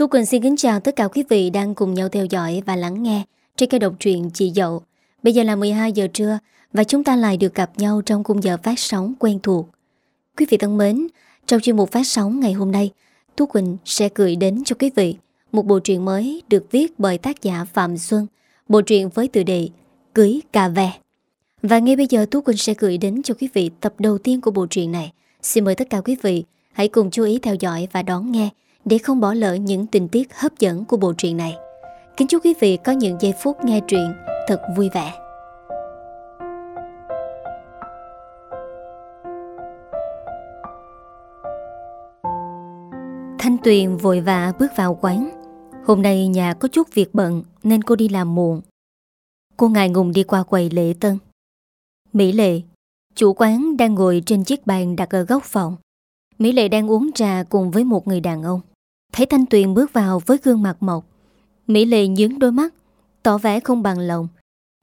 Tú Quỳnh xin kính chào tất cả quý vị đang cùng nhau theo dõi và lắng nghe trên kênh độc truyện Chị Dậu. Bây giờ là 12 giờ trưa và chúng ta lại được gặp nhau trong khung giờ phát sóng quen thuộc. Quý vị thân mến, trong chuyên mục phát sóng ngày hôm nay, Tú Quỳnh sẽ gửi đến cho quý vị một bộ truyện mới được viết bởi tác giả Phạm Xuân, bộ truyện với tựa đề Cưới Cà vè. Và ngay bây giờ Tú Quỳnh sẽ gửi đến cho quý vị tập đầu tiên của bộ truyện này. Xin mời tất cả quý vị hãy cùng chú ý theo dõi và đón nghe để không bỏ lỡ những tình tiết hấp dẫn của bộ truyện này. Kính chúc quý vị có những giây phút nghe truyện thật vui vẻ. Thanh Tuyền vội vã bước vào quán. Hôm nay nhà có chút việc bận nên cô đi làm muộn. Cô ngại ngùng đi qua quầy lễ tân. Mỹ Lệ, chủ quán đang ngồi trên chiếc bàn đặt ở góc phòng. Mỹ Lệ đang uống trà cùng với một người đàn ông. Thấy Thanh Tuyền bước vào với gương mặt mộc. Mỹ Lệ nhướng đôi mắt, tỏ vẻ không bằng lòng.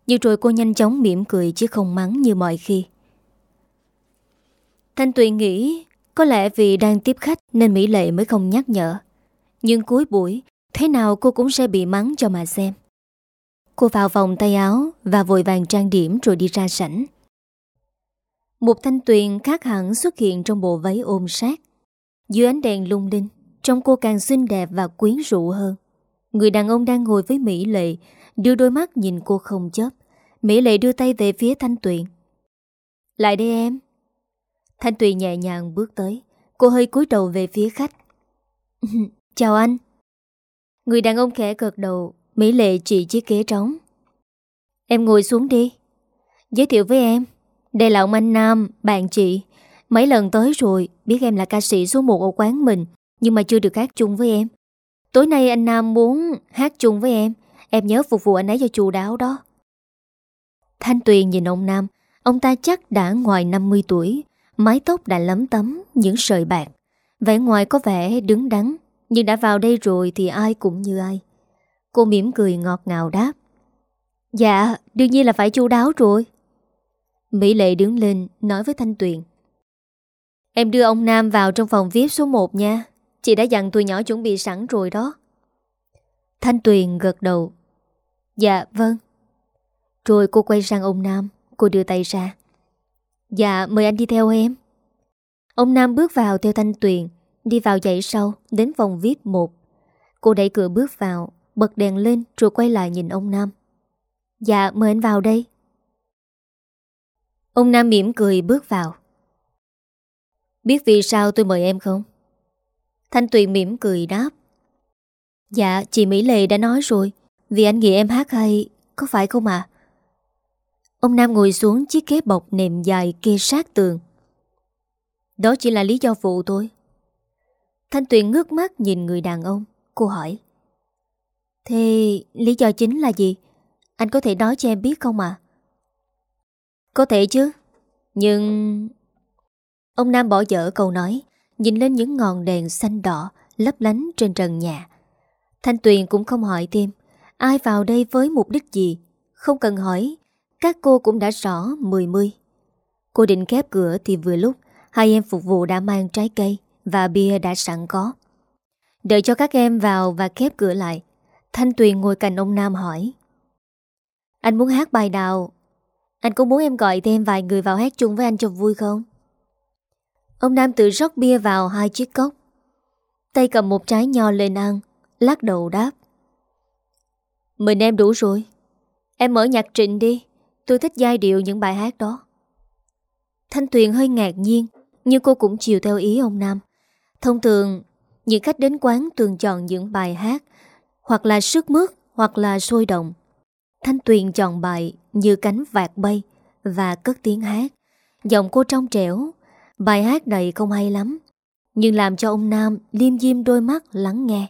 Nhưng rồi cô nhanh chóng mỉm cười chứ không mắng như mọi khi. Thanh Tuyền nghĩ có lẽ vì đang tiếp khách nên Mỹ Lệ mới không nhắc nhở. Nhưng cuối buổi, thế nào cô cũng sẽ bị mắng cho mà xem. Cô vào vòng tay áo và vội vàng trang điểm rồi đi ra sảnh. Một thanh tuyền khác hẳn xuất hiện trong bộ váy ôm sát. Dưới ánh đèn lung linh, trông cô càng xinh đẹp và quyến rũ hơn. Người đàn ông đang ngồi với Mỹ Lệ, đưa đôi mắt nhìn cô không chớp. Mỹ Lệ đưa tay về phía Thanh Tuyền. Lại đây em. Thanh Tuyền nhẹ nhàng bước tới. Cô hơi cúi đầu về phía khách. Chào anh. Người đàn ông khẽ gật đầu, Mỹ Lệ chỉ chiếc ghế trống. Em ngồi xuống đi. Giới thiệu với em. Đây là ông anh Nam, bạn chị. Mấy lần tới rồi, biết em là ca sĩ số 1 ở quán mình, nhưng mà chưa được hát chung với em. Tối nay anh Nam muốn hát chung với em. Em nhớ phục vụ anh ấy cho chu đáo đó. Thanh Tuyền nhìn ông Nam, ông ta chắc đã ngoài 50 tuổi, mái tóc đã lấm tấm, những sợi bạc. Vẻ ngoài có vẻ đứng đắn, nhưng đã vào đây rồi thì ai cũng như ai. Cô mỉm cười ngọt ngào đáp. Dạ, đương nhiên là phải chu đáo rồi. Mỹ Lệ đứng lên nói với Thanh Tuyền. Em đưa ông Nam vào trong phòng VIP số 1 nha. Chị đã dặn tụi nhỏ chuẩn bị sẵn rồi đó. Thanh Tuyền gật đầu. Dạ, vâng. Rồi cô quay sang ông Nam, cô đưa tay ra. Dạ, mời anh đi theo em. Ông Nam bước vào theo Thanh Tuyền, đi vào dãy sau, đến phòng VIP 1. Cô đẩy cửa bước vào, bật đèn lên rồi quay lại nhìn ông Nam. Dạ, mời anh vào đây. Ông Nam mỉm cười bước vào. Biết vì sao tôi mời em không? Thanh Tuyền mỉm cười đáp. Dạ, chị Mỹ Lệ đã nói rồi, vì anh nghĩ em hát hay, có phải không ạ? Ông Nam ngồi xuống chiếc ghế bọc nệm dài kê sát tường. Đó chỉ là lý do vụ thôi. Thanh Tuyền ngước mắt nhìn người đàn ông, cô hỏi. Thế lý do chính là gì? Anh có thể nói cho em biết không ạ? Có thể chứ, nhưng... Ông Nam bỏ dở câu nói, nhìn lên những ngọn đèn xanh đỏ lấp lánh trên trần nhà. Thanh Tuyền cũng không hỏi thêm, ai vào đây với mục đích gì, không cần hỏi, các cô cũng đã rõ mười mươi. Cô định khép cửa thì vừa lúc hai em phục vụ đã mang trái cây và bia đã sẵn có. Đợi cho các em vào và khép cửa lại, Thanh Tuyền ngồi cạnh ông Nam hỏi. Anh muốn hát bài nào? Anh có muốn em gọi thêm vài người vào hát chung với anh cho vui không? Ông Nam tự rót bia vào hai chiếc cốc. Tay cầm một trái nho lên ăn, lắc đầu đáp. Mình em đủ rồi. Em mở nhạc trịnh đi, tôi thích giai điệu những bài hát đó. Thanh Tuyền hơi ngạc nhiên, nhưng cô cũng chiều theo ý ông Nam. Thông thường, những khách đến quán thường chọn những bài hát hoặc là sức mướt hoặc là sôi động. Thanh Tuyền chọn bài như cánh vạt bay và cất tiếng hát. Giọng cô trong trẻo, bài hát này không hay lắm, nhưng làm cho ông Nam liêm diêm đôi mắt lắng nghe.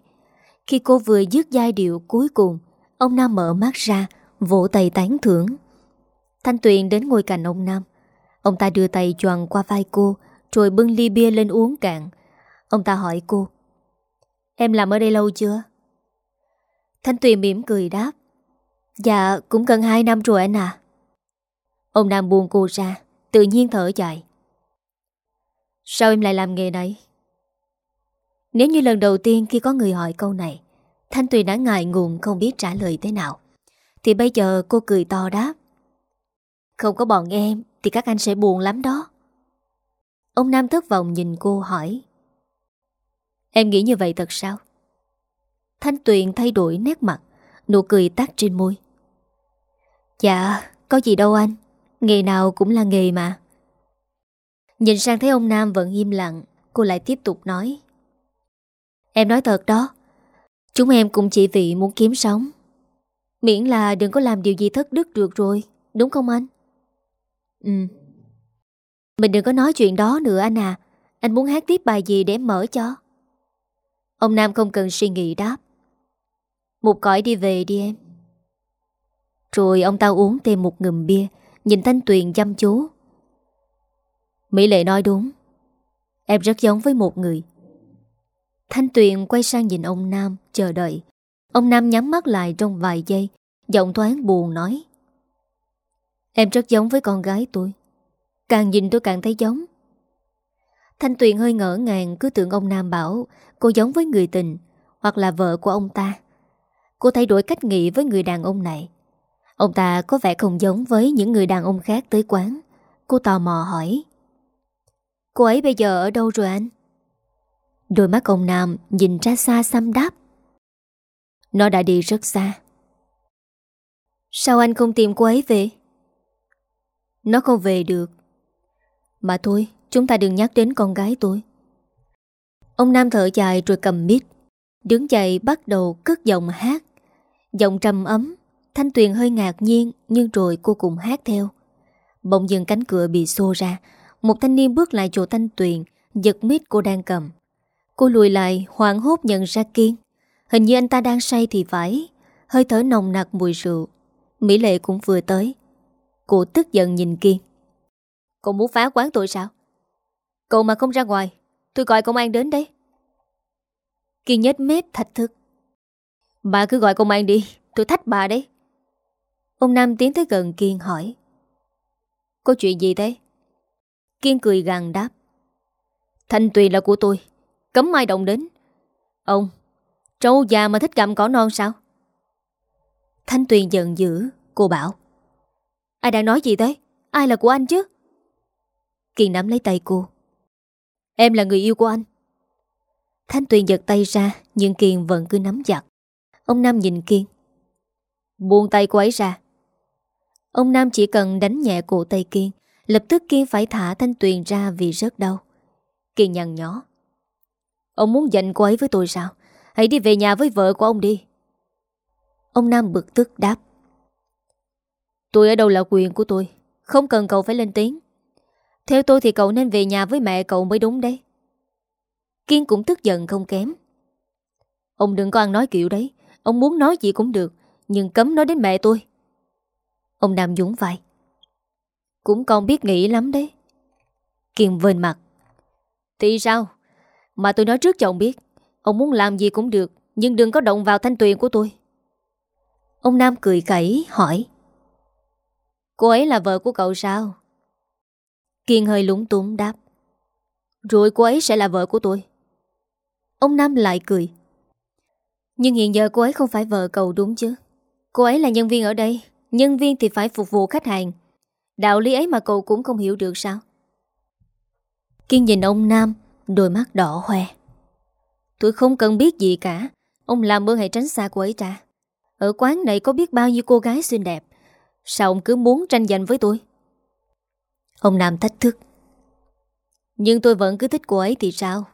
Khi cô vừa dứt giai điệu cuối cùng, ông Nam mở mắt ra, vỗ tay tán thưởng. Thanh Tuyền đến ngồi cạnh ông Nam. Ông ta đưa tay choàng qua vai cô, rồi bưng ly bia lên uống cạn. Ông ta hỏi cô. Em làm ở đây lâu chưa? Thanh Tuyền mỉm cười đáp. Dạ, cũng gần 2 năm rồi anh à. Ông Nam buông cô ra, tự nhiên thở dài. Sao em lại làm nghề này? Nếu như lần đầu tiên khi có người hỏi câu này, Thanh Tuyền đã ngại ngùng không biết trả lời thế nào, Thì bây giờ cô cười to đáp. Không có bọn em Thì các anh sẽ buồn lắm đó. Ông Nam thất vọng nhìn cô hỏi. Em nghĩ như vậy thật sao? Thanh Tuyền thay đổi nét mặt, Nụ cười tắt trên môi. Dạ Có gì đâu anh. Nghề nào cũng là nghề mà. Nhìn sang thấy ông Nam vẫn im lặng, Cô lại tiếp tục nói. Em nói thật đó, Chúng em cũng chỉ vì muốn kiếm sống. Miễn là đừng có làm điều gì thất đức được rồi, Đúng không anh? Ừ. Mình đừng có nói chuyện đó nữa anh à Anh muốn hát tiếp bài gì để mở cho? Ông Nam không cần suy nghĩ đáp. Một cõi đi về đi em. Rồi ông ta uống thêm một ngùm bia, Nhìn Thanh Tuyền chăm chú. Mỹ Lệ nói đúng. Em rất giống với một người. Thanh Tuyền quay sang nhìn ông Nam, Chờ đợi. Ông Nam nhắm mắt lại trong vài giây, Giọng thoáng buồn nói. Em rất giống với con gái tôi. Càng nhìn tôi càng thấy giống. Thanh Tuyền hơi ngỡ ngàng, Cứ tưởng ông Nam bảo Cô giống với người tình, Hoặc là vợ của ông ta. Cô thay đổi cách nghĩ với người đàn ông này. Ông ta có vẻ không giống với những người đàn ông khác tới quán. Cô tò mò hỏi. Cô ấy bây giờ ở đâu rồi anh? Đôi mắt ông Nam nhìn ra xa xăm đáp. Nó đã đi rất xa. Sao anh không tìm cô ấy về? Nó không về được. Mà thôi, Chúng ta đừng nhắc đến con gái tôi. Ông Nam thở dài rồi cầm mic, Đứng dậy bắt đầu cất giọng hát. Giọng trầm ấm, Thanh Tuyền hơi ngạc nhiên Nhưng rồi cô cũng hát theo. Bỗng dừng cánh cửa bị xô ra một thanh niên bước lại chỗ Thanh Tuyền, Giật mít cô đang cầm. Cô lùi lại, hoảng hốt nhận ra Kiên. Hình như anh ta đang say thì phải. Hơi thở nồng nặc mùi rượu. Mỹ Lệ cũng vừa tới. Cô tức giận nhìn Kiên. Cậu muốn phá quán tôi sao? Cậu mà không ra ngoài, Tôi gọi công an đến đấy. Kiên nhếch mép thạch thức. Bà cứ gọi công an đi, Tôi thách bà đấy. Ông Nam tiến tới gần Kiên hỏi. Có chuyện gì thế? Kiên cười gằn đáp. Thanh Tùy là của tôi, Cấm ai động đến. Ông, Trâu già mà thích gặm cỏ non sao? Thanh Tuyền giận dữ, Cô bảo. Ai đang nói gì thế? Ai là của anh chứ? Kiên nắm lấy tay cô. Em là người yêu của anh. Thanh Tuyền giật tay ra, Nhưng Kiên vẫn cứ nắm chặt. Ông Nam nhìn Kiên. Buông tay cô ấy ra. Ông Nam chỉ cần đánh nhẹ cổ tay Kiên Lập tức Kiên phải thả Thanh Tuyền ra vì rất đau. Kiên nhằn nhỏ Ông muốn giành cô ấy với tôi sao? Hãy đi về nhà với vợ của ông đi. Ông Nam bực tức đáp. Tôi ở đâu là quyền của tôi? Không cần cậu phải lên tiếng. Theo tôi thì cậu nên về nhà với mẹ cậu mới đúng đấy. Kiên cũng tức giận không kém. Ông đừng có ăn nói kiểu đấy. Ông muốn nói gì cũng được, Nhưng cấm nói đến mẹ tôi. Ông Nam dũng vai. Cũng còn biết nghĩ lắm đấy. Kiên vên mặt. Thì sao? Mà tôi nói trước cho ông biết. Ông muốn làm gì cũng được, Nhưng đừng có động vào thanh tuyền của tôi. Ông Nam cười cẩy, hỏi. Cô ấy là vợ của cậu sao? Kiên hơi lúng túng đáp. Rồi cô ấy sẽ là vợ của tôi. Ông Nam lại cười. Nhưng hiện giờ cô ấy không phải vợ cậu đúng chứ? Cô ấy là nhân viên ở đây. Nhân viên thì phải phục vụ khách hàng. Đạo lý ấy mà cậu cũng không hiểu được sao? Kiên nhìn ông Nam, Đôi mắt đỏ hoe. Tôi không cần biết gì cả, Ông làm ơn hãy tránh xa cô ấy ra. Ở quán này có biết bao nhiêu cô gái xinh đẹp. Sao ông cứ muốn tranh giành với tôi? Ông Nam thách thức. Nhưng tôi vẫn cứ thích cô ấy thì sao?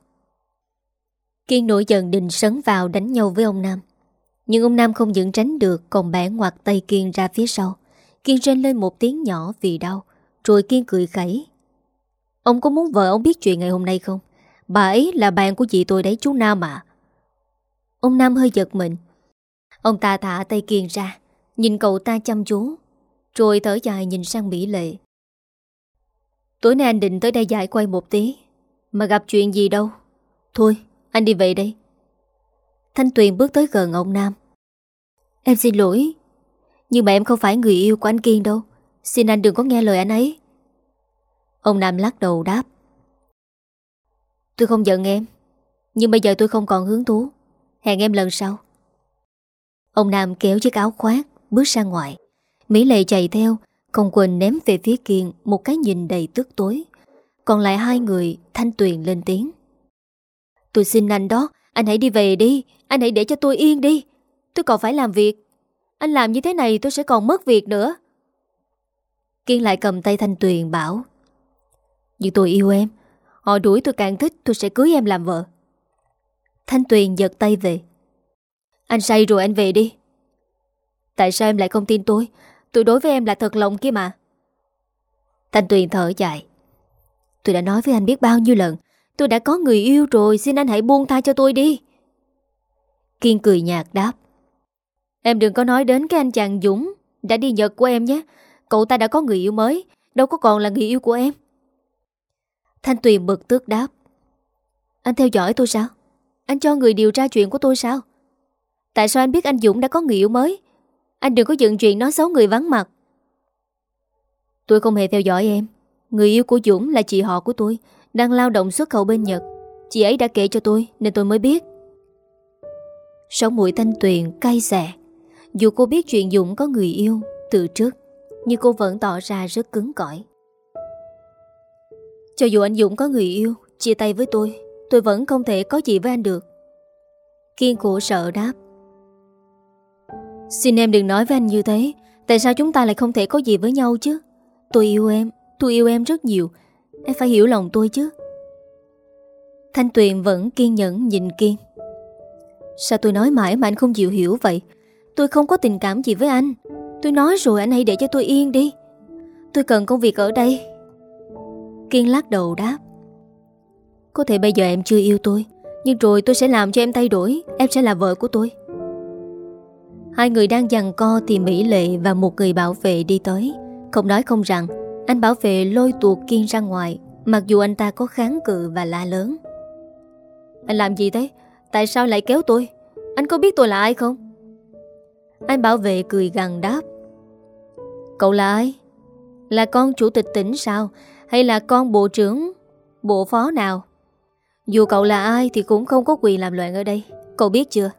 Kiên nổi giận định sấn vào đánh nhau với ông Nam. Nhưng ông Nam không dựng tránh được, Còn bẻ ngoặt tay Kiên ra phía sau. Kiên rên lên một tiếng nhỏ vì đau, Rồi Kiên cười khẩy. Ông có muốn vợ ông biết chuyện ngày hôm nay không? Bà ấy là bạn của chị tôi đấy, chú Nam ạ. Ông Nam hơi giật mình. Ông ta thả tay Kiên ra, Nhìn cậu ta chăm chú, Rồi thở dài nhìn sang Mỹ Lệ. Tối nay anh định tới đây giải quay một tí, Mà gặp chuyện gì đâu. Thôi, anh đi về đây. Thanh Tuyền bước tới gần ông Nam. Em xin lỗi nhưng mà em không phải người yêu của anh Kiên đâu. Xin anh đừng có nghe lời anh ấy. Ông Nam lắc đầu đáp. Tôi không giận em, Nhưng bây giờ tôi không còn hứng thú. Hẹn em lần sau. Ông Nam kéo chiếc áo khoác, Bước ra ngoài. Mỹ Lệ chạy theo, Không quên ném về phía Kiên Một cái nhìn đầy tức tối. Còn lại hai người, Thanh Tuyền lên tiếng. Tôi xin anh đó, Anh hãy đi về đi, Anh hãy để cho tôi yên đi. Tôi còn phải làm việc. Anh làm như thế này tôi sẽ còn mất việc nữa. Kiên lại cầm tay Thanh Tuyền bảo Nhưng tôi yêu em, Họ đuổi tôi càng thích tôi sẽ cưới em làm vợ. Thanh Tuyền giật tay về, Anh say rồi anh về đi. Tại sao em lại không tin tôi? Tôi đối với em là thật lòng kia mà. Thanh Tuyền thở dài, Tôi đã nói với anh biết bao nhiêu lần, Tôi đã có người yêu rồi, Xin anh hãy buông tha cho tôi đi. Kiên cười nhạt đáp Em đừng có nói đến cái anh chàng Dũng. Đã đi Nhật của em nhé. Cậu ta đã có người yêu mới. Đâu có còn là người yêu của em. Thanh Tuyền bực tức đáp. Anh theo dõi tôi sao? Anh cho người điều tra chuyện của tôi sao? Tại sao anh biết anh Dũng đã có người yêu mới? Anh đừng có dựng chuyện nói xấu người vắng mặt. Tôi không hề theo dõi em. Người yêu của Dũng là chị họ của tôi, Đang lao động xuất khẩu bên Nhật. Chị ấy đã kể cho tôi, nên tôi mới biết. Sống mũi Thanh Tuyền cay xè. Dù cô biết chuyện Dũng có người yêu Từ trước, Nhưng cô vẫn tỏ ra rất cứng cỏi. Cho dù anh Dũng có người yêu, Chia tay với tôi Tôi vẫn không thể có gì với anh được. Kiên khổ sợ đáp. Xin em đừng nói với anh như thế, Tại sao chúng ta lại không thể có gì với nhau chứ? Tôi yêu em, Tôi yêu em rất nhiều, Em phải hiểu lòng tôi chứ. Thanh Tuyền vẫn kiên nhẫn nhìn Kiên. Sao tôi nói mãi mà anh không chịu hiểu vậy? Tôi không có tình cảm gì với anh. Tôi nói rồi anh hãy để cho tôi yên đi. Tôi cần công việc ở đây. Kiên lắc đầu đáp. Có thể bây giờ em chưa yêu tôi, Nhưng rồi tôi sẽ làm cho em thay đổi. Em sẽ là vợ của tôi. Hai người đang giằng co thì Mỹ Lệ và một người bảo vệ đi tới. Không nói không rằng, Anh bảo vệ lôi tuột Kiên ra ngoài, Mặc dù anh ta có kháng cự và la lớn. Anh làm gì thế? Tại sao lại kéo tôi? Anh có biết tôi là ai không? Anh bảo vệ cười gằn đáp. Cậu là ai? Là con chủ tịch tỉnh sao? Hay là con bộ trưởng, Bộ phó nào? Dù cậu là ai thì cũng không có quyền làm loạn ở đây. Cậu biết chưa?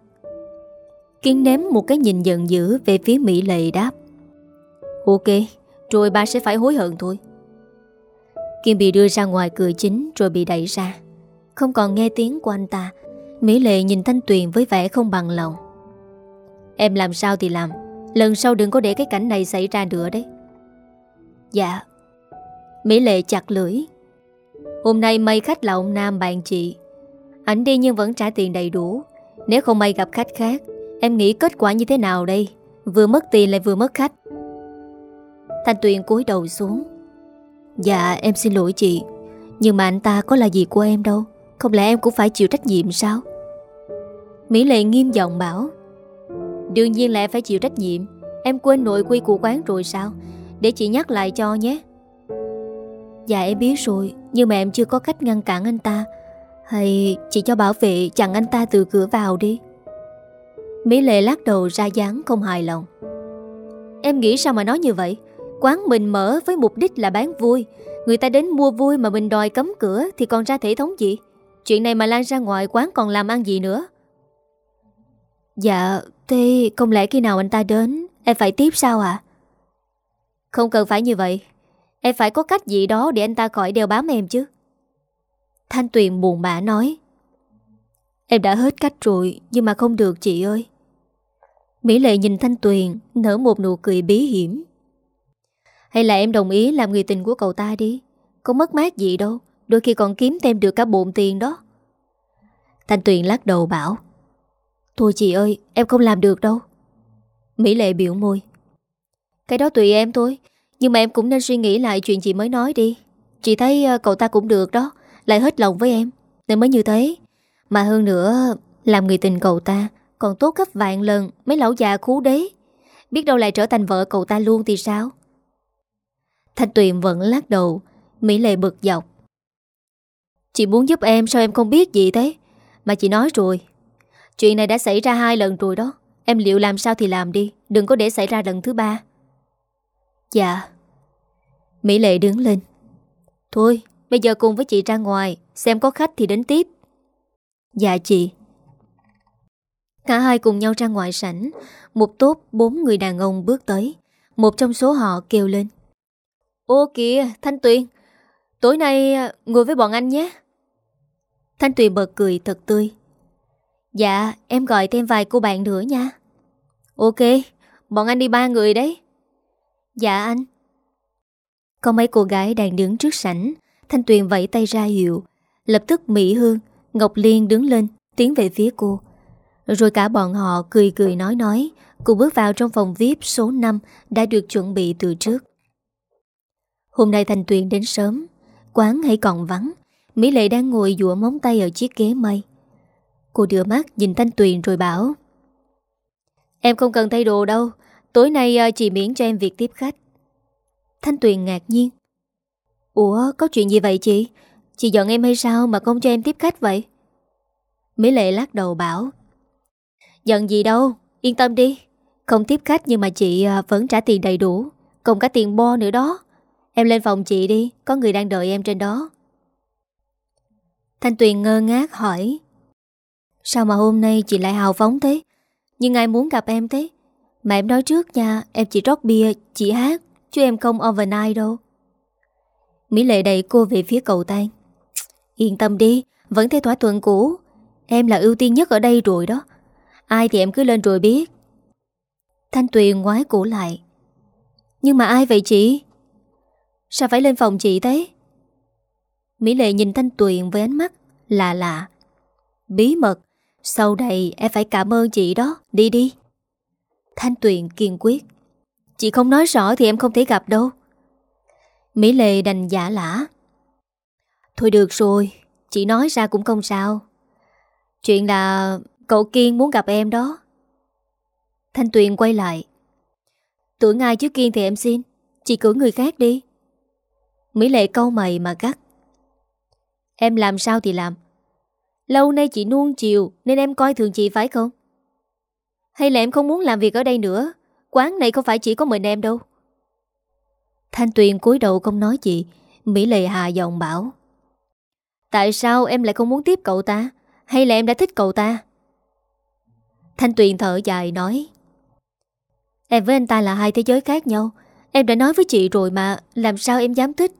Kiên ném một cái nhìn giận dữ Về phía Mỹ Lệ đáp. Ok, Rồi ba sẽ phải hối hận thôi. Kiên bị đưa ra ngoài cửa chính Rồi bị đẩy ra. Không còn nghe tiếng của anh ta. Mỹ Lệ nhìn Thanh Tuyền với vẻ không bằng lòng. Em làm sao thì làm. Lần sau đừng có để cái cảnh này xảy ra nữa đấy. Dạ. Mỹ Lệ chặt lưỡi. Hôm nay may khách là ông Nam bạn chị. Ảnh đi nhưng vẫn trả tiền đầy đủ. Nếu không may gặp khách khác, Em nghĩ kết quả như thế nào đây? Vừa mất tiền lại vừa mất khách. Thanh Tuyền cúi đầu xuống. Dạ em xin lỗi chị. Nhưng mà anh ta có là gì của em đâu. Không lẽ em cũng phải chịu trách nhiệm sao? Mỹ Lệ nghiêm giọng bảo. Đương nhiên là em phải chịu trách nhiệm. Em quên nội quy của quán rồi sao? Để chị nhắc lại cho nhé. Dạ em biết rồi, Nhưng mà em chưa có cách ngăn cản anh ta. Hay chị cho bảo vệ chặn anh ta từ cửa vào đi. Mỹ Lệ lắc đầu ra dáng không hài lòng. Em nghĩ sao mà nói như vậy? Quán mình mở với mục đích là bán vui. Người ta đến mua vui mà mình đòi cấm cửa Thì còn ra thể thống gì? Chuyện này mà lan ra ngoài quán còn làm ăn gì nữa? Dạ Thế không lẽ khi nào anh ta đến, Em phải tiếp sao ạ? Không cần phải như vậy. Em phải có cách gì đó để anh ta khỏi đeo bám em chứ? Thanh Tuyền buồn bã nói. Em đã hết cách rồi, Nhưng mà không được, chị ơi. Mỹ Lệ nhìn Thanh Tuyền, Nở một nụ cười bí hiểm. Hay là em đồng ý làm người tình của cậu ta đi? Có mất mát gì đâu, Đôi khi còn kiếm thêm được cả bộn tiền đó. Thanh Tuyền lắc đầu bảo. Thôi chị ơi, em không làm được đâu. Mỹ Lệ biểu môi. Cái đó tùy em thôi, Nhưng mà em cũng nên suy nghĩ lại chuyện chị mới nói đi. Chị thấy ờ, cậu ta cũng được đó, Lại hết lòng với em, Nên mới như thế. Mà hơn nữa, Làm người tình cậu ta, Còn tốt gấp vạn lần Mấy lão già khú đế. Biết đâu lại trở thành vợ cậu ta luôn thì sao? Thanh Tuyền vẫn lắc đầu, Mỹ Lệ bực dọc. Chị muốn giúp em sao em không biết gì thế? Mà chị nói rồi Chuyện này đã xảy ra hai lần rồi đó. Em liệu làm sao thì làm đi, Đừng có để xảy ra lần thứ ba. Dạ. Mỹ Lệ đứng lên. Thôi, bây giờ cùng với chị ra ngoài, Xem có khách thì đến tiếp. Dạ chị. Cả hai cùng nhau ra ngoài sảnh. Một tốt bốn người đàn ông bước tới. Một trong số họ kêu lên. Ô kìa, Thanh Tuyền. Tối nay ngồi với bọn anh nhé. Thanh Tuyền bật cười thật tươi. Dạ em gọi thêm vài cô bạn nữa nha. Ok, Bọn anh đi ba người đấy. Dạ anh. Có mấy cô gái đang đứng trước sảnh. Thanh Tuyền vẫy tay ra hiệu. Lập tức Mỹ Hương, Ngọc Liên đứng lên, Tiến về phía cô. Rồi cả bọn họ cười cười nói nói. Cùng bước vào trong phòng VIP số 5 Đã được chuẩn bị từ trước. Hôm nay Thanh Tuyền đến sớm. Quán hay còn vắng. Mỹ Lệ đang ngồi dụa móng tay ở chiếc ghế mây Cô đưa mắt nhìn Thanh Tuyền rồi bảo, Em không cần thay đồ đâu, Tối nay à, chị miễn cho em việc tiếp khách. Thanh Tuyền ngạc nhiên, Ủa, có chuyện gì vậy chị? Chị giận em hay sao mà không cho em tiếp khách vậy? Mỹ Lệ lắc đầu bảo, Giận gì đâu, Yên tâm đi, Không tiếp khách nhưng mà chị à, vẫn trả tiền đầy đủ, Còn cả tiền bo nữa đó. Em lên phòng chị đi, Có người đang đợi em trên đó. Thanh Tuyền ngơ ngác hỏi Sao mà hôm nay chị lại hào phóng thế? Nhưng ai muốn gặp em thế? Mà em nói trước nha Em chỉ rót bia, chị hát Chứ em không overnight đâu. Mỹ Lệ đẩy cô về phía cầu tan Yên tâm đi Vẫn theo thỏa thuận cũ. Em là ưu tiên nhất ở đây rồi đó. Ai thì em cứ lên rồi biết. Thanh Tuyền ngoái cổ lại. Nhưng mà ai vậy chị? Sao phải lên phòng chị thế? Mỹ Lệ nhìn Thanh Tuyền với ánh mắt lạ lạ. Bí mật. Sau này em phải cảm ơn chị đó. Đi đi. Thanh Tuyền kiên quyết. Chị không nói rõ thì em không thể gặp đâu. Mỹ Lệ đành giả lã Thôi được rồi, Chị nói ra cũng không sao. Chuyện là cậu Kiên muốn gặp em đó. Thanh Tuyền quay lại. Tưởng ai chứ Kiên thì em xin. Chị cử người khác đi. Mỹ Lệ câu mày mà gắt. Em làm sao thì làm. Lâu nay chị nuông chiều, Nên em coi thường chị phải không? Hay là em không muốn làm việc ở đây nữa? Quán này không phải chỉ có mình em đâu. Thanh Tuyền cúi đầu không nói gì, Mỹ Lệ hạ giọng bảo. Tại sao em lại không muốn tiếp cậu ta? Hay là em đã thích cậu ta? Thanh Tuyền thở dài nói. Em với anh ta là hai thế giới khác nhau. Em đã nói với chị rồi mà, Làm sao em dám thích?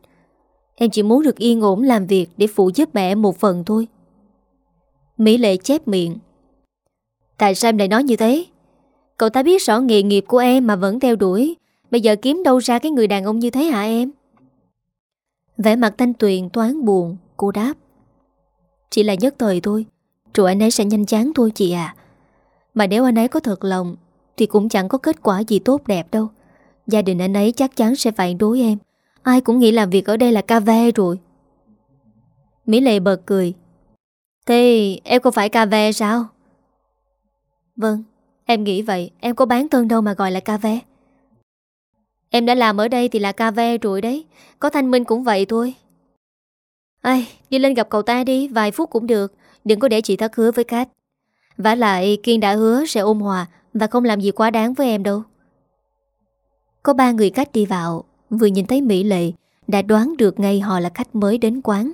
Em chỉ muốn được yên ổn làm việc Để phụ giúp mẹ một phần thôi. Mỹ Lệ chép miệng. Tại sao em lại nói như thế? Cậu ta biết rõ nghề nghiệp của em Mà vẫn theo đuổi. Bây giờ kiếm đâu ra cái người đàn ông như thế hả em? Vẻ mặt Thanh Tuyền toán buồn, Cô đáp. Chỉ là nhất thời thôi. Rồi anh ấy sẽ nhanh chán thôi chị à. Mà nếu anh ấy có thật lòng, Thì cũng chẳng có kết quả gì tốt đẹp đâu. Gia đình anh ấy chắc chắn sẽ phản đối em. Ai cũng nghĩ làm việc ở đây là ca ve rồi. Mỹ Lệ bật cười. Thế em có phải cà ve sao? Vâng Em nghĩ vậy. Em có bán thân đâu mà gọi là cà ve Em đã làm ở đây thì là cà ve rồi đấy. Có thanh minh cũng vậy thôi. Ai, đi lên gặp cậu ta đi Vài phút cũng được. Đừng có để chị thất hứa với Cát vả lại Kiên đã hứa sẽ ôm hòa Và không làm gì quá đáng với em đâu. Có ba người khách đi vào. Vừa nhìn thấy Mỹ Lệ Đã đoán được ngay họ là khách mới đến quán.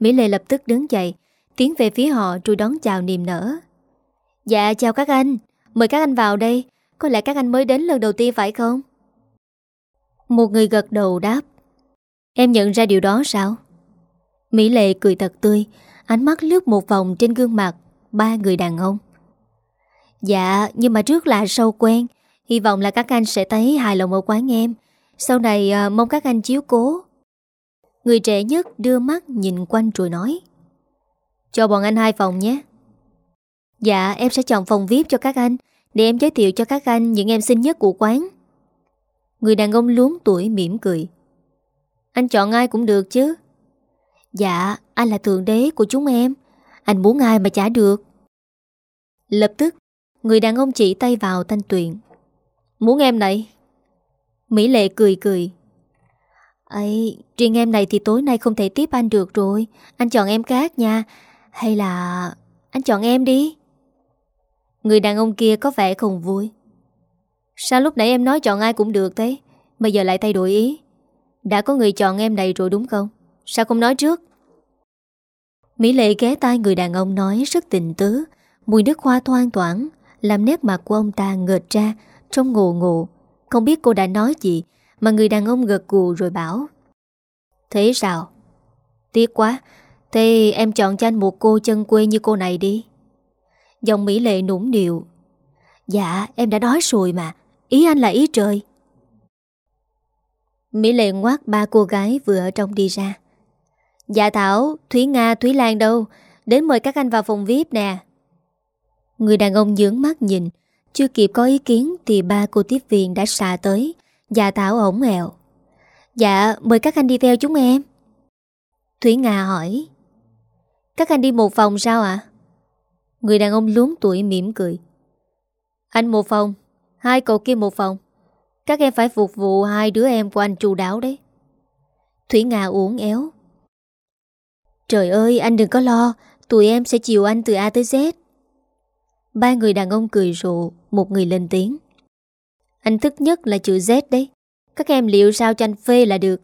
Mỹ Lệ lập tức đứng dậy Tiến về phía họ rồi đón chào niềm nở. Dạ chào các anh. Mời các anh vào đây. Có lẽ các anh mới đến lần đầu tiên phải không? Một người gật đầu đáp. Em nhận ra điều đó sao? Mỹ Lệ cười thật tươi Ánh mắt lướt một vòng trên gương mặt Ba người đàn ông. Dạ nhưng mà trước là sâu quen. Hy vọng là các anh sẽ thấy hài lòng ở quán em. Sau này à, mong các anh chiếu cố. Người trẻ nhất đưa mắt nhìn quanh rồi nói. Cho bọn anh hai phòng nhé. Dạ em sẽ chọn phòng VIP cho các anh, Để em giới thiệu cho các anh những em xinh nhất của quán. Người đàn ông luống tuổi mỉm cười. Anh chọn ai cũng được chứ? Dạ anh là thượng đế của chúng em. Anh muốn ai mà trả được? Lập tức, Người đàn ông chỉ tay vào thanh tuyền. Muốn em này. Mỹ Lệ cười cười. Ấy, riêng em này thì tối nay không thể tiếp anh được rồi. Anh chọn em khác nha. Hay là anh chọn em đi? Người đàn ông kia có vẻ không vui. Sao lúc nãy em nói chọn ai cũng được thế? Bây giờ lại thay đổi ý. Đã có người chọn em này rồi đúng không? Sao không nói trước? Mỹ Lệ ghé tai người đàn ông nói rất tình tứ. Mùi nước hoa thoang toảng Làm nét mặt của ông ta ngợt ra, trông ngộ ngộ Không biết cô đã nói gì, Mà người đàn ông gật gù rồi bảo, Thế sao? Tiếc quá Thế em chọn cho anh một cô chân quê như cô này đi. Dòng Mỹ Lệ nũng điệu Dạ em đã nói rồi mà. Ý anh là ý trời. Mỹ Lệ ngoát ba cô gái vừa ở trong đi ra. Dạ Thảo, Thúy Nga, Thúy Lan đâu? Đến mời các anh vào phòng VIP nè. Người đàn ông dướng mắt nhìn. Chưa kịp có ý kiến Thì ba cô tiếp viên đã xà tới. Dạ Thảo ổng ẹo Dạ mời các anh đi theo chúng em. Thúy Nga hỏi. Các anh đi một phòng sao ạ? Người đàn ông luống tuổi mỉm cười. Anh một phòng Hai cậu kia một phòng Các em phải phục vụ hai đứa em của anh chu đáo đấy. Thủy Nga uống éo. Trời ơi, anh đừng có lo, Tụi em sẽ chiều anh từ A tới Z. Ba người đàn ông cười rộ, Một người lên tiếng. Anh thức nhất là chữ Z đấy. Các em liệu sao cho anh phê là được?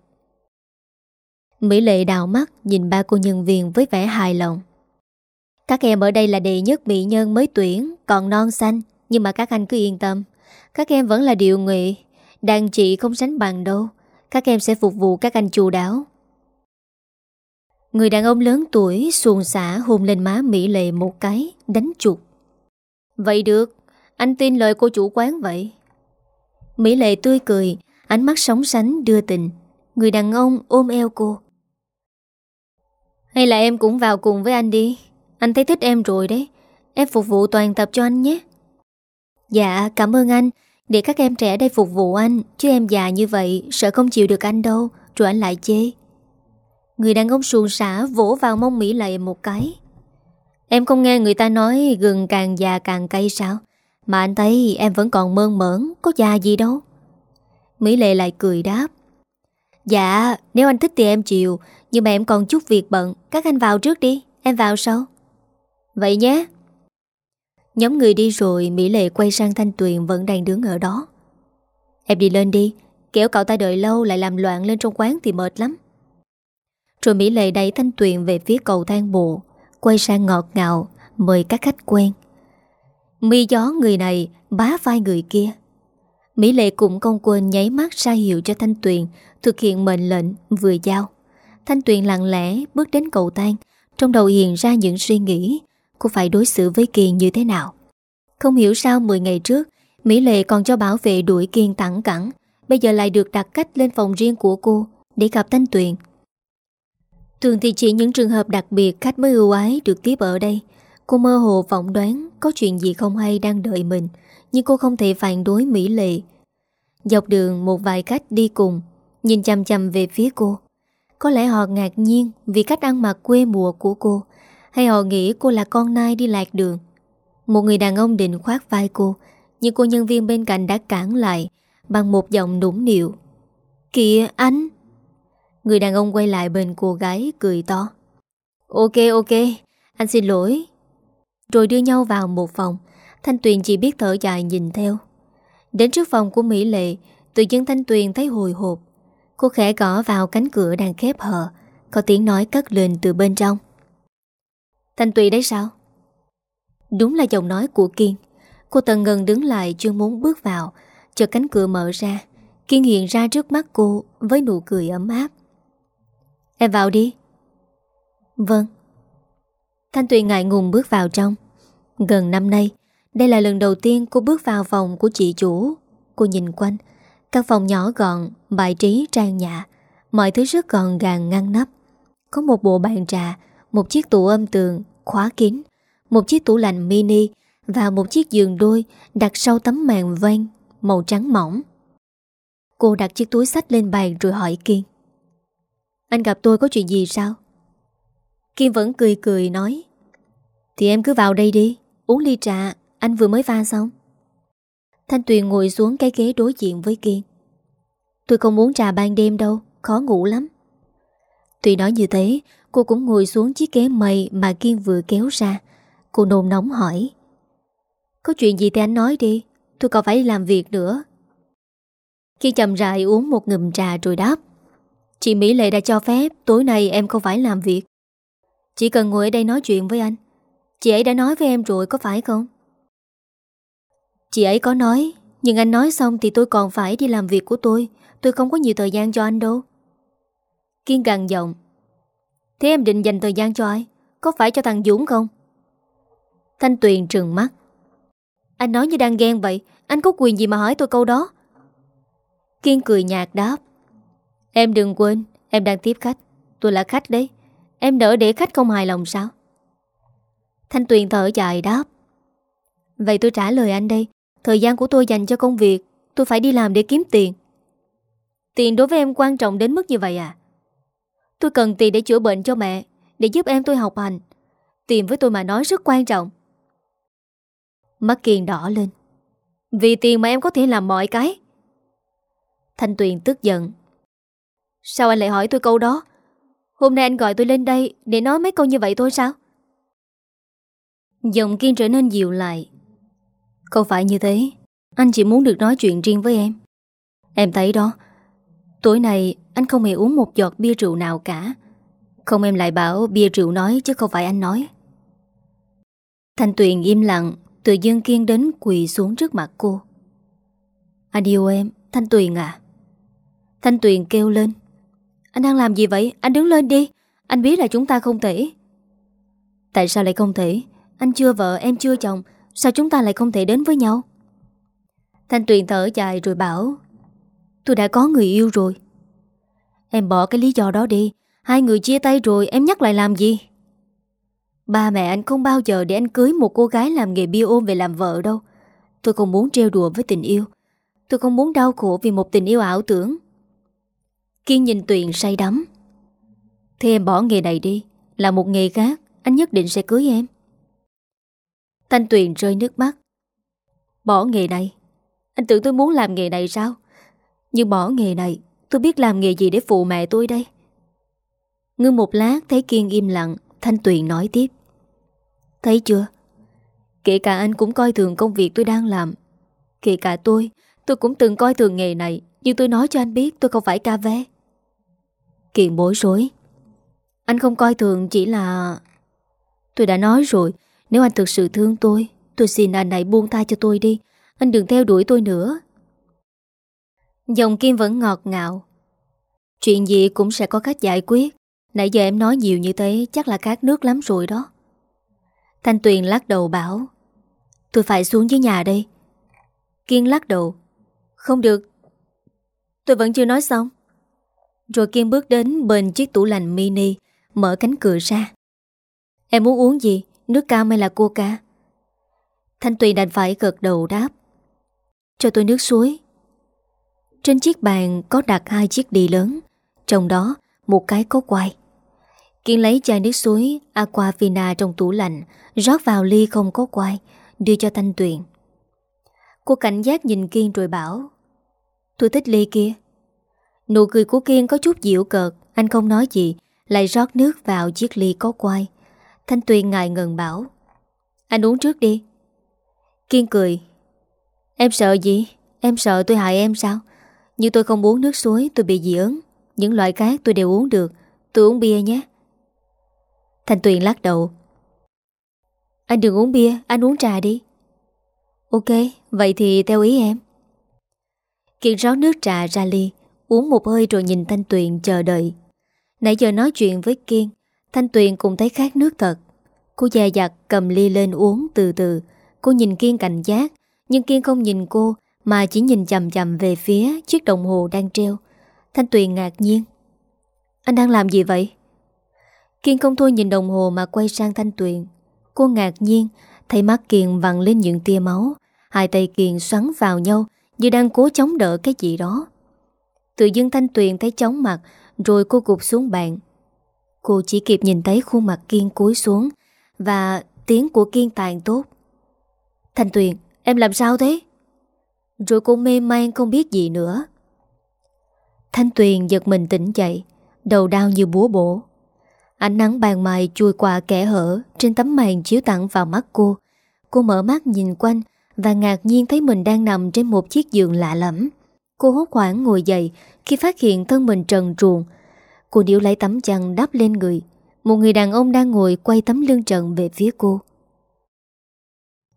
Mỹ Lệ đào mắt Nhìn ba cô nhân viên với vẻ hài lòng Các em ở đây là đệ nhất mỹ nhân mới tuyển Còn non xanh Nhưng mà các anh cứ yên tâm Các em vẫn là điều nghị, Đàn chị không sánh bằng đâu Các em sẽ phục vụ các anh chu đáo Người đàn ông lớn tuổi xuồng xả hôn lên má Mỹ Lệ một cái, đánh chuột. Vậy được, anh tin lời cô chủ quán vậy. Mỹ Lệ tươi cười, ánh mắt sóng sánh đưa tình. Người đàn ông ôm eo cô. Hay là em cũng vào cùng với anh đi. Anh thấy thích em rồi đấy. Em phục vụ toàn tập cho anh nhé. Dạ, cảm ơn anh. Để các em trẻ đây phục vụ anh. Chứ em già như vậy, sợ không chịu được anh đâu. Rồi anh lại chê. Người đàn ông xuồng xả vỗ vào mông Mỹ Lệ một cái Em không nghe người ta nói gừng càng già càng cay sao Mà anh thấy em vẫn còn mơn mởn Có già gì đâu Mỹ Lệ lại cười đáp Dạ nếu anh thích thì em chịu, Nhưng mà em còn chút việc bận. Các anh vào trước đi, Em vào sau. Vậy nhé. Nhóm người đi rồi, Mỹ Lệ quay sang Thanh Tuyền vẫn đang đứng ở đó. Em đi lên đi, Kéo cậu ta đợi lâu lại làm loạn lên trong quán thì mệt lắm. Rồi Mỹ Lệ đẩy Thanh Tuyền về phía cầu thang bộ, Quay sang ngọt ngào Mời các khách quen. Mi gió người này, bá vai người kia. Mỹ Lệ cũng không quên nháy mắt ra hiệu cho Thanh Tuyền Thực hiện mệnh lệnh vừa giao. Thanh Tuyền lặng lẽ bước đến cầu thang Trong đầu hiện ra những suy nghĩ Cô phải đối xử với Kiên như thế nào? Không hiểu sao 10 ngày trước Mỹ Lệ còn cho bảo vệ đuổi Kiên tẳng cẳng Bây giờ lại được đặt cách lên phòng riêng của cô Để gặp Thanh Tuyền. Thường thì chỉ những trường hợp đặc biệt khách mới ưu ái được tiếp ở đây. Cô mơ hồ phỏng đoán có chuyện gì không hay đang đợi mình, nhưng cô không thể phản đối Mỹ Lệ. Dọc đường một vài khách đi cùng, nhìn chăm chăm về phía cô. Có lẽ họ ngạc nhiên vì cách ăn mặc quê mùa của cô, hay họ nghĩ cô là con nai đi lạc đường. Một người đàn ông định khoát vai cô, nhưng cô nhân viên bên cạnh đã cản lại bằng một giọng nũng nịu. Kìa anh! Người đàn ông quay lại bên cô gái cười to Ok ok Anh xin lỗi Rồi đưa nhau vào một phòng Thanh Tuyền chỉ biết thở dài nhìn theo. Đến trước phòng của Mỹ Lệ, Tự dưng Thanh Tuyền thấy hồi hộp. Cô khẽ gõ vào cánh cửa đang khép hờ, Có tiếng nói cất lên từ bên trong. Thanh Tuyền đấy sao? Đúng là giọng nói của Kiên. Cô tần ngần đứng lại chưa muốn bước vào Chờ cánh cửa mở ra. Kiên hiện ra trước mắt cô Với nụ cười ấm áp. Em vào đi. Vâng. Thanh Tuyền ngại ngùng bước vào trong. Gần năm nay đây là lần đầu tiên cô bước vào phòng của chị chủ. Cô nhìn quanh. Căn phòng nhỏ gọn, bài trí trang nhã. Mọi thứ rất gọn gàng ngăn nắp. Có một bộ bàn trà Một chiếc tủ âm tường, khóa kín Một chiếc tủ lạnh mini Và một chiếc giường đôi đặt sau tấm màn vang Màu trắng mỏng Cô đặt chiếc túi sách lên bàn rồi hỏi Kiên. Anh gặp tôi có chuyện gì sao? Kim vẫn cười cười nói Thì em cứ vào đây đi Uống ly trà. Anh vừa mới pha xong. Thanh Tuyền ngồi xuống cái ghế đối diện với Kiên Tôi không muốn trà ban đêm đâu, Khó ngủ lắm. Tuy nói như thế, Cô cũng ngồi xuống chiếc ghế mây Mà Kiên vừa kéo ra. Cô nôn nóng hỏi. Có chuyện gì thì anh nói đi, Tôi còn phải đi làm việc nữa. Kiên chậm rãi uống một ngụm trà rồi đáp. Chị Mỹ Lệ đã cho phép, tối nay em không phải làm việc. Chỉ cần ngồi ở đây nói chuyện với anh. Chị ấy đã nói với em rồi, có phải không? Chị ấy có nói, Nhưng anh nói xong thì tôi còn phải đi làm việc của tôi. Tôi không có nhiều thời gian cho anh đâu. Kiên gằn giọng. Thế em định dành thời gian cho ai? Có phải cho thằng Dũng không? Thanh Tuyền trừng mắt. Anh nói như đang ghen vậy, Anh có quyền gì mà hỏi tôi câu đó? Kiên cười nhạt đáp. Em đừng quên, Em đang tiếp khách. Tôi là khách đấy. Em đỡ để khách không hài lòng sao? Thanh Tuyền thở dài đáp. Vậy tôi trả lời anh đây. Thời gian của tôi dành cho công việc, Tôi phải đi làm để kiếm tiền. Tiền đối với em quan trọng đến mức như vậy à? Tôi cần tiền để chữa bệnh cho mẹ, Để giúp em tôi học hành. Tiền với tôi mà nói rất quan trọng. Mắt Kiền đỏ lên. Vì tiền mà em có thể làm mọi cái. Thanh Tuyền tức giận. Sao anh lại hỏi tôi câu đó? Hôm nay anh gọi tôi lên đây Để nói mấy câu như vậy thôi sao? Giọng Kiên trở nên dịu lại. Không phải như thế. Anh chỉ muốn được nói chuyện riêng với em. Em thấy đó. Tối nay, anh không hề uống một giọt bia rượu nào cả. Không em lại bảo bia rượu nói chứ không phải anh nói. Thanh Tuyền im lặng Tự dưng Kiên đến quỳ xuống trước mặt cô. Anh yêu em, Thanh Tuyền à. Thanh Tuyền kêu lên. Anh đang làm gì vậy? Anh đứng lên đi. Anh biết là chúng ta không thể. Tại sao lại không thể? Anh chưa vợ, em chưa chồng. Sao chúng ta lại không thể đến với nhau? Thanh Tuyền thở dài rồi bảo, Tôi đã có người yêu rồi. Em bỏ cái lý do đó đi, Hai người chia tay rồi, em nhắc lại làm gì? Ba mẹ anh không bao giờ để anh cưới một cô gái làm nghề bia ôm về làm vợ đâu. Tôi không muốn trêu đùa với tình yêu. Tôi không muốn đau khổ vì một tình yêu ảo tưởng. Kiên nhìn Tuyền say đắm. Thế em bỏ nghề này đi, Là một nghề khác, Anh nhất định sẽ cưới em. Thanh Tuyền rơi nước mắt. Bỏ nghề này. Anh tưởng tôi muốn làm nghề này sao? Nhưng bỏ nghề này, Tôi biết làm nghề gì để phụ mẹ tôi đây. Ngưng một lát, thấy Kiên im lặng, Thanh Tuyền nói tiếp. Thấy chưa? Kể cả anh cũng coi thường công việc tôi đang làm. Kể cả tôi Tôi cũng từng coi thường nghề này, Nhưng tôi nói cho anh biết tôi không phải ca vé. Kiên bối rối. Anh không coi thường chỉ là Tôi đã nói rồi nếu anh thực sự thương tôi Tôi xin anh hãy buông tay cho tôi đi. Anh đừng theo đuổi tôi nữa. Dòng Kim vẫn ngọt ngào. Chuyện gì cũng sẽ có cách giải quyết. Nãy giờ em nói nhiều như thế, Chắc là khát nước lắm rồi đó. Thanh Tuyền lắc đầu bảo, Tôi phải xuống dưới nhà đây. Kiên lắc đầu, Không được. Tôi vẫn chưa nói xong. Rồi Kiên bước đến bên chiếc tủ lạnh mini, Mở cánh cửa ra. Em muốn uống gì? Nước cam hay là coca? Thanh Tuyền đành phải gật đầu đáp. Cho tôi nước suối. Trên chiếc bàn có đặt hai chiếc đi lớn, Trong đó một cái có quay Kiên lấy chai nước suối Aquafina trong tủ lạnh, Rót vào ly không có quay Đưa cho Thanh Tuyền. Cô cảnh giác nhìn Kiên rồi bảo, Tôi thích ly kia. Nụ cười của Kiên có chút dịu cợt, Anh không nói gì, Lại rót nước vào chiếc ly có quay Thanh Tuyền ngại ngần bảo Anh uống trước đi. Kiên cười Em sợ gì? Em sợ tôi hại em sao? Nhưng tôi không uống nước suối tôi bị dị ứng. Những loại khác tôi đều uống được. Tôi uống bia nhé. Thanh Tuyền lắc đầu Anh đừng uống bia, anh uống trà đi. Ok, vậy thì theo ý em. Kiệt rót nước trà ra ly Uống một hơi rồi nhìn Thanh Tuyền chờ đợi. Nãy giờ nói chuyện với Kiên Thanh Tuyền cũng thấy khát nước thật. Cô dè dặt cầm ly lên uống từ từ. Cô nhìn Kiên cảnh giác, Nhưng Kiên không nhìn cô, Mà chỉ nhìn chầm chầm về phía chiếc đồng hồ đang treo. Thanh Tuyền ngạc nhiên. Anh đang làm gì vậy? Kiên không thôi nhìn đồng hồ mà quay sang Thanh Tuyền. Cô ngạc nhiên, Thấy mắt Kiên vặn lên những tia máu. Hai tay Kiên xoắn vào nhau Như đang cố chống đỡ cái gì đó. Tự dưng Thanh Tuyền thấy chóng mặt, Rồi cô gục xuống bàn. Cô chỉ kịp nhìn thấy khuôn mặt Kiên cúi xuống Và tiếng của Kiên tàn tốt. Thanh Tuyền, Em làm sao thế? Rồi cô mê man không biết gì nữa. Thanh Tuyền giật mình tỉnh dậy, Đầu đau như búa bổ. Ánh nắng bàn mài chui qua kẻ hở Trên tấm màn chiếu tặng vào mắt cô. Cô mở mắt nhìn quanh Và ngạc nhiên thấy mình đang nằm trên một chiếc giường lạ lẫm. Cô hốt hoảng ngồi dậy Khi phát hiện thân mình trần truồng Cô điệu lấy tấm chăn đắp lên người. Một người đàn ông đang ngồi quay tấm lưng trần về phía cô.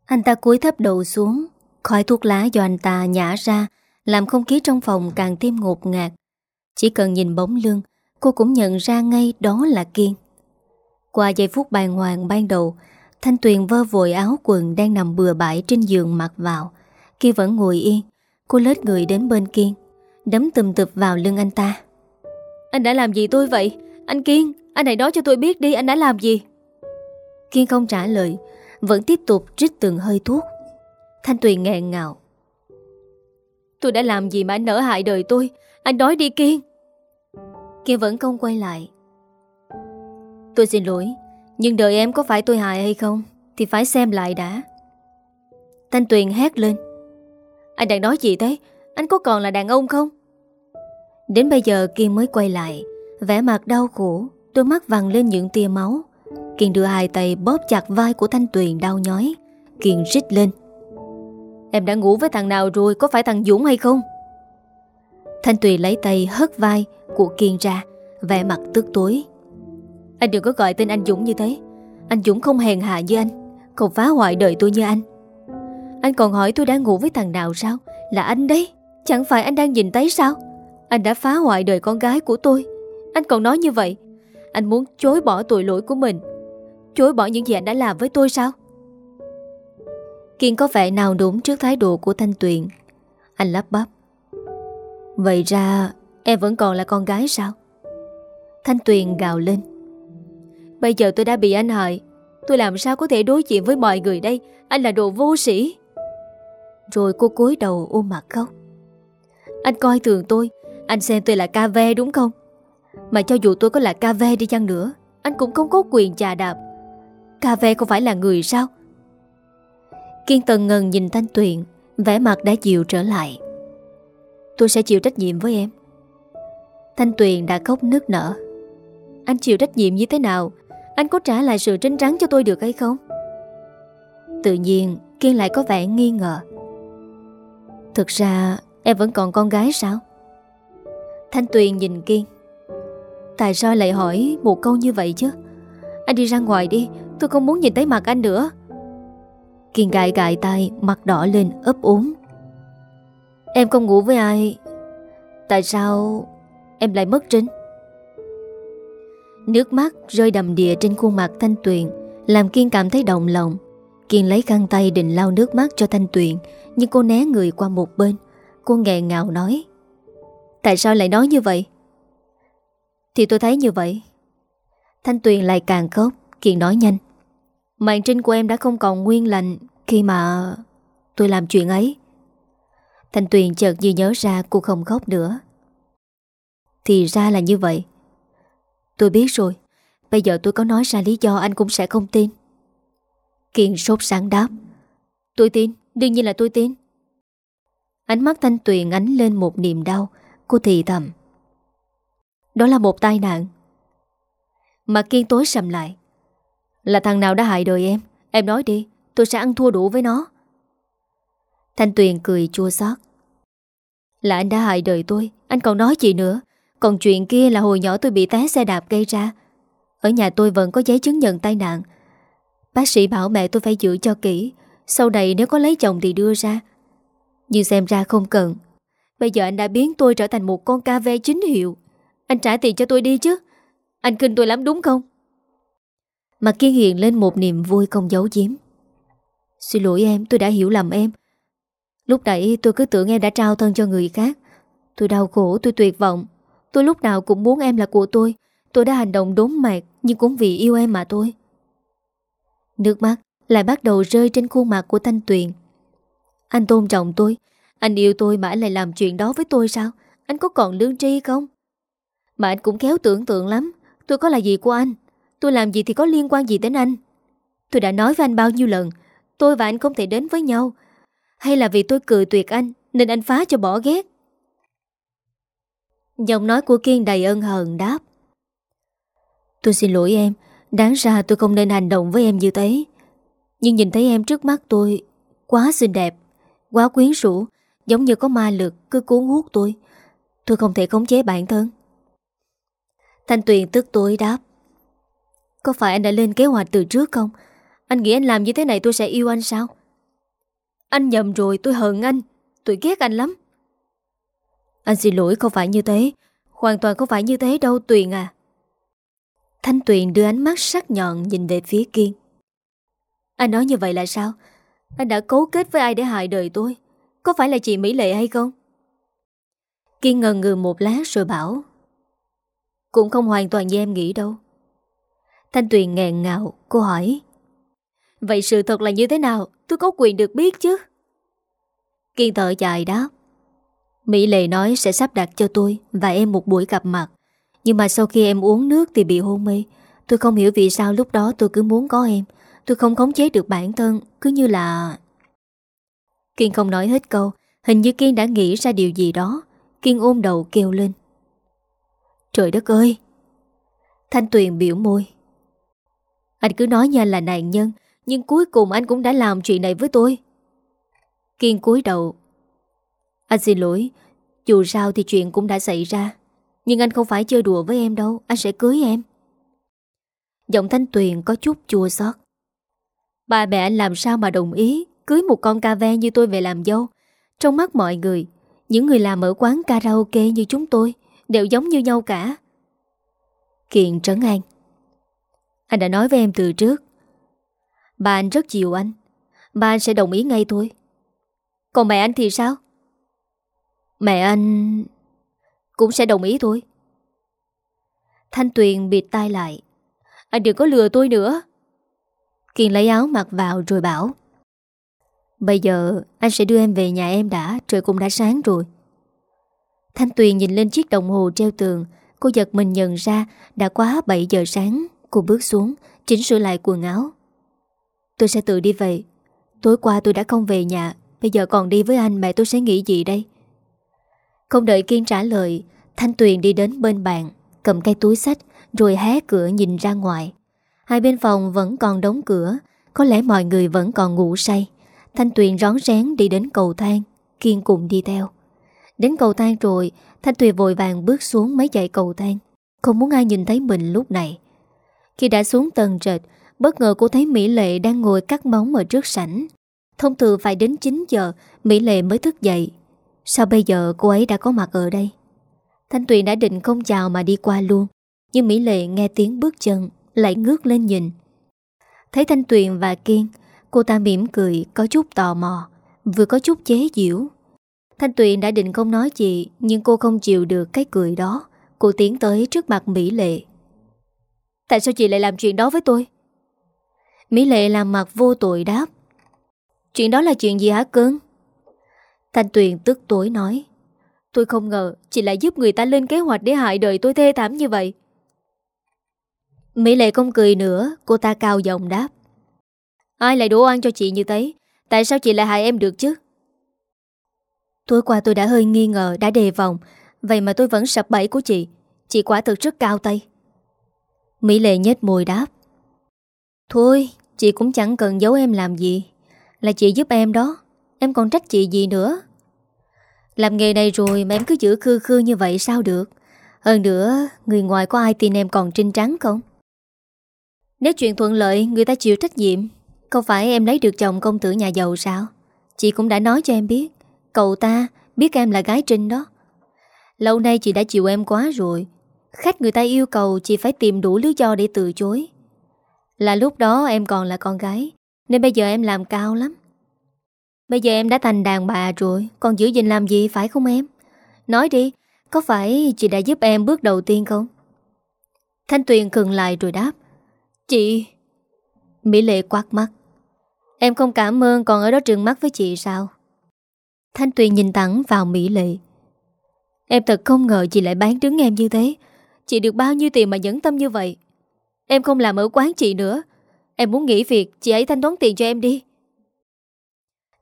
Anh ta cúi thấp đầu xuống. Khói thuốc lá do anh ta nhả ra, Làm không khí trong phòng càng thêm ngột ngạt. Chỉ cần nhìn bóng lưng, Cô cũng nhận ra ngay đó là Kiên. Qua giây phút bàng hoàng ban đầu, Thanh Tuyền vơ vội áo quần Đang nằm bừa bãi trên giường mặc vào. Kiên vẫn ngồi yên. Cô lết người đến bên Kiên, Đấm tùm tụp vào lưng anh ta. Anh đã làm gì tôi vậy? Anh Kiên, Anh hãy nói cho tôi biết đi, anh đã làm gì? Kiên không trả lời, Vẫn tiếp tục trích từng hơi thuốc. Thanh Tuyền nghẹn ngào. Tôi đã làm gì mà anh nỡ hại đời tôi? Anh nói đi, Kiên. Kiên vẫn không quay lại. Tôi xin lỗi, Nhưng đời em có phải tôi hại hay không Thì phải xem lại đã. Thanh Tuyền hét lên. Anh đang nói gì thế? Anh có còn là đàn ông không? Đến bây giờ Kiên mới quay lại. Vẻ mặt đau khổ, Đôi mắt vằn lên những tia máu. Kiên đưa hai tay bóp chặt vai của Thanh Tuyền đau nhói. Kiên rít lên. Em đã ngủ với thằng nào rồi, Có phải thằng Dũng hay không? Thanh Tuyền lấy tay hất vai Của Kiên ra, Vẻ mặt tức tối. Anh đừng có gọi tên anh Dũng như thế. Anh Dũng không hèn hạ như anh, Không phá hoại đời tôi như anh. Anh còn hỏi tôi đã ngủ với thằng nào sao? Là anh đấy, Chẳng phải anh đang nhìn thấy sao? Anh đã phá hoại đời con gái của tôi. Anh còn nói như vậy. Anh muốn chối bỏ tội lỗi của mình. Chối bỏ những gì anh đã làm với tôi sao? Kiên có vẻ nào đúng trước thái độ của Thanh Tuyền? Anh lắp bắp. Vậy ra, em vẫn còn là con gái sao? Thanh Tuyền gào lên. Bây giờ tôi đã bị anh hại. Tôi làm sao có thể đối diện với mọi người đây? Anh là đồ vô sĩ Rồi cô cúi đầu ôm mặt khóc. Anh coi thường tôi. Anh xem tôi là ca ve đúng không? Mà cho dù tôi có là ca ve đi chăng nữa, Anh cũng không có quyền chà đạp. Ca ve không phải là người sao? Kiên Tần ngần nhìn Thanh Tuyền, vẻ mặt đã chịu trở lại. Tôi sẽ chịu trách nhiệm với em. Thanh Tuyền đã khóc nước nở. Anh chịu trách nhiệm như thế nào? Anh có trả lại sự trinh trắng cho tôi được hay không? Tự nhiên, Kiên lại có vẻ nghi ngờ. Thực ra, Em vẫn còn con gái sao? Thanh Tuyền nhìn Kiên. Tại sao lại hỏi một câu như vậy chứ? Anh đi ra ngoài đi, Tôi không muốn nhìn thấy mặt anh nữa. Kiên gãi gãi tay, Mặt đỏ lên, ấp ốm Em không ngủ với ai. Tại sao em lại mất trinh? Nước mắt rơi đầm đìa trên khuôn mặt Thanh Tuyền, Làm Kiên cảm thấy động lòng. Kiên lấy khăn tay định lau nước mắt cho Thanh Tuyền, Nhưng cô né người qua một bên. Cô nghẹn ngào nói Tại sao lại nói như vậy? Thì tôi thấy như vậy. Thanh Tuyền lại càng khóc Kiên nói nhanh. Mạng trinh của em đã không còn nguyên lành Khi mà tôi làm chuyện ấy. Thanh Tuyền chợt như nhớ ra cô không khóc nữa. Thì ra là như vậy. Tôi biết rồi. Bây giờ tôi có nói ra lý do anh cũng sẽ không tin. Kiên sốt sáng đáp. Tôi tin, đương nhiên là tôi tin. Ánh mắt Thanh Tuyền ánh lên một niềm đau. Cô thì thầm Đó là một tai nạn. Mặt Kiên tối sầm lại. Là thằng nào đã hại đời em? Em nói đi, tôi sẽ ăn thua đủ với nó. Thanh Tuyền cười chua xót. Là anh đã hại đời tôi Anh còn nói gì nữa? Còn chuyện kia là hồi nhỏ tôi bị té xe đạp gây ra. Ở nhà tôi vẫn có giấy chứng nhận tai nạn. Bác sĩ bảo mẹ tôi phải giữ cho kỹ. Sau này nếu có lấy chồng thì đưa ra. Nhưng xem ra không cần. Bây giờ anh đã biến tôi trở thành một con ca ve chính hiệu. Anh trả tiền cho tôi đi chứ. Anh kinh tôi lắm đúng không? Mặt kiên hiện lên một niềm vui không giấu giếm. Xin lỗi em tôi đã hiểu lầm em. Lúc nãy tôi cứ tưởng em đã trao thân cho người khác. Tôi đau khổ, tôi tuyệt vọng. Tôi lúc nào cũng muốn em là của tôi. Tôi đã hành động đốn mạc Nhưng cũng vì yêu em mà thôi. Nước mắt lại bắt đầu rơi trên khuôn mặt của Thanh Tuyền. Anh tôn trọng tôi anh yêu tôi mà anh lại làm chuyện đó với tôi sao? Anh có còn lương tri không? Mà anh cũng khéo tưởng tượng lắm. Tôi có là gì của anh? Tôi làm gì thì có liên quan gì đến anh? Tôi đã nói với anh bao nhiêu lần, Tôi và anh không thể đến với nhau. Hay là vì tôi cười tuyệt anh, Nên anh phá cho bỏ ghét? Giọng nói của Kiên đầy ân hờn đáp. Tôi xin lỗi em, Đáng ra tôi không nên hành động với em như thế. Nhưng nhìn thấy em trước mắt tôi, Quá xinh đẹp, Quá quyến rũ Giống như có ma lực, cứ cuốn hút tôi. Tôi không thể khống chế bản thân. Thanh Tuyền tức tối đáp. Có phải anh đã lên kế hoạch từ trước không? Anh nghĩ anh làm như thế này tôi sẽ yêu anh sao? Anh nhầm rồi, tôi hận anh. Tôi ghét anh lắm. Anh xin lỗi, không phải như thế. Hoàn toàn không phải như thế đâu, Tuyền à. Thanh Tuyền đưa ánh mắt sắc nhọn nhìn về phía Kiên. Anh nói như vậy là sao? Anh đã cấu kết với ai để hại đời tôi? Có phải là chị Mỹ Lệ hay không? Kiên ngần ngừ một lát rồi bảo, Cũng không hoàn toàn như em nghĩ đâu. Thanh Tuyền nghẹn ngạo Cô hỏi, Vậy sự thật là như thế nào? Tôi có quyền được biết chứ? Kiên thở dài đáp, Mỹ Lệ nói sẽ sắp đặt cho tôi Và em một buổi gặp mặt, Nhưng mà sau khi em uống nước thì bị hôn mê. Tôi không hiểu vì sao lúc đó tôi cứ muốn có em. Tôi không khống chế được bản thân, Cứ như là Kiên không nói hết câu, Hình như Kiên đã nghĩ ra điều gì đó. Kiên ôm đầu kêu lên. Trời đất ơi! Thanh Tuyền biểu môi. Anh cứ nói nha là nạn nhân, Nhưng cuối cùng anh cũng đã làm chuyện này với tôi. Kiên cúi đầu. Anh xin lỗi, Dù sao thì chuyện cũng đã xảy ra, Nhưng anh không phải chơi đùa với em đâu, Anh sẽ cưới em. Giọng Thanh Tuyền có chút chua xót. Ba mẹ anh làm sao mà đồng ý? Cưới một con ca ve như tôi về làm dâu Trong mắt mọi người, Những người làm ở quán karaoke như chúng tôi Đều giống như nhau cả Kiện trấn an Anh đã nói với em từ trước bà anh rất chiều anh bà anh sẽ đồng ý ngay thôi còn mẹ anh thì sao? Mẹ anh... Cũng sẽ đồng ý thôi. Thanh Tuyền bịt tai lại. Anh đừng có lừa tôi nữa. Kiên lấy áo mặc vào rồi bảo. Bây giờ anh sẽ đưa em về nhà em đã, trời cũng đã sáng rồi. Thanh Tuyền nhìn lên chiếc đồng hồ treo tường, cô giật mình nhận ra đã quá 7 giờ sáng. Cô bước xuống, chỉnh sửa lại quần áo. Tôi sẽ tự đi về. Tối qua tôi đã không về nhà Bây giờ còn đi với anh mẹ tôi sẽ nghĩ gì đây Không đợi Kiên trả lời Thanh Tuyền đi đến bên bạn Cầm cái túi sách Rồi hé cửa nhìn ra ngoài Hai bên phòng vẫn còn đóng cửa Có lẽ mọi người vẫn còn ngủ say Thanh Tuyền rón rén đi đến cầu thang, Kiên cùng đi theo. Đến cầu thang rồi, Thanh Tuyền vội vàng bước xuống mấy dãy cầu thang. Không muốn ai nhìn thấy mình lúc này. Khi đã xuống tầng trệt, Bất ngờ cô thấy Mỹ Lệ đang ngồi cắt móng ở trước sảnh. Thông thường phải đến 9 giờ, Mỹ Lệ mới thức dậy. Sao bây giờ cô ấy đã có mặt ở đây? Thanh Tuyền đã định không chào mà đi qua luôn, Nhưng Mỹ Lệ nghe tiếng bước chân, Lại ngước lên nhìn. Thấy Thanh Tuyền và Kiên Cô ta mỉm cười có chút tò mò Vừa có chút chế giễu Thanh Tuyền đã định không nói gì Nhưng cô không chịu được cái cười đó Cô tiến tới trước mặt Mỹ Lệ Tại sao chị lại làm chuyện đó với tôi Mỹ Lệ làm mặt vô tội đáp Chuyện đó là chuyện gì hả cưng? Thanh Tuyền tức tối nói Tôi không ngờ chị lại giúp người ta lên kế hoạch để hại đời tôi thê thảm như vậy. Mỹ Lệ không cười nữa, cô ta cao giọng đáp. Ai lại đổ oan cho chị như thế? Tại sao chị lại hại em được chứ? Tối qua tôi đã hơi nghi ngờ, đã đề vòng, vậy mà tôi vẫn sập bẫy của chị. Chị quả thực rất cao tay. Mỹ Lệ nhếch môi đáp. Thôi, chị cũng chẳng cần giấu em làm gì. Là chị giúp em đó Em còn trách chị gì nữa Làm nghề này rồi mà em cứ giữ khư khư như vậy sao được Hơn nữa Người ngoài có ai tin em còn trinh trắng không Nếu chuyện thuận lợi Người ta chịu trách nhiệm không phải em lấy được chồng công tử nhà giàu sao? Chị cũng đã nói cho em biết. Cậu ta biết em là gái trinh đó. Lâu nay chị đã chịu em quá rồi. Khách người ta yêu cầu Chị phải tìm đủ lý do để từ chối. Là lúc đó em còn là con gái, nên bây giờ em làm cao lắm. Bây giờ em đã thành đàn bà rồi, Còn giữ gìn làm gì phải không em? Nói đi, Có phải chị đã giúp em bước đầu tiên không? Thanh Tuyền khừng lại rồi đáp. Chị Mỹ Lệ quát mắt. Em không cảm ơn còn ở đó trừng mắt với chị sao? Thanh Tuyền nhìn thẳng vào Mỹ Lệ. Em thật không ngờ chị lại bán trứng em như thế. Chị được bao nhiêu tiền mà nhẫn tâm như vậy? Em không làm ở quán chị nữa. Em muốn nghỉ việc, Chị ấy thanh toán tiền cho em đi.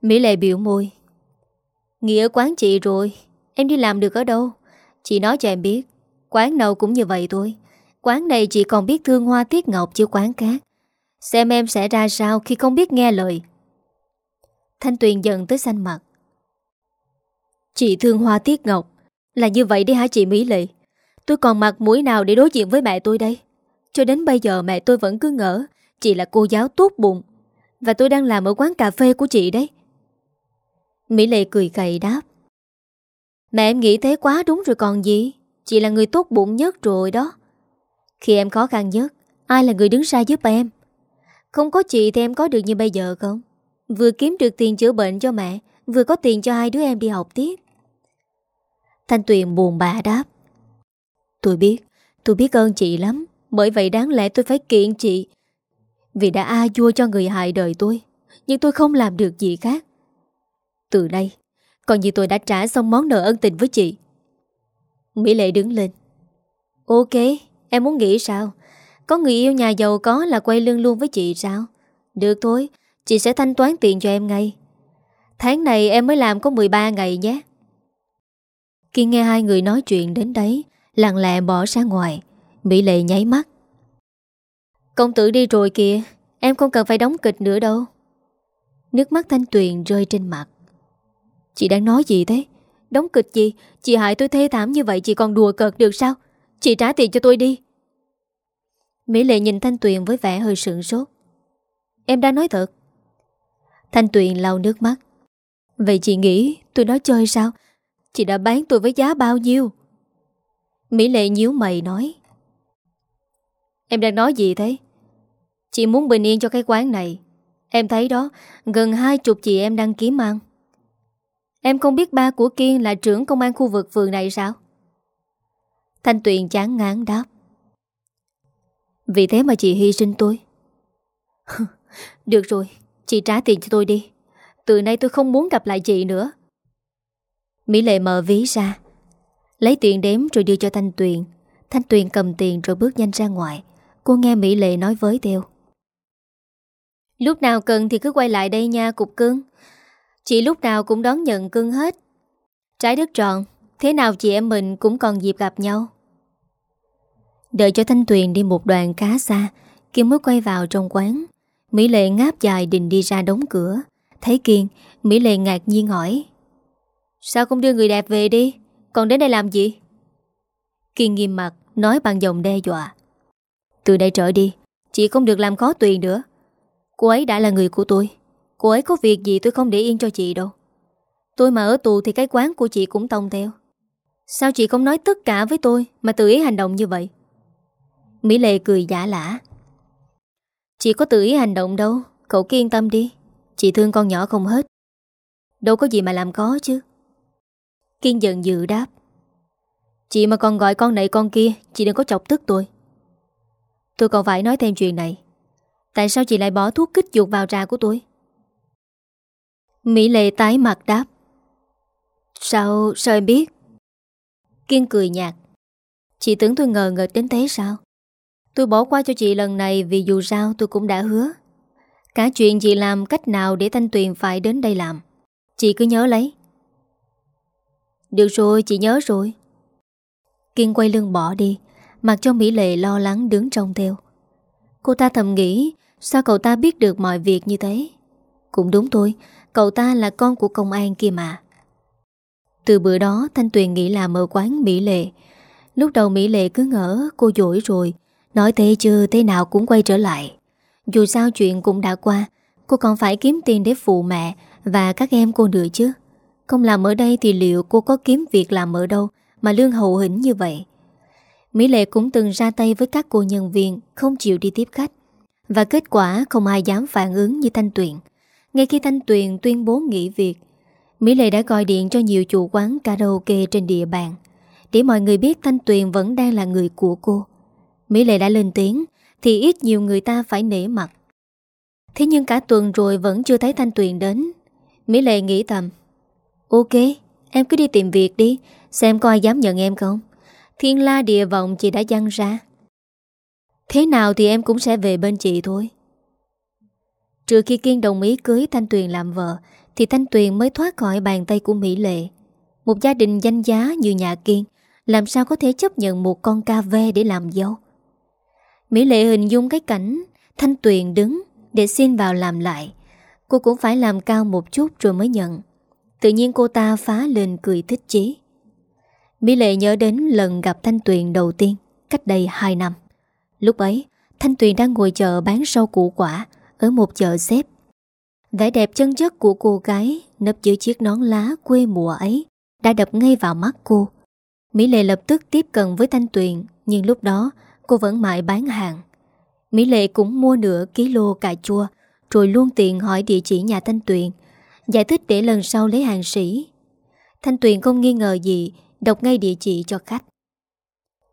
Mỹ Lệ biểu môi. Nghỉ ở quán chị rồi. Em đi làm được ở đâu? Chị nói cho em biết. Quán nào cũng như vậy thôi. Quán này chị còn biết thương hoa tiết ngọc chứ quán khác. Xem em sẽ ra sao khi không biết nghe lời. Thanh Tuyền dần tới xanh mặt. Chị thương hoa tiết ngọc. Là như vậy đi hả chị Mỹ Lệ? Tôi còn mặt mũi nào để đối diện với mẹ tôi đây? Cho đến bây giờ mẹ tôi vẫn cứ ngỡ, Chị là cô giáo tốt bụng. Và tôi đang làm ở quán cà phê của chị đấy. Mỹ Lệ cười cậy đáp. Mẹ em nghĩ thế quá đúng rồi còn gì? Chị là người tốt bụng nhất rồi đó. Khi em khó khăn nhất, Ai là người đứng ra giúp em? Không có chị thì em có được như bây giờ không? Vừa kiếm được tiền chữa bệnh cho mẹ, Vừa có tiền cho hai đứa em đi học tiếp. Thanh Tuyền buồn bã đáp. Tôi biết Tôi biết ơn chị lắm. Bởi vậy đáng lẽ tôi phải kiện chị. Vì đã a vua cho người hại đời tôi, Nhưng tôi không làm được gì khác. Từ đây Còn như tôi đã trả xong món nợ ân tình với chị. Mỹ Lệ đứng lên. Ok, Em muốn nghĩ sao? Có người yêu nhà giàu có là quay lưng luôn với chị sao? Được thôi, Chị sẽ thanh toán tiền cho em ngay. Tháng này em mới làm có 13 ngày nhé. Khi nghe hai người nói chuyện đến đấy, Lặng lẽ bỏ ra ngoài. Mỹ Lệ nháy mắt. Công tử đi rồi kìa, Em không cần phải đóng kịch nữa đâu. Nước mắt Thanh Tuyền rơi trên mặt. Chị đang nói gì thế? Đóng kịch gì? Chị hại tôi thê thảm như vậy chị còn đùa cợt được sao? Chị trả tiền cho tôi đi. Mỹ Lệ nhìn Thanh Tuyền với vẻ hơi sượng sốt. Em đã nói thật. Thanh Tuyền lau nước mắt. Vậy chị nghĩ tôi nói chơi sao? Chị đã bán tôi với giá bao nhiêu? Mỹ Lệ nhíu mày nói. Em đang nói gì thế? Chị muốn bình yên cho cái quán này. Em thấy đó, Gần hai chục chị em đang kiếm ăn Em không biết ba của Kiên là trưởng công an khu vực phường này sao? Thanh Tuyền chán ngán đáp. Vì thế mà chị hy sinh tôi. Được rồi, Chị trả tiền cho tôi đi. Từ nay tôi không muốn gặp lại chị nữa. Mỹ Lệ mở ví ra, Lấy tiền đếm rồi đưa cho Thanh Tuyền. Thanh Tuyền cầm tiền rồi bước nhanh ra ngoài. Cô nghe Mỹ Lệ nói với theo. Lúc nào cần thì cứ quay lại đây nha, cục cưng. Chị lúc nào cũng đón nhận cưng hết. Trái đất tròn, Thế nào chị em mình cũng còn dịp gặp nhau. Đợi cho Thanh Tuyền đi một đoàn cá xa Kiên mới quay vào trong quán. Mỹ Lệ ngáp dài định đi ra đóng cửa. Thấy Kiên, Mỹ Lệ ngạc nhiên hỏi, Sao không đưa người đẹp về đi? Còn đến đây làm gì? Kiên nghiêm mặt, nói bằng giọng đe dọa, Từ đây trở đi, Chị không được làm khó Tuyền nữa. Cô ấy đã là người của tôi. Cô ấy có việc gì tôi không để yên cho chị đâu. Tôi mà ở tù thì cái quán của chị cũng tông theo. Sao chị không nói tất cả với tôi Mà tự ý hành động như vậy? Mỹ Lệ cười giả lả. Chị có tự ý hành động đâu Cậu cứ yên tâm đi. Chị thương con nhỏ không hết. Đâu có gì mà làm có chứ. Kiên giận dự đáp. Chị mà còn gọi con này con kia Chị đừng có chọc tức tôi. Tôi còn phải nói thêm chuyện này. Tại sao chị lại bỏ thuốc kích dục vào trà của tôi? Mỹ Lệ tái mặt đáp. Sao, sao em biết? Kiên cười nhạt. Chị tưởng tôi ngờ ngợt đến thế sao? Tôi bỏ qua cho chị lần này Vì dù sao tôi cũng đã hứa. Cả chuyện chị làm cách nào Để Thanh Tuyền phải đến đây làm? Chị cứ nhớ lấy. Được rồi, chị nhớ rồi. Kiên quay lưng bỏ đi, Mặc cho Mỹ Lệ lo lắng đứng trong theo. Cô ta thầm nghĩ, Sao cậu ta biết được mọi việc như thế? Cũng đúng thôi, Cậu ta là con của công an kia mà. Từ bữa đó, Thanh Tuyền nghĩ làm ở quán Mỹ Lệ. Lúc đầu Mỹ Lệ cứ ngỡ, cô dỗi rồi Nói thế chưa thế nào cũng quay trở lại. Dù sao chuyện cũng đã qua, Cô còn phải kiếm tiền để phụ mẹ Và các em cô nữa chứ. Không làm ở đây thì liệu cô có kiếm việc làm ở đâu Mà lương hậu hĩnh như vậy? Mỹ Lệ cũng từng ra tay với các cô nhân viên, Không chịu đi tiếp khách. Và kết quả không ai dám phản ứng như Thanh Tuyền. Ngay khi Thanh Tuyền tuyên bố nghỉ việc, Mỹ Lệ đã gọi điện cho nhiều chủ quán karaoke trên địa bàn. Để mọi người biết Thanh Tuyền vẫn đang là người của cô Mỹ Lệ đã lên tiếng Thì ít nhiều người ta phải nể mặt. Thế nhưng cả tuần rồi vẫn chưa thấy Thanh Tuyền đến. Mỹ Lệ nghĩ thầm Ok, em cứ đi tìm việc đi Xem có ai dám nhận em không. Thiên la địa vọng chị đã dăng ra. Thế nào thì em cũng sẽ về bên chị thôi. Trừ khi Kiên đồng ý cưới Thanh Tuyền làm vợ Thì Thanh Tuyền mới thoát khỏi bàn tay của Mỹ Lệ. Một gia đình danh giá như nhà Kiên Làm sao có thể chấp nhận một con ca ve để làm dâu? Mỹ Lệ hình dung cái cảnh Thanh Tuyền đứng để xin vào làm lại. Cô cũng phải làm cao một chút rồi mới nhận. Tự nhiên cô ta phá lên cười thích chí. Mỹ Lệ nhớ đến lần gặp Thanh Tuyền đầu tiên, Cách đây 2 năm. Lúc ấy, Thanh Tuyền đang ngồi chợ bán rau củ quả Ở một chợ xếp. Vẻ đẹp chân chất của cô gái Nấp dưới chiếc nón lá quê mùa ấy Đã đập ngay vào mắt cô. Mỹ Lệ lập tức tiếp cận với Thanh Tuyền, Nhưng lúc đó cô vẫn mãi bán hàng. Mỹ Lệ cũng mua nửa ký-lô cà chua, Rồi luôn tiện hỏi địa chỉ nhà Thanh Tuyền, Giải thích để lần sau lấy hàng sĩ. Thanh Tuyền không nghi ngờ gì, Đọc ngay địa chỉ cho khách.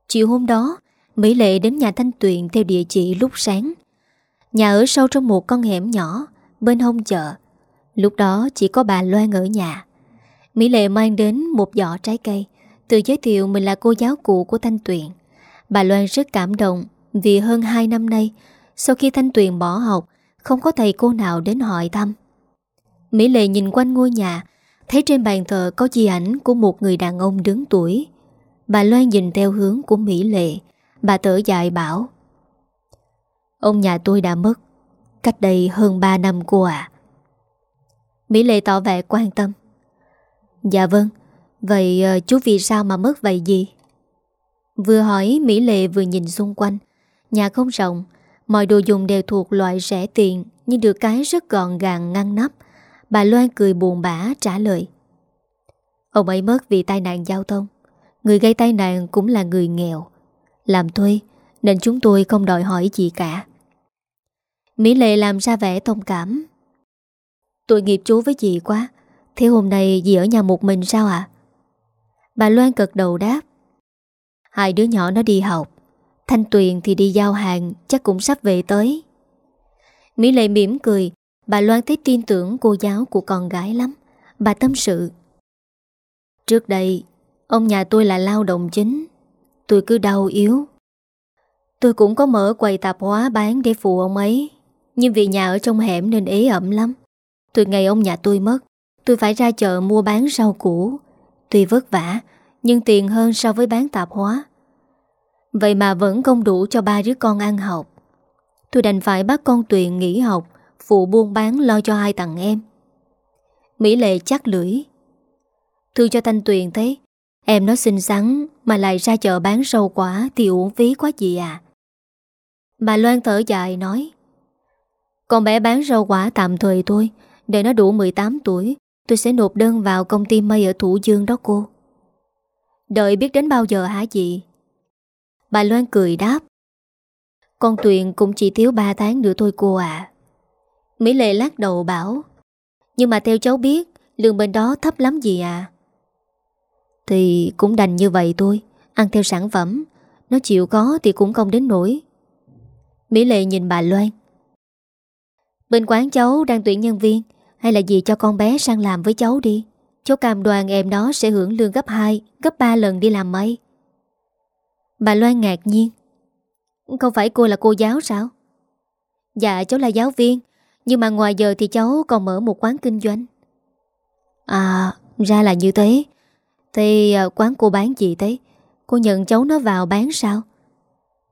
Chiều hôm đó, Mỹ Lệ đến nhà Thanh Tuyền theo địa chỉ lúc sáng. Nhà ở sâu trong một con hẻm nhỏ, Bên hông chợ. Lúc đó chỉ có bà Loan ở nhà. Mỹ Lệ mang đến một giỏ trái cây, Tự giới thiệu mình là cô giáo cụ của Thanh Tuyền. Bà Loan rất cảm động Vì hơn 2 năm nay, Sau khi Thanh Tuyền bỏ học, Không có thầy cô nào đến hỏi thăm. Mỹ Lệ nhìn quanh ngôi nhà, Thấy trên bàn thờ có di ảnh Của một người đàn ông đứng tuổi. Bà Loan nhìn theo hướng của Mỹ Lệ, Bà thở dài bảo, Ông nhà tôi đã mất, Cách đây hơn 3 năm cô à Mỹ Lệ tỏ vẻ quan tâm Dạ vâng Vậy ờ, chú vì sao mà mất vậy gì? Vừa hỏi, Mỹ Lệ vừa nhìn xung quanh. Nhà không rộng, Mọi đồ dùng đều thuộc loại rẻ tiền, Nhưng được cái rất gọn gàng, ngăn nắp. Bà Loan cười buồn bã, trả lời. Ông ấy mất vì tai nạn giao thông. Người gây tai nạn cũng là người nghèo. Làm thuê, Nên chúng tôi không đòi hỏi gì cả. Mỹ Lệ làm ra vẻ thông cảm. Tội nghiệp chú với chị quá. Thế hôm nay dì ở nhà một mình sao ạ? Bà Loan cực đầu đáp. Hai đứa nhỏ nó đi học. Thanh Tuyền thì đi giao hàng, Chắc cũng sắp về tới. Mỹ Lệ mỉm cười, Bà Loan thấy tin tưởng cô giáo của con gái lắm. Bà tâm sự, Trước đây, Ông nhà tôi là lao động chính, Tôi cứ đau yếu. Tôi cũng có mở quầy tạp hóa bán để phụ ông ấy, Nhưng vì nhà ở trong hẻm nên ế ẩm lắm. Từ ngày ông nhà tôi mất, Tôi phải ra chợ mua bán rau củ. Tuy vất vả, Nhưng tiền hơn so với bán tạp hóa. Vậy mà vẫn không đủ cho ba đứa con ăn học. Tôi đành phải bắt con Tuyền nghỉ học, Phụ buôn bán lo cho hai tặng em. Mỹ Lệ chắc lưỡi. Thương cho Thanh Tuyền thế Em nó xinh xắn Mà lại ra chợ bán rau quả Thì uổng phí quá gì à? Bà Loan thở dài nói, Con bé bán rau quả tạm thời thôi Để nó đủ 18 tuổi, Tôi sẽ nộp đơn vào công ty mây ở Thủ Dương đó cô. Đợi biết đến bao giờ hả chị? Bà Loan cười đáp. Con Tuyền cũng chỉ thiếu 3 tháng nữa thôi cô ạ. Mỹ Lệ lắc đầu bảo. Nhưng mà theo cháu biết, Lương bên đó thấp lắm gì à? Thì cũng đành như vậy thôi. Ăn theo sản phẩm. Nó chịu có thì cũng không đến nổi Mỹ Lệ nhìn bà Loan. Bên quán cháu đang tuyển nhân viên. Hay là gì cho con bé sang làm với cháu đi. Cháu cam đoàn em đó sẽ hưởng lương gấp 2 Gấp 3 lần đi làm mây. Bà Loan ngạc nhiên. Không phải cô là cô giáo sao? Dạ cháu là giáo viên, Nhưng mà ngoài giờ thì cháu còn mở một quán kinh doanh. À ra là như thế. Thì à, quán cô bán gì thế? Cô nhận cháu nó vào bán sao?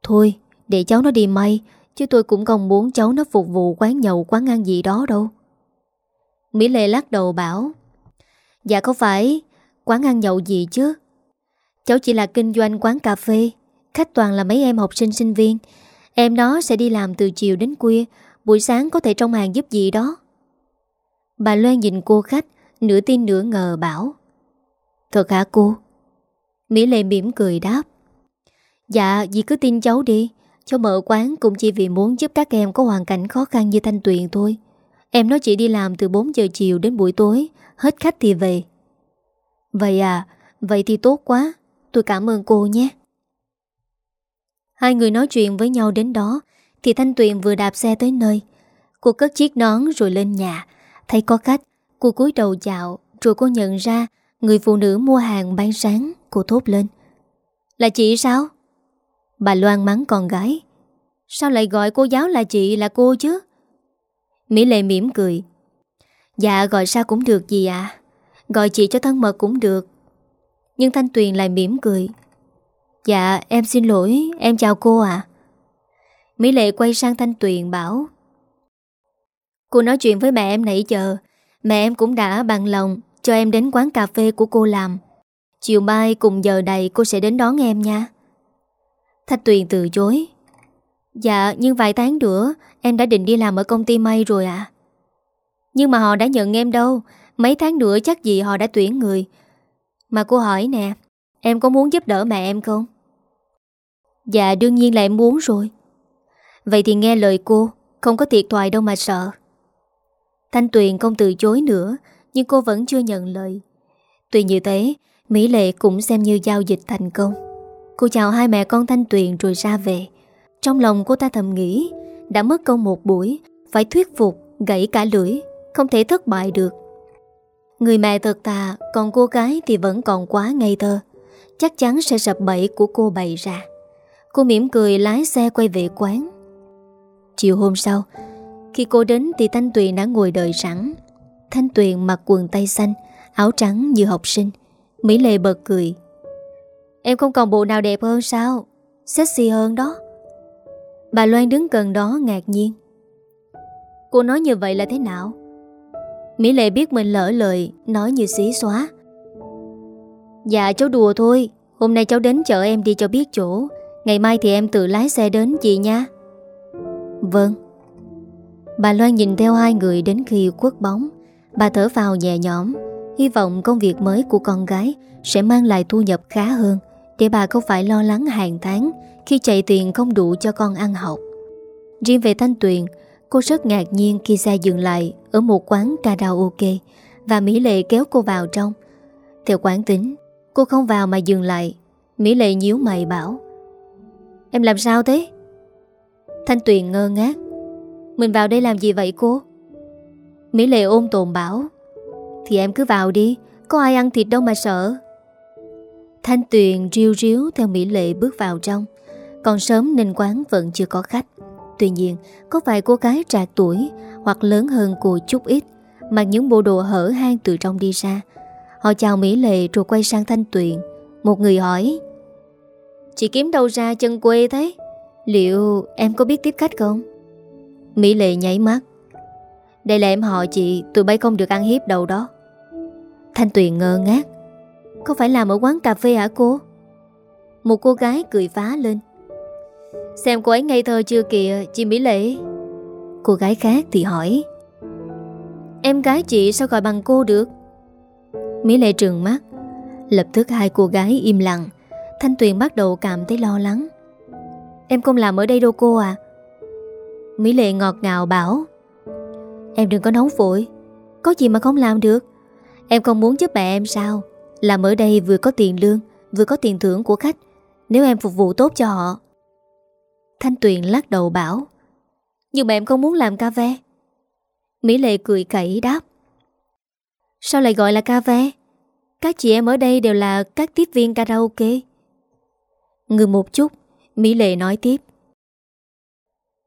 Thôi, để cháu nó đi may, Chứ tôi cũng không muốn cháu nó phục vụ quán nhậu, quán ăn gì đó đâu. Mỹ Lê lắc đầu bảo Dạ không phải Quán ăn nhậu gì chứ? Cháu chỉ là kinh doanh quán cà phê. Khách toàn là mấy em học sinh sinh viên. Em nó sẽ đi làm từ chiều đến khuya. Buổi sáng có thể trong hàng giúp gì đó. Bà Loan nhìn cô khách, Nửa tin nửa ngờ bảo. Thật hả cô? Mỹ Lê mỉm cười đáp. Dạ dì cứ tin cháu đi. Cháu mở quán cũng chỉ vì muốn giúp các em có hoàn cảnh khó khăn như Thanh Tuyền thôi. Em nó chỉ đi làm từ 4 giờ chiều đến buổi tối. Hết khách thì về. Vậy à Vậy thì tốt quá. Tôi cảm ơn cô nhé. Hai người nói chuyện với nhau đến đó, Thì Thanh Tuyền vừa đạp xe tới nơi. Cô cất chiếc nón rồi lên nhà. Thấy có khách, Cô cúi đầu chào, Rồi cô nhận ra Người phụ nữ mua hàng bán sáng, Cô thốt lên. Là chị sao? Bà Loan mắng con gái. Sao lại gọi cô giáo là chị là cô chứ? Mỹ Lệ mỉm cười. Dạ gọi sao cũng được gì ạ. Gọi chị cho thân mật cũng được. Nhưng Thanh Tuyền lại mỉm cười. Dạ em xin lỗi, Em chào cô ạ. Mỹ Lệ quay sang Thanh Tuyền bảo. Cô nói chuyện với mẹ em nãy giờ. Mẹ em cũng đã bằng lòng Cho em đến quán cà phê của cô làm. Chiều mai cùng giờ đầy cô sẽ đến đón em nha. Thanh Tuyền từ chối. Dạ nhưng vài tháng nữa, Em đã định đi làm ở công ty may rồi ạ. Nhưng mà họ đã nhận em đâu. Mấy tháng nữa chắc gì họ đã tuyển người. Mà cô hỏi nè Em có muốn giúp đỡ mẹ em không? Dạ đương nhiên là em muốn rồi. Vậy thì nghe lời cô Không có thiệt thoại đâu mà sợ. Thanh Tuyền không từ chối nữa Nhưng cô vẫn chưa nhận lời. Tuy như thế Mỹ Lệ cũng xem như giao dịch thành công. Cô chào hai mẹ con Thanh Tuyền rồi ra về. Trong lòng cô ta thầm nghĩ Đã mất công một buổi Phải thuyết phục, gãy cả lưỡi Không thể thất bại được. Người mẹ thật tà, Còn cô gái thì vẫn còn quá ngây thơ. Chắc chắn sẽ sập bẫy của cô bày ra. Cô mỉm cười lái xe quay về quán. Chiều hôm sau, Khi cô đến thì Thanh Tuyền đã ngồi đợi sẵn. Thanh Tuyền mặc quần tay xanh, Áo trắng như học sinh. Mỹ Lệ bật cười. Em không còn bộ nào đẹp hơn sao? Sexy hơn đó. Bà Loan đứng gần đó ngạc nhiên. Cô nói như vậy là thế nào? Mỹ Lệ biết mình lỡ lời, Nói như xí xóa. Dạ cháu đùa thôi. Hôm nay cháu đến chợ em đi cho biết chỗ. Ngày mai thì em tự lái xe đến chị nha. Vâng. Bà Loan nhìn theo hai người đến khi quất bóng. Bà thở vào nhẹ nhõm. Hy vọng công việc mới của con gái Sẽ mang lại thu nhập khá hơn, Để bà không phải lo lắng hàng tháng Khi chạy tiền không đủ cho con ăn học. Riêng về Thanh Tuyền Cô rất ngạc nhiên khi xe dừng lại Ở một quán karaoke Và Mỹ Lệ kéo cô vào trong. Theo quán tính, Cô không vào mà dừng lại. Mỹ Lệ nhíu mày bảo, Em làm sao thế? Thanh Tuyền ngơ ngác, Mình vào đây làm gì vậy cô? Mỹ Lệ ôm tồn bảo, Thì em cứ vào đi, Có ai ăn thịt đâu mà sợ. Thanh Tuyền riêu riếu theo Mỹ Lệ bước vào trong. Còn sớm nên quán vẫn chưa có khách. Tuy nhiên, Có vài cô gái trạc tuổi Hoặc lớn hơn cô chút ít Mặc những bộ đồ hở hang từ trong đi ra. Họ chào Mỹ Lệ rồi quay sang Thanh Tuyền. Một người hỏi, Chị kiếm đâu ra chân quê thế? Liệu em có biết tiếp khách không? Mỹ Lệ nháy mắt, Đây là em họ chị, Tụi bay không được ăn hiếp đâu đó. Thanh Tuyền ngơ ngác, Có phải làm ở quán cà phê hả cô? Một cô gái cười phá lên Xem cô ấy ngây thơ chưa kìa, Chị Mỹ Lệ. Cô gái khác thì hỏi. Em gái chị sao gọi bằng cô được? Mỹ Lệ trừng mắt. Lập tức hai cô gái im lặng. Thanh Tuyền bắt đầu cảm thấy lo lắng. Em không làm ở đây đâu cô à? Mỹ Lệ ngọt ngào bảo. Em đừng có nóng vội. Có gì mà không làm được? Em không muốn giúp mẹ em sao? Làm ở đây vừa có tiền lương, Vừa có tiền thưởng của khách. Nếu em phục vụ tốt cho họ Thanh Tuyền lắc đầu bảo, Nhưng mà em không muốn làm ca ve." Mỹ Lệ cười cậy đáp, Sao lại gọi là ca ve? Các chị em ở đây đều là các tiếp viên karaoke Ngừng một chút, Mỹ Lệ nói tiếp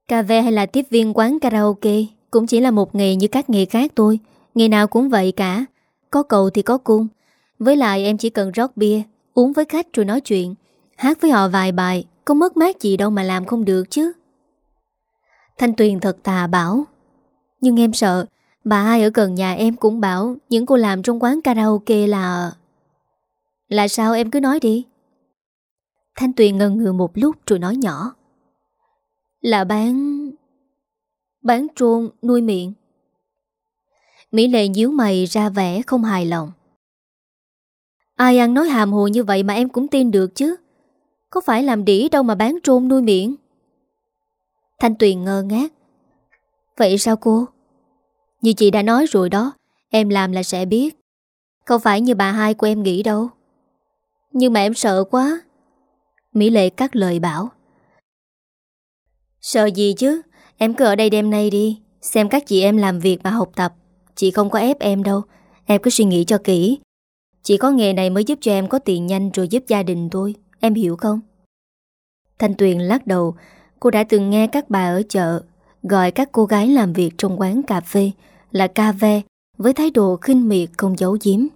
Cà ve hay là tiếp viên quán karaoke Cũng chỉ là một nghề như các nghề khác thôi, Nghề nào cũng vậy cả, Có cầu thì có cung Với lại em chỉ cần rót bia, Uống với khách rồi nói chuyện, Hát với họ vài bài có mất mát gì đâu mà làm không được chứ. Thanh Tuyền thật tà bảo. Nhưng em sợ, Bà ai ở gần nhà em cũng bảo Những cô làm trong quán karaoke là Là sao em cứ nói đi? Thanh Tuyền ngần ngừ một lúc rồi nói nhỏ. Là bán... Bán trôn nuôi miệng. Mỹ Lệ nhíu mày ra vẻ không hài lòng. Ai ăn nói hàm hồ như vậy mà em cũng tin được chứ? Có phải làm đỉ đâu mà bán trôn nuôi miệng? Thanh Tuyền ngơ ngác. Vậy sao cô? Như chị đã nói rồi đó, Em làm là sẽ biết. Không phải như bà hai của em nghĩ đâu. Nhưng mà em sợ quá. Mỹ Lệ cắt lời bảo. Sợ gì chứ? Em cứ ở đây đêm nay đi, Xem các chị em làm việc mà học tập. Chị không có ép em đâu, Em cứ suy nghĩ cho kỹ. Chỉ có nghề này mới giúp cho em có tiền nhanh Rồi giúp gia đình tôi Em hiểu không? Thanh Tuyền lắc đầu. Cô đã từng nghe các bà ở chợ Gọi các cô gái làm việc trong quán cà phê Là ca ve Với thái độ khinh miệt không giấu giếm.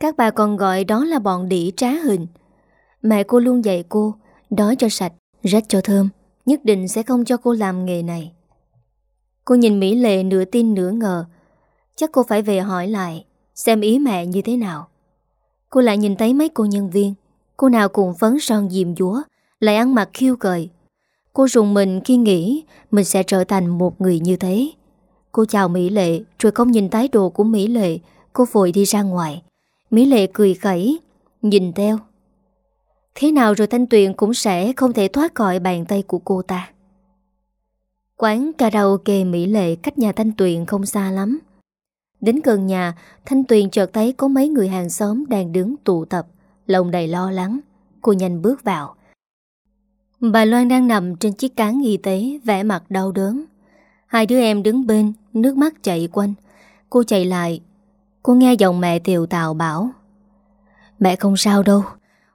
Các bà còn gọi đó là bọn đĩ trá hình. Mẹ cô luôn dạy cô Đói cho sạch, rách cho thơm Nhất định sẽ không cho cô làm nghề này. Cô nhìn Mỹ Lệ nửa tin nửa ngờ. Chắc cô phải về hỏi lại Xem ý mẹ như thế nào. Cô lại nhìn thấy mấy cô nhân viên. Cô nào cũng phấn son diềm dúa, Lại ăn mặc khiêu gợi Cô rùng mình khi nghĩ Mình sẽ trở thành một người như thế. Cô chào Mỹ Lệ, Rồi không nhìn thái độ của Mỹ Lệ, Cô vội đi ra ngoài. Mỹ Lệ cười khẩy, Nhìn theo. Thế nào rồi Thanh Tuyền cũng sẽ không thể thoát khỏi bàn tay của cô ta. Quán karaoke Mỹ Lệ cách nhà Thanh Tuyền không xa lắm. Đến gần nhà, Thanh Tuyền chợt thấy có mấy người hàng xóm đang đứng tụ tập. Lòng đầy lo lắng, Cô nhanh bước vào. Bà Loan đang nằm trên chiếc cán y tế, vẻ mặt đau đớn. Hai đứa em đứng bên, Nước mắt chạy quanh. Cô chạy lại. Cô nghe giọng mẹ tiều tào bảo, Mẹ không sao đâu.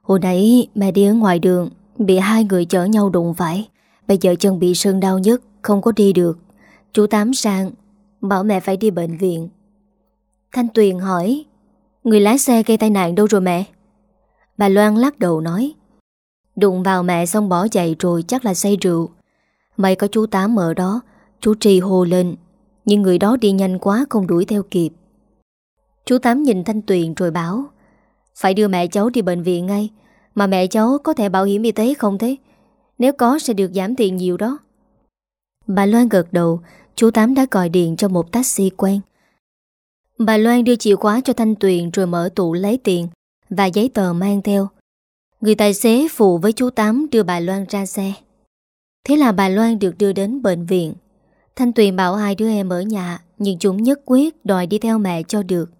Hồi nãy mẹ đi ở ngoài đường, Bị hai người chở nhau đụng phải. Bây giờ chân bị sưng đau nhất, Không có đi được. Chú Tám sang, Bảo mẹ phải đi bệnh viện. Thanh Tuyền hỏi, Người lái xe gây tai nạn đâu rồi mẹ? Bà Loan lắc đầu nói, Đụng vào mẹ xong bỏ chạy rồi chắc là say rượu. May có chú Tám ở đó, Chú Trì hồ lên, Nhưng người đó đi nhanh quá không đuổi theo kịp. Chú Tám nhìn Thanh Tuyền rồi bảo, Phải đưa mẹ cháu đi bệnh viện ngay, Mà mẹ cháu có thể bảo hiểm y tế không thế? Nếu có sẽ được giảm tiền nhiều đó. Bà Loan gật đầu, Chú Tám đã gọi điện cho một taxi quen. Bà Loan đưa chìa khóa cho Thanh Tuyền Rồi mở tủ lấy tiền. Và giấy tờ mang theo. Người tài xế phụ với chú Tám đưa bà Loan ra xe. Thế là bà Loan được đưa đến bệnh viện. Thanh Tuyền bảo hai đứa em ở nhà, Nhưng chúng nhất quyết đòi đi theo mẹ cho được.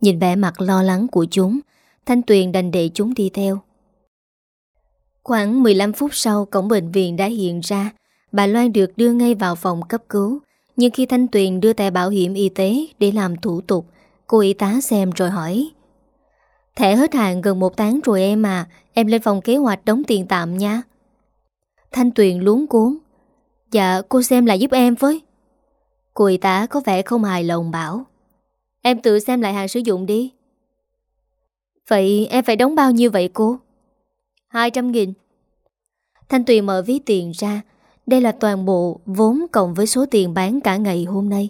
Nhìn vẻ mặt lo lắng của chúng, Thanh Tuyền đành để chúng đi theo. Khoảng 15 phút sau, cổng bệnh viện đã hiện ra. Bà Loan được đưa ngay vào phòng cấp cứu. Nhưng khi Thanh Tuyền đưa thẻ bảo hiểm y tế để làm thủ tục, Cô y tá xem rồi hỏi Thẻ hết hạn gần một tháng rồi em à. Em lên phòng kế hoạch đóng tiền tạm nha. Thanh Tuyền luống cuốn Dạ cô xem lại giúp em với. Cô y tá có vẻ không hài lòng bảo. Em tự xem lại hàng sử dụng đi. Vậy em phải đóng bao nhiêu vậy cô? 200 nghìn. Thanh Tuyền mở ví tiền ra. Đây là toàn bộ vốn cộng với số tiền bán cả ngày hôm nay.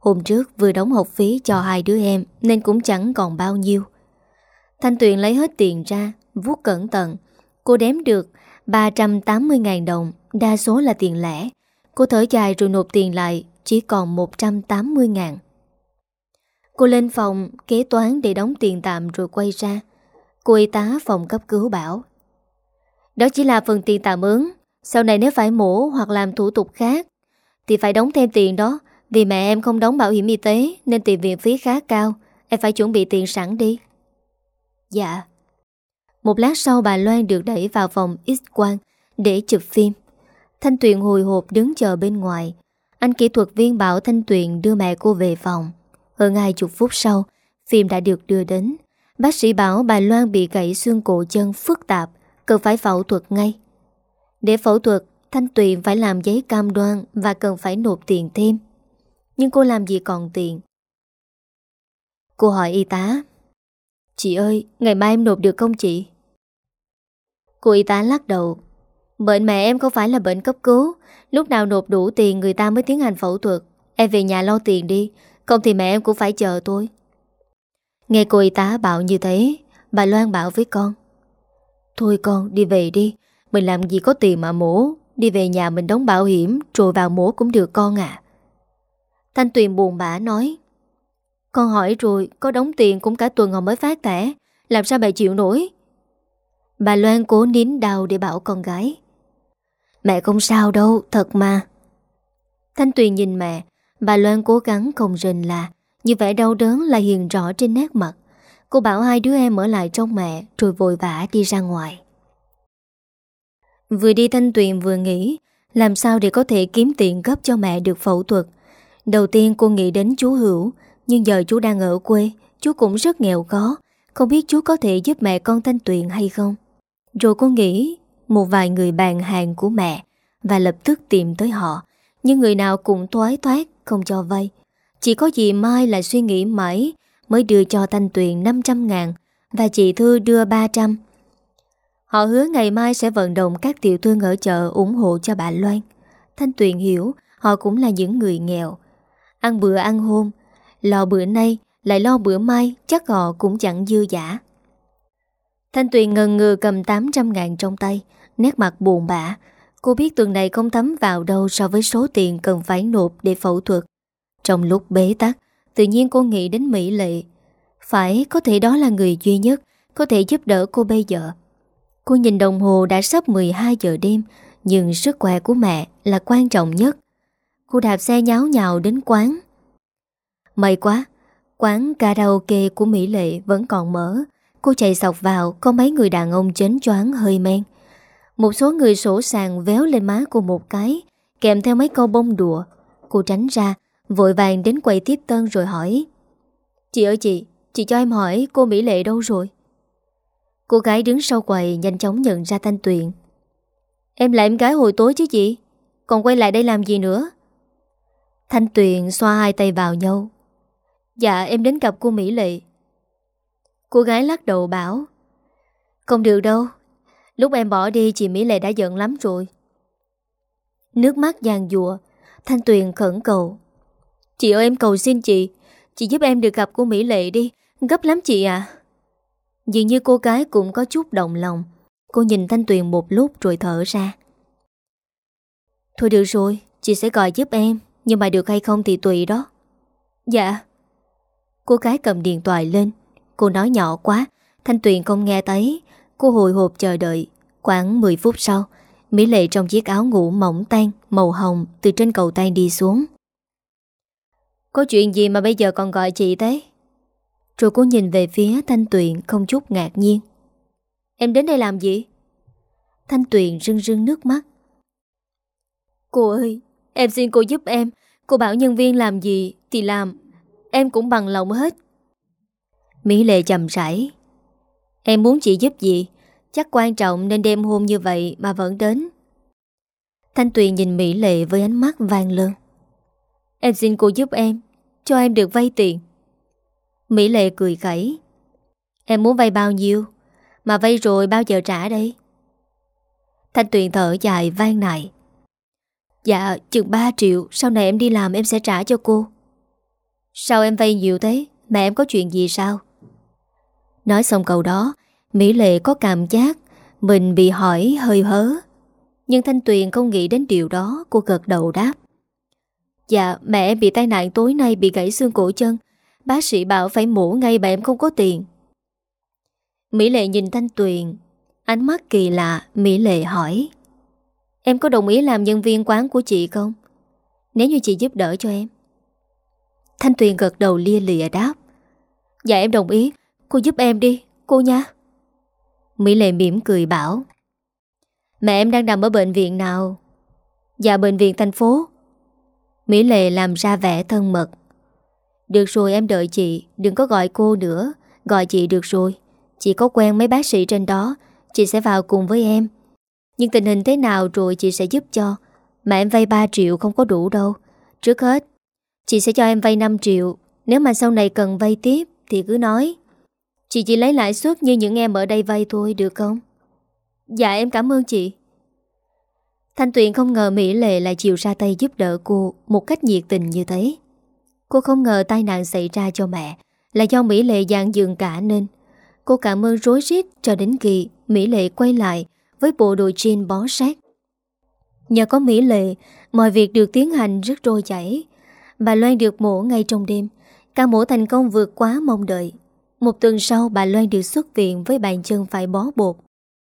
Hôm trước vừa đóng học phí cho hai đứa em Nên cũng chẳng còn bao nhiêu. Thanh Tuyền lấy hết tiền ra, vuốt cẩn thận. Cô đếm được 380.000 đồng, Đa số là tiền lẻ. Cô thở dài rồi nộp tiền lại, Chỉ còn 180.000 Cô lên phòng, kế toán để đóng tiền tạm rồi quay ra. Cô y tá phòng cấp cứu bảo, Đó chỉ là phần tiền tạm ứng. Sau này nếu phải mổ hoặc làm thủ tục khác, Thì phải đóng thêm tiền đó. Vì mẹ em không đóng bảo hiểm y tế, Nên tiền viện phí khá cao. Em phải chuẩn bị tiền sẵn đi. Dạ. Một lát sau bà Loan được đẩy vào phòng X-quang Để chụp phim. Thanh Tuyền hồi hộp đứng chờ bên ngoài. Anh kỹ thuật viên bảo Thanh Tuyền đưa mẹ cô về phòng. Hơn hai chục phút sau, Phim đã được đưa đến. Bác sĩ bảo bà Loan bị gãy xương cổ chân phức tạp, Cần phải phẫu thuật ngay. Để phẫu thuật, Thanh Tuyền phải làm giấy cam đoan Và cần phải nộp tiền thêm. Nhưng cô làm gì còn tiền? Cô hỏi y tá. Chị ơi, ngày mai em nộp được không chị? Cô y tá lắc đầu. Bệnh mẹ em không phải là bệnh cấp cứu. Lúc nào nộp đủ tiền người ta mới tiến hành phẫu thuật. Em về nhà lo tiền đi. Không thì mẹ em cũng phải chờ tôi. Nghe cô y tá bảo như thế Bà Loan bảo với con. Thôi con đi về đi. Mình làm gì có tiền mà mổ. Đi về nhà mình đóng bảo hiểm Rồi vào mổ cũng được con à Thanh Tuyền buồn bã nói con hỏi rồi Có đóng tiền cũng cả tuần họ mới phát thẻ Làm sao bà chịu nổi Bà Loan cố nín đau để bảo con gái Mẹ không sao đâu, thật mà. Thanh Tuyền nhìn mẹ, bà Loan cố gắng không rình là, như vẻ đau đớn là hiền rõ trên nét mặt. Cô bảo hai đứa em ở lại trong mẹ rồi vội vã đi ra ngoài. Vừa đi Thanh Tuyền vừa nghĩ làm sao để có thể kiếm tiền gấp cho mẹ được phẫu thuật. Đầu tiên cô nghĩ đến chú Hữu, nhưng giờ chú đang ở quê, chú cũng rất nghèo khó, không biết chú có thể giúp mẹ con Thanh Tuyền hay không. Rồi cô nghĩ một vài người bạn hàng của mẹ và lập tức tìm tới họ. Nhưng người nào cũng toái toát, không cho vay. Chỉ có dì Mai là suy nghĩ mãi mới đưa cho Thanh Tuyền 500 ngàn và chị Thư đưa 300. Họ hứa ngày mai sẽ vận động các tiểu thương ở chợ ủng hộ cho bà Loan. Thanh Tuyền hiểu họ cũng là những người nghèo. Ăn bữa ăn hôm, lo bữa nay lại lo bữa mai chắc họ cũng chẳng dư giả. Thanh Tuyền ngần ngừ cầm 800 ngàn trong tay Nét mặt buồn bã Cô biết tuần này không thấm vào đâu so với số tiền cần phải nộp để phẫu thuật. Trong lúc bế tắc, tự nhiên cô nghĩ đến Mỹ Lệ. Phải có thể đó là người duy nhất có thể giúp đỡ cô bây giờ. Cô nhìn đồng hồ đã sắp 12 giờ đêm, nhưng sức khỏe của mẹ là quan trọng nhất. Cô đạp xe nháo nhào đến quán. May quá, quán karaoke của Mỹ Lệ vẫn còn mở. Cô chạy sọc vào, có mấy người đàn ông chến choáng hơi men. Một số người sổ sàng véo lên má cô một cái, kèm theo mấy câu bông đùa. Cô tránh ra, vội vàng đến quầy tiếp tân rồi hỏi. Chị ơi chị, chị cho em hỏi cô Mỹ Lệ đâu rồi? Cô gái đứng sau quầy nhanh chóng nhận ra Thanh Tuyền. Em là em gái hồi tối chứ chị, còn quay lại đây làm gì nữa? Thanh Tuyền xoa hai tay vào nhau. Dạ em đến gặp cô Mỹ Lệ. Cô gái lắc đầu bảo, Không được đâu. Lúc em bỏ đi, chị Mỹ Lệ đã giận lắm rồi. Nước mắt giàn dùa Thanh Tuyền khẩn cầu, Chị ơi, em cầu xin chị Chị giúp em được gặp cô Mỹ Lệ đi, Gấp lắm chị à Dường như cô gái cũng có chút động lòng. Cô nhìn Thanh Tuyền một lúc rồi thở ra. Thôi được rồi, Chị sẽ gọi giúp em, Nhưng mà được hay không thì tùy đó. Dạ. Cô gái cầm điện thoại lên. Cô nói nhỏ quá, Thanh Tuyền không nghe thấy. Cô hồi hộp chờ đợi. Khoảng 10 phút sau, Mỹ Lệ trong chiếc áo ngủ mỏng tan, Màu hồng từ trên cầu tan đi xuống. Có chuyện gì mà bây giờ còn gọi chị thế? Rồi cô nhìn về phía Thanh Tuyền Không chút ngạc nhiên. Em đến đây làm gì? Thanh Tuyền rưng rưng nước mắt. Cô ơi, Em xin cô giúp em. Cô bảo nhân viên làm gì thì làm Em cũng bằng lòng hết. Mỹ Lệ chầm rãi. Em muốn chị giúp gì? Chắc quan trọng nên đêm hôn như vậy Mà vẫn đến. Thanh Tuyền nhìn Mỹ Lệ với ánh mắt vang lơn Em xin cô giúp em, Cho em được vay tiền. Mỹ Lệ cười khẩy. Em muốn vay bao nhiêu? Mà vay rồi bao giờ trả đây? Thanh Tuyền thở dài vang nại. Dạ chừng 3 triệu, Sau này em đi làm em sẽ trả cho cô. Sao em vay nhiều thế? Mẹ em có chuyện gì sao? Nói xong câu đó, Mỹ Lệ có cảm giác Mình bị hỏi hơi hớ. Nhưng Thanh Tuyền không nghĩ đến điều đó, Cô gật đầu đáp. Dạ mẹ em bị tai nạn tối nay Bị gãy xương cổ chân. Bác sĩ bảo phải mổ ngay bà em không có tiền. Mỹ Lệ nhìn Thanh Tuyền, Ánh mắt kỳ lạ, Mỹ Lệ hỏi. Em có đồng ý làm nhân viên quán của chị không? Nếu như chị giúp đỡ cho em. Thanh Tuyền gật đầu lia lịa đáp. Dạ em đồng ý. Cô giúp em đi, cô nha. Mỹ Lệ mỉm cười bảo. Mẹ em đang nằm ở bệnh viện nào? Dạ bệnh viện thành phố. Mỹ Lệ làm ra vẻ thân mật. Được rồi em đợi chị. Đừng có gọi cô nữa. Gọi chị được rồi. Chị có quen mấy bác sĩ trên đó. Chị sẽ vào cùng với em. Nhưng tình hình thế nào rồi chị sẽ giúp cho. Mà em vay 3 triệu không có đủ đâu. Trước hết Chị sẽ cho em vay 5 triệu. Nếu mà sau này cần vay tiếp, Thì cứ nói. Chị chỉ lấy lãi suất như những em ở đây vay thôi, được không? Dạ em cảm ơn chị. Thanh Tuyền không ngờ Mỹ Lệ lại chịu ra tay giúp đỡ cô Một cách nhiệt tình như thế. Cô không ngờ tai nạn xảy ra cho mẹ Là do Mỹ Lệ dàn dường cả nên. Cô cảm ơn rối rít cho đến khi Mỹ Lệ quay lại Với bộ đồ jean bó sát. Nhờ có Mỹ Lệ, Mọi việc được tiến hành rất trôi chảy. Bà Loan được mổ ngay trong đêm. Ca mổ thành công vượt quá mong đợi. Một tuần sau, bà Loan được xuất viện Với bàn chân phải bó bột.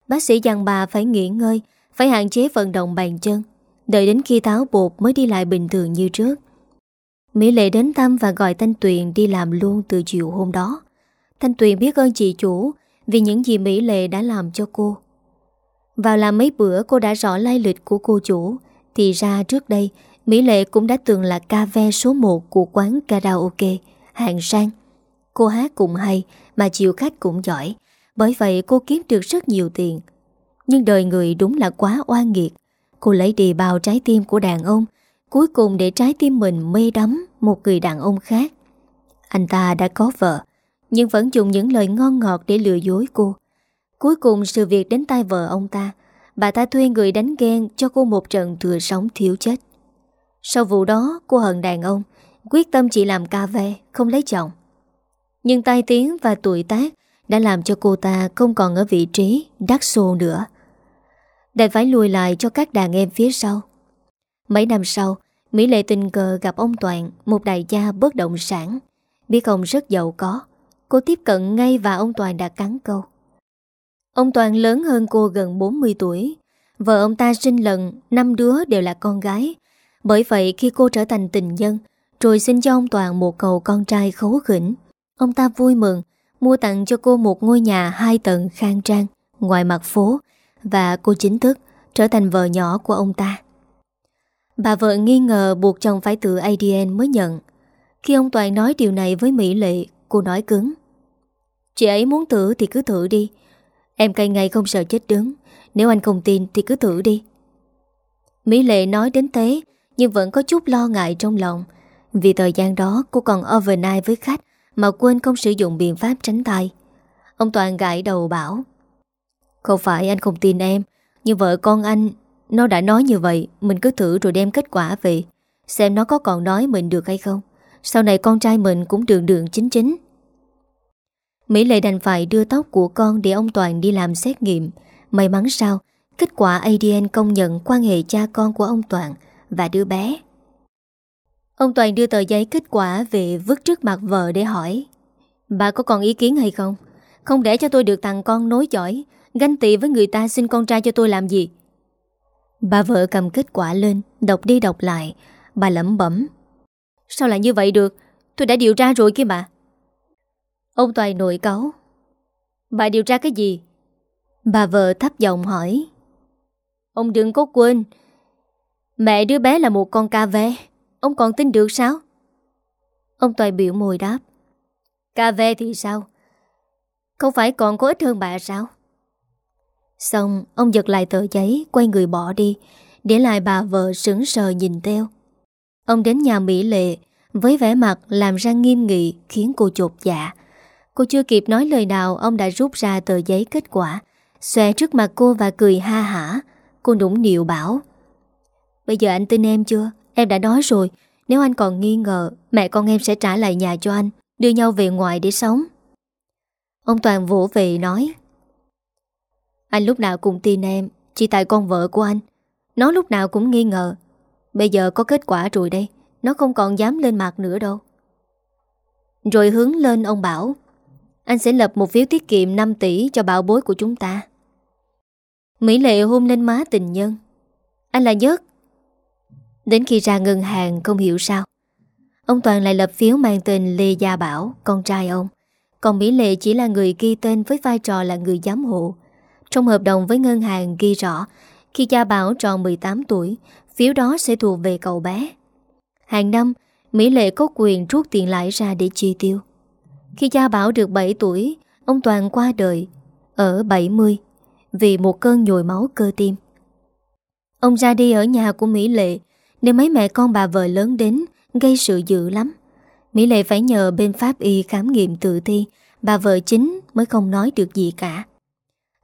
Bác sĩ dặn bà phải nghỉ ngơi, Phải hạn chế vận động bàn chân. Đợi đến khi tháo bột mới đi lại bình thường như trước. Mỹ Lệ đến thăm và gọi Thanh Tuyền đi làm luôn từ chiều hôm đó. Thanh Tuyền biết ơn chị chủ Vì những gì Mỹ Lệ đã làm cho cô. Vào làm mấy bữa, cô đã rõ lai lịch của cô chủ. Thì ra trước đây Mỹ Lệ cũng đã từng là ca ve số 1 của quán karaoke, hạng sang. Cô hát cũng hay, mà chịu khách cũng giỏi, bởi vậy cô kiếm được rất nhiều tiền. Nhưng đời người đúng là quá oan nghiệt. Cô lấy đi bao trái tim của đàn ông, cuối cùng để trái tim mình mê đắm một người đàn ông khác. Anh ta đã có vợ, nhưng vẫn dùng những lời ngon ngọt để lừa dối cô. Cuối cùng sự việc đến tay vợ ông ta, bà ta thuê người đánh ghen cho cô một trận thừa sống thiếu chết. Sau vụ đó, cô hận đàn ông, Quyết tâm chỉ làm ca ve, Không lấy chồng. Nhưng tai tiếng và tuổi tác Đã làm cho cô ta không còn ở vị trí đắc xô nữa. Đành phải lùi lại cho các đàn em phía sau. Mấy năm sau, Mỹ Lệ tình cờ gặp ông Toàn, Một đại gia bất động sản. Biết ông rất giàu có, Cô tiếp cận ngay và ông Toàn đã cắn câu. Ông Toàn lớn hơn cô gần 40 tuổi. Vợ ông ta sinh lần, năm đứa đều là con gái. Bởi vậy khi cô trở thành tình nhân, Rồi xin cho ông Toàn một cầu con trai khấu khỉnh. Ông ta vui mừng, Mua tặng cho cô một ngôi nhà hai tầng khang trang Ngoài mặt phố Và cô chính thức trở thành vợ nhỏ của ông ta. Bà vợ nghi ngờ buộc chồng phải tự ADN mới nhận. Khi ông Toàn nói điều này với Mỹ Lệ, Cô nói cứng. Chị ấy muốn thử thì cứ thử đi. Em cay ngày không sợ chết đứng. Nếu anh không tin thì cứ thử đi. Mỹ Lệ nói đến thế nhưng vẫn có chút lo ngại trong lòng. Vì thời gian đó cô còn overnight với khách Mà quên không sử dụng biện pháp tránh thai. Ông Toàn gãi đầu bảo Không phải anh không tin em Nhưng vợ con anh Nó đã nói như vậy Mình cứ thử rồi đem kết quả về Xem nó có còn nói mình được hay không. Sau này con trai mình cũng đường đường chính chính. Mỹ Lệ đành phải đưa tóc của con để ông Toàn đi làm xét nghiệm. May mắn sao, kết quả ADN công nhận quan hệ cha con của ông Toàn và đứa bé. Ông Toàn đưa tờ giấy kết quả về vứt trước mặt vợ để hỏi. Bà có còn ý kiến hay không? Không để cho tôi được thằng con nối giỏi, ganh tị với người ta xin con trai cho tôi làm gì? Bà vợ cầm kết quả lên, đọc đi đọc lại, bà lẩm bẩm. Sao lại như vậy được? Tôi đã điều tra rồi kia mà. Ông Toàn nội cáu Bà điều tra cái gì? Bà vợ thấp giọng hỏi Ông đừng có quên Mẹ đứa bé là một con ca ve Ông còn tin được sao? Ông Toàn biểu môi đáp Ca ve thì sao? Không phải còn có ít hơn bà sao? Xong, ông giật lại tờ giấy, Quay người bỏ đi, Để lại bà vợ sững sờ nhìn theo Ông đến nhà Mỹ Lệ, Với vẻ mặt làm ra nghiêm nghị, Khiến cô chột dạ Cô chưa kịp nói lời nào, Ông đã rút ra tờ giấy kết quả, Xòe trước mặt cô và cười ha hả Cô nũng nịu bảo Bây giờ anh tin em chưa? Em đã nói rồi. Nếu anh còn nghi ngờ, Mẹ con em sẽ trả lại nhà cho anh, Đưa nhau về ngoài để sống. Ông Toàn vỗ về nói. Anh lúc nào cũng tin em, Chỉ tại con vợ của anh. Nó lúc nào cũng nghi ngờ. Bây giờ có kết quả rồi đây, Nó không còn dám lên mặt nữa đâu. Rồi hướng lên ông bảo, anh sẽ lập một phiếu tiết kiệm 5 tỷ cho bảo bối của chúng ta. Mỹ Lệ hôn lên má tình nhân. Anh là nhất Đến khi ra ngân hàng không hiểu sao. Ông Toàn lại lập phiếu mang tên Lê Gia Bảo Con trai ông. Còn Mỹ Lệ chỉ là người ghi tên với vai trò là người giám hộ. Trong hợp đồng với ngân hàng ghi rõ Khi Gia Bảo tròn 18 tuổi Phiếu đó sẽ thuộc về cậu bé. Hàng năm Mỹ Lệ có quyền rút tiền lãi ra để chi tiêu. Khi Gia Bảo được 7 tuổi, ông Toàn qua đời ở 70 vì một cơn nhồi máu cơ tim. Ông ra đi ở nhà của Mỹ Lệ nếu mấy mẹ con bà vợ lớn đến gây sự dữ lắm. Mỹ Lệ phải nhờ bên pháp y khám nghiệm tự thi bà vợ chính mới không nói được gì cả.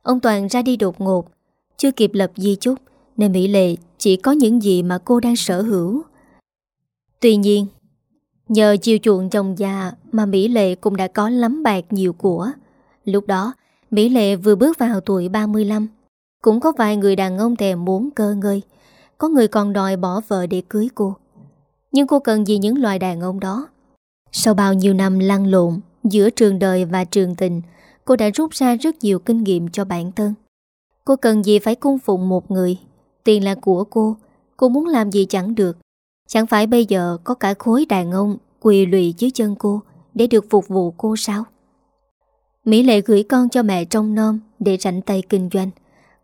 Ông Toàn ra đi đột ngột chưa kịp lập di chúc nên Mỹ Lệ chỉ có những gì mà cô đang sở hữu. Tuy nhiên, Nhờ chiều chuộng chồng già mà Mỹ Lệ cũng đã có lắm bạc nhiều của. Lúc đó, Mỹ Lệ vừa bước vào tuổi 35. Cũng có vài người đàn ông thèm muốn cơ ngơi. Có người còn đòi bỏ vợ để cưới cô. Nhưng cô cần gì những loài đàn ông đó? Sau bao nhiêu năm lăn lộn giữa trường đời và trường tình, cô đã rút ra rất nhiều kinh nghiệm cho bản thân. Cô cần gì phải cung phụng một người? Tiền là của cô, cô muốn làm gì chẳng được. Chẳng phải bây giờ có cả khối đàn ông quỳ lụy dưới chân cô để được phục vụ cô sao? Mỹ Lệ gửi con cho mẹ trong nom để rảnh tay kinh doanh.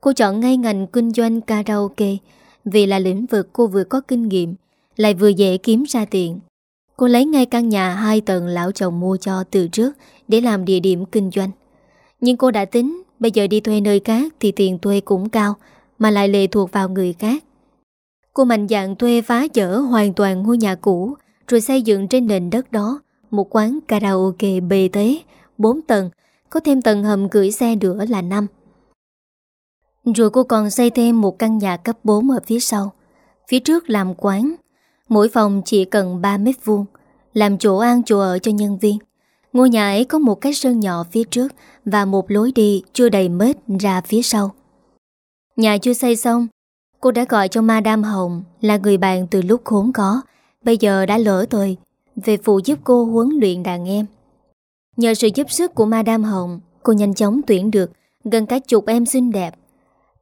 Cô chọn ngay ngành kinh doanh karaoke vì là lĩnh vực cô vừa có kinh nghiệm, lại vừa dễ kiếm ra tiền. Cô lấy ngay căn nhà hai tầng lão chồng mua cho từ trước để làm địa điểm kinh doanh. Nhưng cô đã tính bây giờ đi thuê nơi khác thì tiền thuê cũng cao mà lại lệ thuộc vào người khác. Cô mạnh dạng thuê phá dỡ hoàn toàn ngôi nhà cũ Rồi xây dựng trên nền đất đó Một quán karaoke bề thế 4 tầng Có thêm tầng hầm gửi xe nữa là 5 rồi cô còn xây thêm một căn nhà cấp 4 ở phía sau. Phía trước làm quán, Mỗi phòng chỉ cần 3 mét vuông, Làm chỗ ăn, chỗ ở cho nhân viên. Ngôi nhà ấy có một cái sân nhỏ phía trước Và một lối đi chưa đầy mét ra phía sau. Nhà chưa xây xong, Cô đã gọi cho Madame Hồng Là người bạn từ lúc khốn có. Bây giờ đã lỡ tôi Về phụ giúp cô huấn luyện đàn em. Nhờ sự giúp sức của Madame Hồng, Cô nhanh chóng tuyển được Gần cả chục em xinh đẹp.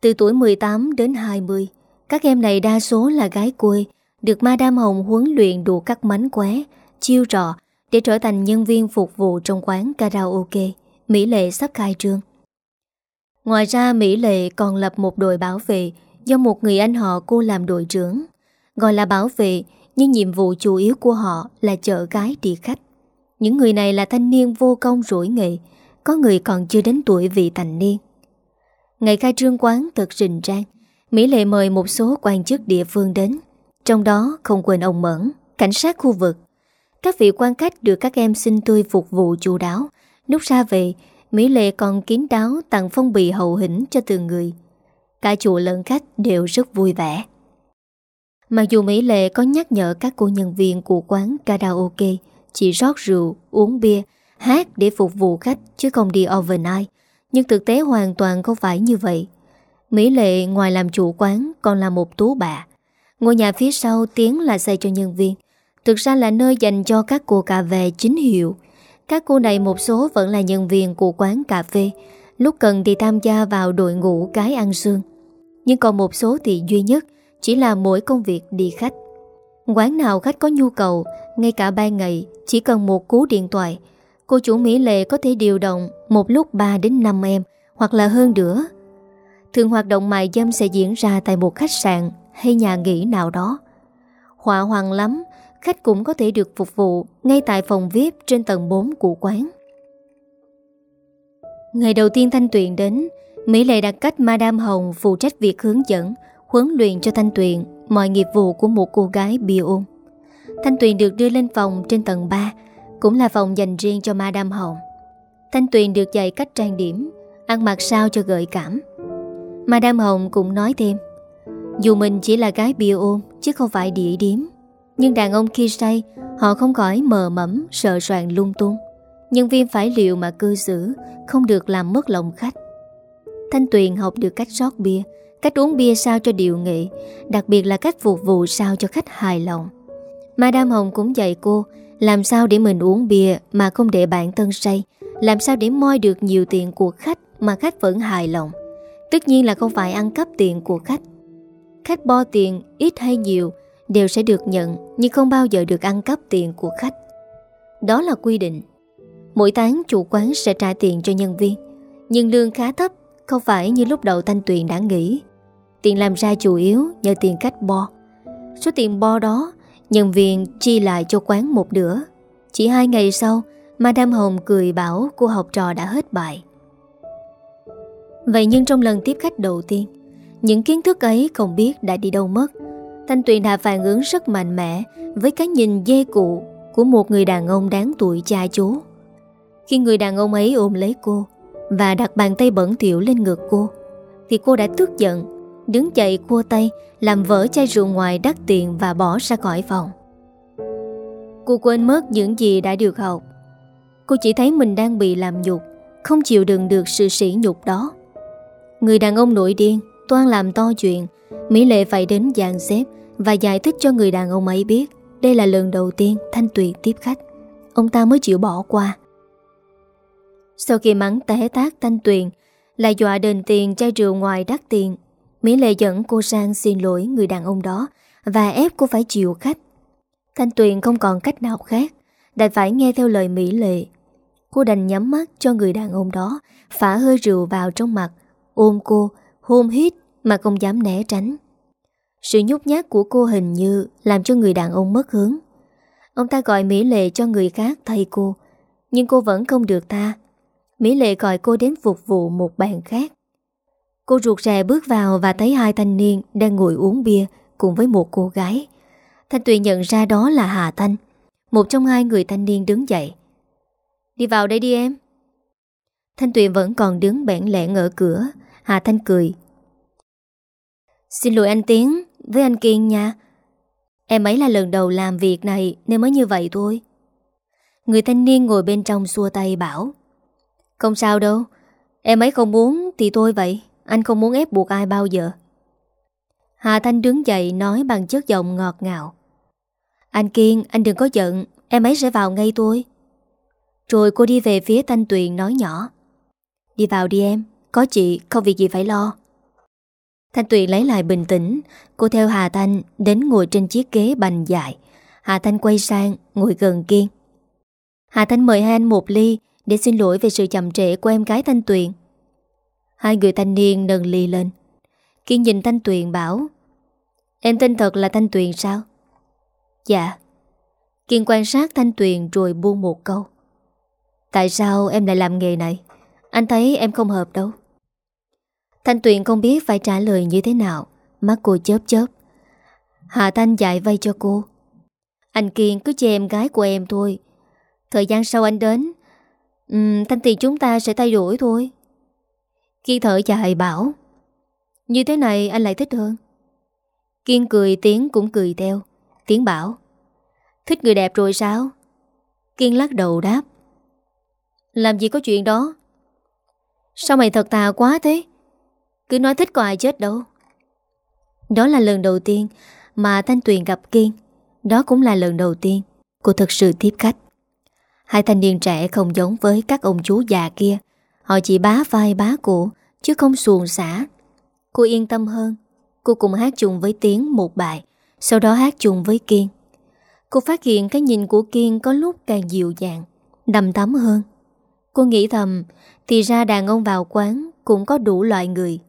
Từ tuổi 18 đến 20 Các em này đa số là gái quê Được Madame Hồng huấn luyện đủ các mánh qué Chiêu trò Để trở thành nhân viên phục vụ trong quán karaoke Mỹ Lệ sắp khai trương Ngoài ra Mỹ Lệ còn lập một đội bảo vệ do một người anh họ cô làm đội trưởng. Gọi là bảo vệ, nhưng nhiệm vụ chủ yếu của họ là chở gái đi khách. Những người này là thanh niên vô công rủi nghệ, có người còn chưa đến tuổi vị thành niên. Ngày khai trương quán thật rình rang, Mỹ Lệ mời một số quan chức địa phương đến, trong đó không quên ông Mẫn, cảnh sát khu vực. Các vị quan khách được các em xin tươi phục vụ chu đáo, lúc ra về Mỹ Lệ còn kín đáo tặng phong bì hậu hĩnh cho từng người. Cả chủ lẫn khách đều rất vui vẻ. Mặc dù Mỹ Lệ có nhắc nhở các cô nhân viên của quán karaoke chỉ rót rượu, uống bia, hát để phục vụ khách chứ không đi overnight, nhưng thực tế hoàn toàn không phải như vậy. Mỹ Lệ ngoài làm chủ quán còn là một tú bà. Ngôi nhà phía sau tiếng là xây cho nhân viên, thực ra là nơi dành cho các cô cà về chính hiệu, các cô này một số vẫn là nhân viên của quán cà phê. Lúc cần thì tham gia vào đội ngũ cái ăn xương. Nhưng còn một số thì duy nhất Chỉ là mỗi công việc đi khách. Quán nào khách có nhu cầu Ngay cả ban ngày Chỉ cần một cú điện thoại Cô chủ Mỹ Lệ có thể điều động Một lúc 3 đến 5 em Hoặc là hơn nữa Thường hoạt động mại dâm sẽ diễn ra Tại một khách sạn hay nhà nghỉ nào đó Họa hoàng lắm khách cũng có thể được phục vụ ngay tại phòng VIP trên tầng 4 của quán. Ngày đầu tiên Thanh Tuyền đến, Mỹ Lệ đặt cách Madame Hồng phụ trách việc hướng dẫn, huấn luyện cho Thanh Tuyền mọi nghiệp vụ của một cô gái bia ôn. Thanh Tuyền được đưa lên phòng trên tầng 3, cũng là phòng dành riêng cho Madame Hồng. Thanh Tuyền được dạy cách trang điểm, ăn mặc sao cho gợi cảm. Madame Hồng cũng nói thêm, dù mình chỉ là gái bia ôn chứ không phải địa điếm, nhưng đàn ông khi say Họ không khỏi mờ mẫm Sợ soạn lung tung Nhân viên phải liệu mà cư xử Không được làm mất lòng khách Thanh Tuyền học được cách rót bia Cách uống bia sao cho điệu nghệ Đặc biệt là cách phục vụ sao cho khách hài lòng Madame Hồng cũng dạy cô làm sao để mình uống bia Mà không để bản thân say Làm sao để moi được nhiều tiền của khách Mà khách vẫn hài lòng Tất nhiên là không phải ăn cắp tiền của khách Khách bo tiền ít hay nhiều đều sẽ được nhận nhưng không bao giờ được ăn cắp tiền của khách. Đó là quy định. Mỗi tháng chủ quán sẽ trả tiền cho nhân viên, nhưng lương khá thấp, không phải như lúc đầu Thanh Tuyền đã nghĩ. Tiền làm ra chủ yếu nhờ tiền khách bo. Số tiền bo đó, nhân viên chi lại cho quán một đứa Chỉ hai ngày sau, Madame Hồng cười bảo cô học trò đã hết bài. Vậy nhưng trong lần tiếp khách đầu tiên, những kiến thức ấy không biết đã đi đâu mất. Thanh Tuyền đã phản ứng rất mạnh mẽ với cái nhìn dê cụ của một người đàn ông đáng tuổi cha chú. Khi người đàn ông ấy ôm lấy cô và đặt bàn tay bẩn thỉu lên ngực cô, thì cô đã tức giận, đứng dậy cua tay, làm vỡ chai rượu ngoài đắt tiền và bỏ ra khỏi phòng. Cô quên mất những gì đã được học. Cô chỉ thấy mình đang bị làm nhục, không chịu đựng được sự sỉ nhục đó. Người đàn ông nổi điên, toan làm to chuyện, Mỹ Lệ phải đến dàn xếp và giải thích cho người đàn ông ấy biết đây là lần đầu tiên Thanh Tuyền tiếp khách. Ông ta mới chịu bỏ qua. Sau khi mắng té tác Thanh Tuyền lại dọa đền tiền chai rượu ngoài đắt tiền, Mỹ Lệ dẫn cô sang xin lỗi người đàn ông đó và ép cô phải chịu khách. Thanh Tuyền không còn cách nào khác, đành phải nghe theo lời Mỹ Lệ. Cô đành nhắm mắt cho người đàn ông đó, phả hơi rượu vào trong mặt, ôm cô, hôn hít mà không dám né tránh. Sự nhút nhát của cô hình như làm cho người đàn ông mất hướng. Ông ta gọi Mỹ Lệ cho người khác thay cô, nhưng cô vẫn không được ta. Mỹ Lệ gọi cô đến phục vụ một bàn khác. Cô ruột rè bước vào và thấy hai thanh niên đang ngồi uống bia cùng với một cô gái. Thanh Tuyền nhận ra đó là Hà Thanh, một trong hai người thanh niên đứng dậy. Đi vào đây đi em. Thanh Tuyền vẫn còn đứng bẽn lẽn ở cửa. Hà Thanh cười, Xin lỗi anh Tiến với anh Kiên nha Em ấy là lần đầu làm việc này Nên mới như vậy thôi Người thanh niên ngồi bên trong xua tay bảo Không sao đâu Em ấy không muốn thì tôi vậy anh không muốn ép buộc ai bao giờ. Hà Thanh đứng dậy nói bằng chất giọng ngọt ngào. Anh Kiên, anh đừng có giận, Em ấy sẽ vào ngay tôi. Rồi cô đi về phía Thanh Tuyền nói nhỏ. Đi vào đi em, Có chị, không việc gì phải lo. Thanh Tuyền lấy lại bình tĩnh. Cô theo Hà Thanh đến ngồi trên chiếc ghế bành dài Hà Thanh quay sang, ngồi gần Kiên. Hà Thanh mời hai anh một ly Để xin lỗi về sự chậm trễ của em gái Thanh Tuyền. Hai người thanh niên nâng ly lên. Kiên nhìn Thanh Tuyền bảo Em tên thật là Thanh Tuyền sao? Dạ. Kiên quan sát Thanh Tuyền rồi buông một câu Tại sao em lại làm nghề này? Anh thấy em không hợp đâu. Thanh Tuyền không biết phải trả lời như thế nào Mắt cô chớp chớp. Hạ Thanh dạy vay cho cô Anh Kiên cứ chê em gái của em thôi. Thời gian sau anh đến um, Thanh tuyền chúng ta sẽ thay đổi thôi. Kiên thở dài bảo, Như thế này anh lại thích hơn. Kiên cười Tiến cũng cười theo. Tiến bảo, Thích người đẹp rồi sao? Kiên lắc đầu đáp, Làm gì có chuyện đó. Sao mày thật tà quá thế? Cứ nói thích có ai chết đâu. Đó là lần đầu tiên Mà Thanh Tuyền gặp Kiên. Đó cũng là lần đầu tiên Cô thật sự tiếp khách. Hai thanh niên trẻ không giống với các ông chú già kia Họ chỉ bá vai bá cổ Chứ không xuồng xả. Cô yên tâm hơn. Cô cùng hát chung với Tiến một bài, Sau đó hát chung với Kiên. Cô phát hiện cái nhìn của Kiên có lúc càng dịu dàng, Đầm tắm hơn. Cô nghĩ thầm, Thì ra đàn ông vào quán Cũng có đủ loại người.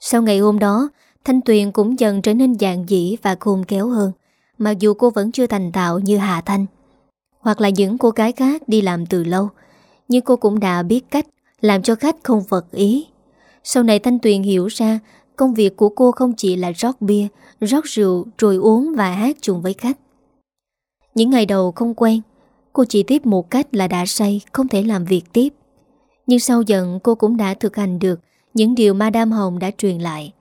Sau ngày hôm đó, Thanh Tuyền cũng dần trở nên dạng dĩ và khôn kéo hơn, Mặc dù cô vẫn chưa thành tạo như Hà Thanh, Hoặc là những cô gái khác đi làm từ lâu. Nhưng cô cũng đã biết cách Làm cho khách không vật ý. Sau này Thanh Tuyền hiểu ra Công việc của cô không chỉ là rót bia, Rót rượu, rồi uống và hát chung với khách. Những ngày đầu không quen, Cô chỉ tiếp một cách là đã say, Không thể làm việc tiếp. Nhưng sau dần cô cũng đã thực hành được Những điều Madame Hồng đã truyền lại.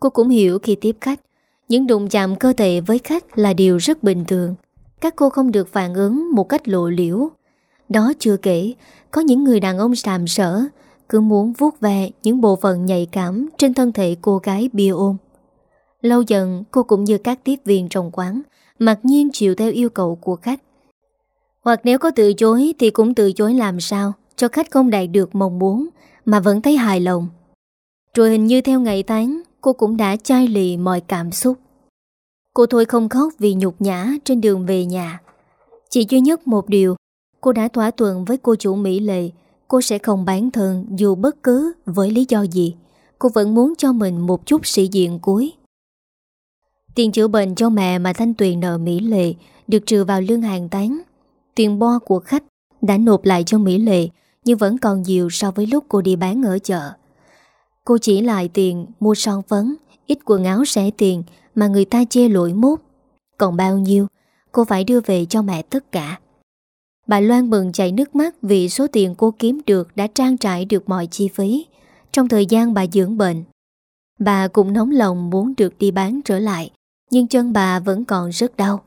Cô cũng hiểu khi tiếp khách, Những đụng chạm cơ thể với khách Là điều rất bình thường. Các cô không được phản ứng một cách lộ liễu. Đó chưa kể Có những người đàn ông sàm sỡ Cứ muốn vuốt ve những bộ phận nhạy cảm Trên thân thể cô gái bia ôm Lâu dần cô cũng như các tiếp viên trong quán Mặc nhiên chịu theo yêu cầu của khách hoặc nếu có từ chối thì cũng từ chối làm sao cho khách không đạt được mong muốn mà vẫn thấy hài lòng. Rồi hình như theo ngày tháng cô cũng đã chai lì mọi cảm xúc. Cô thôi không khóc vì nhục nhã trên đường về nhà. Chỉ duy nhất một điều, cô đã thỏa thuận với cô chủ Mỹ Lệ cô sẽ không bán thân dù bất cứ với lý do gì. Cô vẫn muốn cho mình một chút sĩ diện cuối. Tiền chữa bệnh cho mẹ mà Thanh Tuyền nợ Mỹ Lệ được trừ vào lương hàng tán Tiền bo của khách đã nộp lại cho Mỹ Lệ nhưng vẫn còn nhiều so với lúc cô đi bán ở chợ. Cô chỉ lại tiền mua son phấn, ít quần áo rẻ tiền mà người ta chê lỗi mốt. Còn bao nhiêu, cô phải đưa về cho mẹ tất cả. Bà Loan mừng chảy nước mắt vì số tiền cô kiếm được đã trang trải được mọi chi phí trong thời gian bà dưỡng bệnh. Bà cũng nóng lòng muốn được đi bán trở lại, nhưng chân bà vẫn còn rất đau.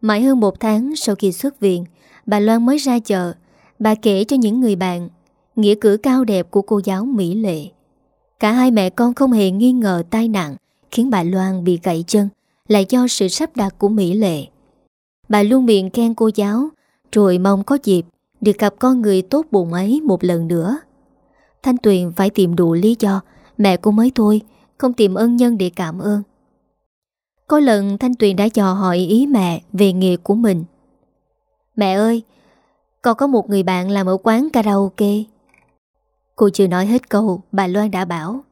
Mãi hơn một tháng sau khi xuất viện Bà Loan mới ra chợ Bà kể cho những người bạn Nghĩa cử cao đẹp của cô giáo Mỹ Lệ Cả hai mẹ con không hề nghi ngờ tai nạn Khiến bà Loan bị gãy chân Là do sự sắp đặt của Mỹ Lệ Bà luôn miệng khen cô giáo rồi mong có dịp Được gặp con người tốt bụng ấy một lần nữa Thanh Tuyền phải tìm đủ lý do Mẹ cô mới thôi Không tìm ân nhân để cảm ơn có lần Thanh Tuyền đã dò hỏi ý mẹ về nghề của mình. Mẹ ơi, con có một người bạn làm ở quán karaoke. Cô chưa nói hết câu, bà Loan đã bảo.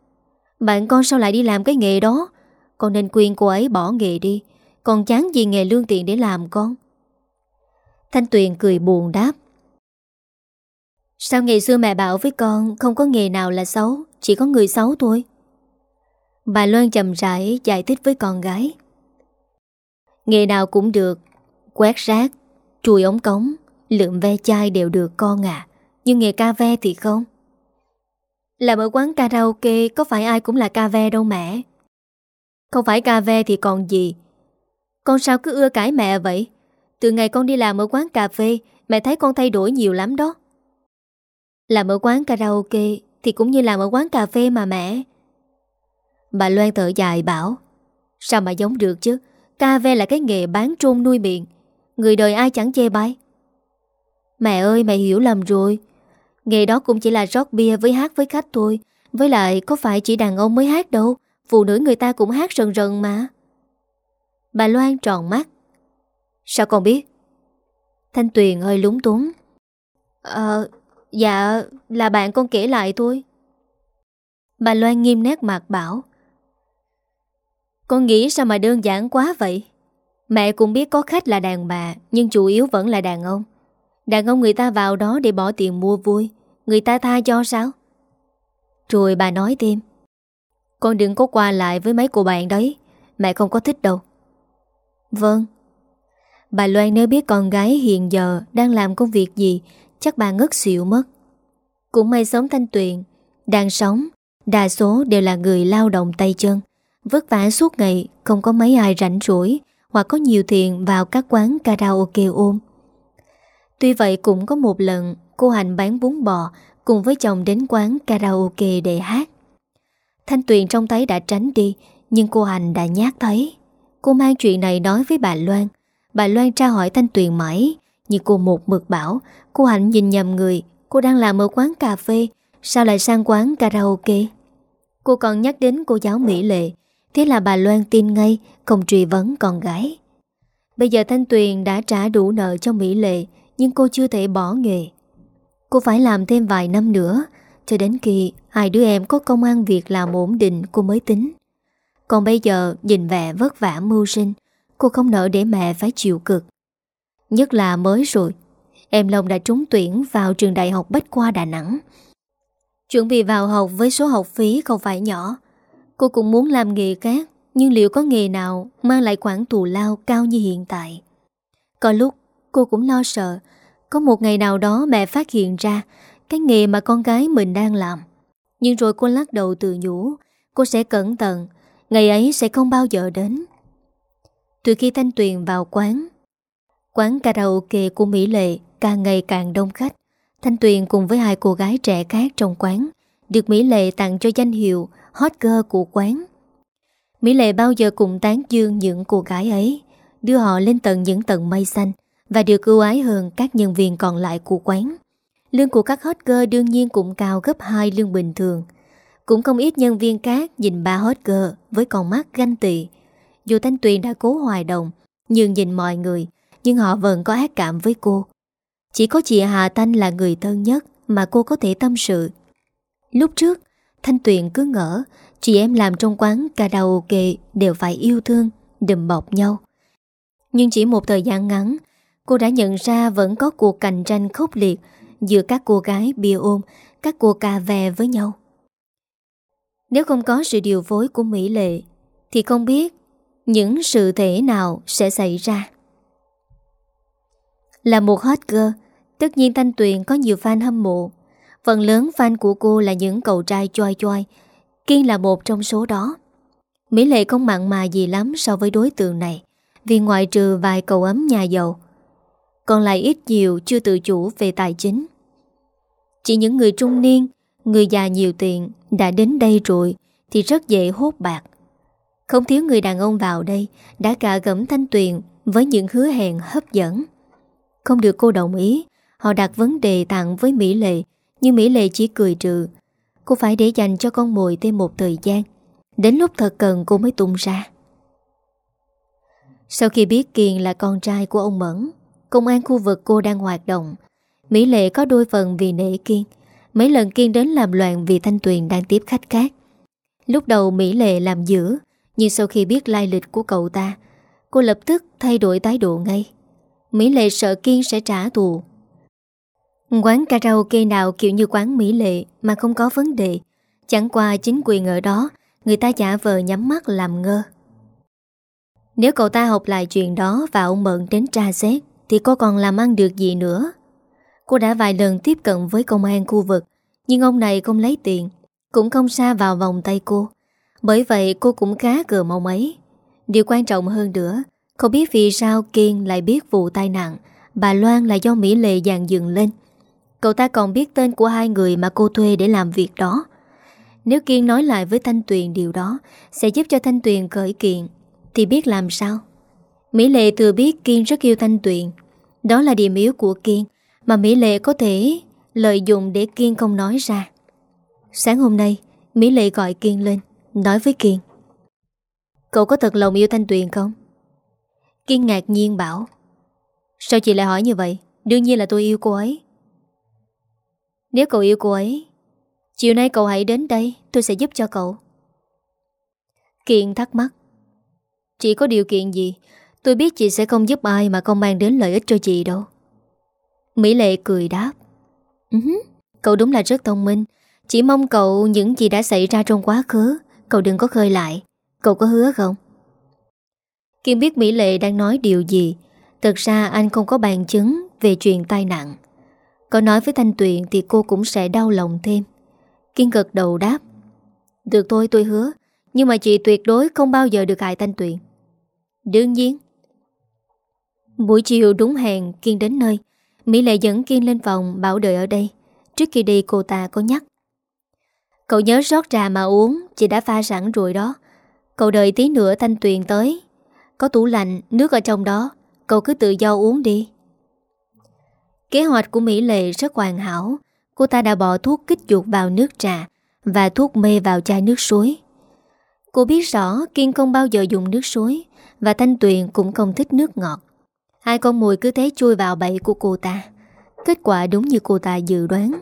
Bạn con sao lại đi làm cái nghề đó? Con nên khuyên cô ấy bỏ nghề đi. Còn chán gì nghề lương tiền để làm con? Thanh Tuyền cười buồn đáp. Sao ngày xưa mẹ bảo với con không có nghề nào là xấu, chỉ có người xấu thôi? Bà Loan chậm rãi giải thích với con gái. Nghề nào cũng được Quét rác, chùi ống cống Lượm ve chai đều được con à Nhưng nghề ca ve thì không Làm ở quán karaoke Có phải ai cũng là ca ve đâu mẹ Không phải ca ve thì còn gì Con sao cứ ưa cãi mẹ vậy từ ngày con đi làm ở quán cà phê, Mẹ thấy con thay đổi nhiều lắm đó. Làm ở quán karaoke Thì cũng như làm ở quán cà phê mà mẹ. Bà Loan thở dài bảo, Sao mà giống được chứ? Cà phê là cái nghề bán trôn nuôi miệng. Người đời ai chẳng chê bai. Mẹ ơi, mẹ hiểu lầm rồi. Nghề đó cũng chỉ là rót bia với hát với khách thôi. Với lại có phải chỉ đàn ông mới hát đâu? Phụ nữ người ta cũng hát rần rần mà. Bà Loan tròn mắt. Sao con biết? Thanh Tuyền hơi lúng túng. Ờ Dạ là bạn con kể lại thôi. Bà Loan nghiêm nét mặt bảo. Con nghĩ sao mà đơn giản quá vậy? Mẹ cũng biết có khách là đàn bà, Nhưng chủ yếu vẫn là đàn ông. Đàn ông người ta vào đó để bỏ tiền mua vui. Người ta tha cho sao? Rồi bà nói thêm. Con đừng có qua lại với mấy cô bạn đấy. Mẹ không có thích đâu. Vâng. Bà Loan nếu biết con gái hiện giờ Đang làm công việc gì, Chắc bà ngất xỉu mất. Cũng may sống thanh tuyền, Đang sống, Đa số đều là người lao động tay chân. Vất vả suốt ngày, Không có mấy ai rảnh rỗi Hoặc có nhiều tiền vào các quán karaoke ôm. Tuy vậy cũng có một lần, Cô Hành bán bún bò Cùng với chồng đến quán karaoke để hát. Thanh Tuyền trong thấy đã tránh đi, Nhưng cô Hành đã nhát thấy. Cô mang chuyện này nói với bà Loan Bà Loan tra hỏi Thanh Tuyền mãi Nhưng cô một mực bảo. Cô Hạnh nhìn nhầm người, Cô đang làm ở quán cà phê, Sao lại sang quán karaoke? Cô còn nhắc đến cô giáo Mỹ Lệ, Thế là bà Loan tin ngay, Không truy vấn con gái. Bây giờ Thanh Tuyền đã trả đủ nợ cho Mỹ Lệ, Nhưng cô chưa thể bỏ nghề. Cô phải làm thêm vài năm nữa, Cho đến khi hai đứa em có công an việc làm ổn định, cô mới tính. Còn bây giờ nhìn vẻ vất vả mưu sinh Cô không nỡ để mẹ phải chịu cực. Nhất là mới rồi, Em Long đã trúng tuyển vào trường đại học Bách Khoa Đà Nẵng. Chuẩn bị vào học với số học phí không phải nhỏ. Cô cũng muốn làm nghề khác, Nhưng liệu có nghề nào mang lại khoản tù lao cao như hiện tại? Có lúc, cô cũng lo sợ, Có một ngày nào đó mẹ phát hiện ra Cái nghề mà con gái mình đang làm. Nhưng rồi cô lắc đầu từ nhủ, Cô sẽ cẩn thận, Ngày ấy sẽ không bao giờ đến từ khi Thanh Tuyền vào quán Quán karaoke của Mỹ Lệ càng ngày càng đông khách. Thanh Tuyền cùng với hai cô gái trẻ khác trong quán Được Mỹ Lệ tặng cho danh hiệu Hot girl của quán. Mỹ Lệ bao giờ cùng tán dương những cô gái ấy, Đưa họ lên tận những tầng mây xanh Và được ưu ái hơn các nhân viên còn lại của quán. Lương của các hot girl đương nhiên cũng cao gấp 2 lương bình thường. Cũng không ít nhân viên khác nhìn ba hot girl với con mắt ganh tị dù Thanh Tuyền đã cố hoài đồng, Nhưng nhìn mọi người, Nhưng họ vẫn có ác cảm với cô. Chỉ có chị Hà Thanh là người thân nhất Mà cô có thể tâm sự. Lúc trước, Thanh Tuyền cứ ngỡ, Chị em làm trong quán karaoke Đều phải yêu thương, Đùm bọc nhau. Nhưng chỉ một thời gian ngắn, Cô đã nhận ra vẫn có cuộc cạnh tranh khốc liệt Giữa các cô gái bia ôm, Các cô cà vè với nhau. Nếu không có sự điều phối của Mỹ Lệ, Thì không biết những sự thể nào sẽ xảy ra. Là một hot girl, tất nhiên Thanh Tuyền có nhiều fan hâm mộ. Phần lớn fan của cô là những cậu trai choi choi, Kiên là một trong số đó. Mỹ Lệ không mặn mà gì lắm so với đối tượng này, vì ngoại trừ vài cậu ấm nhà giàu. Còn lại ít nhiều chưa tự chủ về tài chính. Chỉ những người trung niên, người già nhiều tiền đã đến đây rồi thì rất dễ hốt bạc. Không thiếu người đàn ông vào đây, Đã cả gẫm Thanh Tuyền Với những hứa hẹn hấp dẫn. Không được cô đồng ý, Họ đặt vấn đề tặng với Mỹ Lệ, Nhưng Mỹ Lệ chỉ cười trừ. Cô phải để dành cho con mồi thêm một thời gian. Đến lúc thật cần cô mới tung ra. Sau khi biết Kiên là con trai của ông Mẫn, Công an khu vực cô đang hoạt động. Mỹ Lệ có đôi phần vì nể Kiên. Mấy lần Kiên đến làm loạn vì Thanh Tuyền đang tiếp khách khác. Lúc đầu Mỹ Lệ làm giữ nhưng sau khi biết lai lịch của cậu ta, Cô lập tức thay đổi thái độ ngay. Mỹ Lệ sợ Kiên sẽ trả thù. Quán karaoke nào kiểu như quán Mỹ Lệ Mà không có vấn đề, Chẳng qua chính quyền ở đó, Người ta giả vờ nhắm mắt làm ngơ. Nếu cậu ta học lại chuyện đó Và ông Mận đến tra xét, Thì cô còn làm ăn được gì nữa? Cô đã vài lần tiếp cận với công an khu vực, Nhưng ông này không lấy tiền, Cũng không xa vào vòng tay cô bởi vậy cô cũng khá cờ mong ấy. Điều quan trọng hơn nữa, Không biết vì sao Kiên lại biết vụ tai nạn. Bà Loan là do Mỹ Lệ dàn dựng lên. Cậu ta còn biết tên của hai người mà cô thuê để làm việc đó. Nếu Kiên nói lại với Thanh Tuyền điều đó, Sẽ giúp cho Thanh Tuyền khởi kiện. Thì biết làm sao? Mỹ Lệ thừa biết Kiên rất yêu Thanh Tuyền. Đó là điểm yếu của Kiên, Mà Mỹ Lệ có thể lợi dụng để Kiên không nói ra. Sáng hôm nay, Mỹ Lệ gọi Kiên lên. Nói với Kiên. Cậu có thật lòng yêu Thanh Tuyền không? Kiên ngạc nhiên bảo. Sao chị lại hỏi như vậy? Đương nhiên là tôi yêu cô ấy. Nếu cậu yêu cô ấy Chiều nay cậu hãy đến đây Tôi sẽ giúp cho cậu. Kiên thắc mắc. Chị có điều kiện gì? Tôi biết chị sẽ không giúp ai Mà không mang đến lợi ích cho chị đâu. Mỹ Lệ cười đáp. Uh-huh, Cậu đúng là rất thông minh. Chỉ mong cậu những gì đã xảy ra trong quá khứ Cậu đừng có khơi lại. Cậu có hứa không? Kiên biết Mỹ Lệ đang nói điều gì. Thật ra anh không có bằng chứng Về chuyện tai nạn. Có nói với Thanh Tuyền Thì cô cũng sẽ đau lòng thêm. Kiên gật đầu đáp. Được thôi, tôi hứa. Nhưng mà chị tuyệt đối không bao giờ được hại Thanh Tuyền. Đương nhiên. Buổi chiều đúng hẹn, Kiên đến nơi. Mỹ Lệ dẫn Kiên lên phòng bảo đợi ở đây. Trước khi đi, cô ta có nhắc. Cậu nhớ rót trà mà uống Chị đã pha sẵn rồi đó. Cậu đợi tí nữa Thanh Tuyền tới. Có tủ lạnh, nước ở trong đó. Cậu cứ tự do uống đi. Kế hoạch của Mỹ Lệ rất hoàn hảo. Cô ta đã bỏ thuốc kích chuột vào nước trà Và thuốc mê vào chai nước suối. Cô biết rõ Kiên không bao giờ dùng nước suối Và Thanh Tuyền cũng không thích nước ngọt. Hai con mùi cứ thế chui vào bẫy của cô ta. Kết quả đúng như cô ta dự đoán.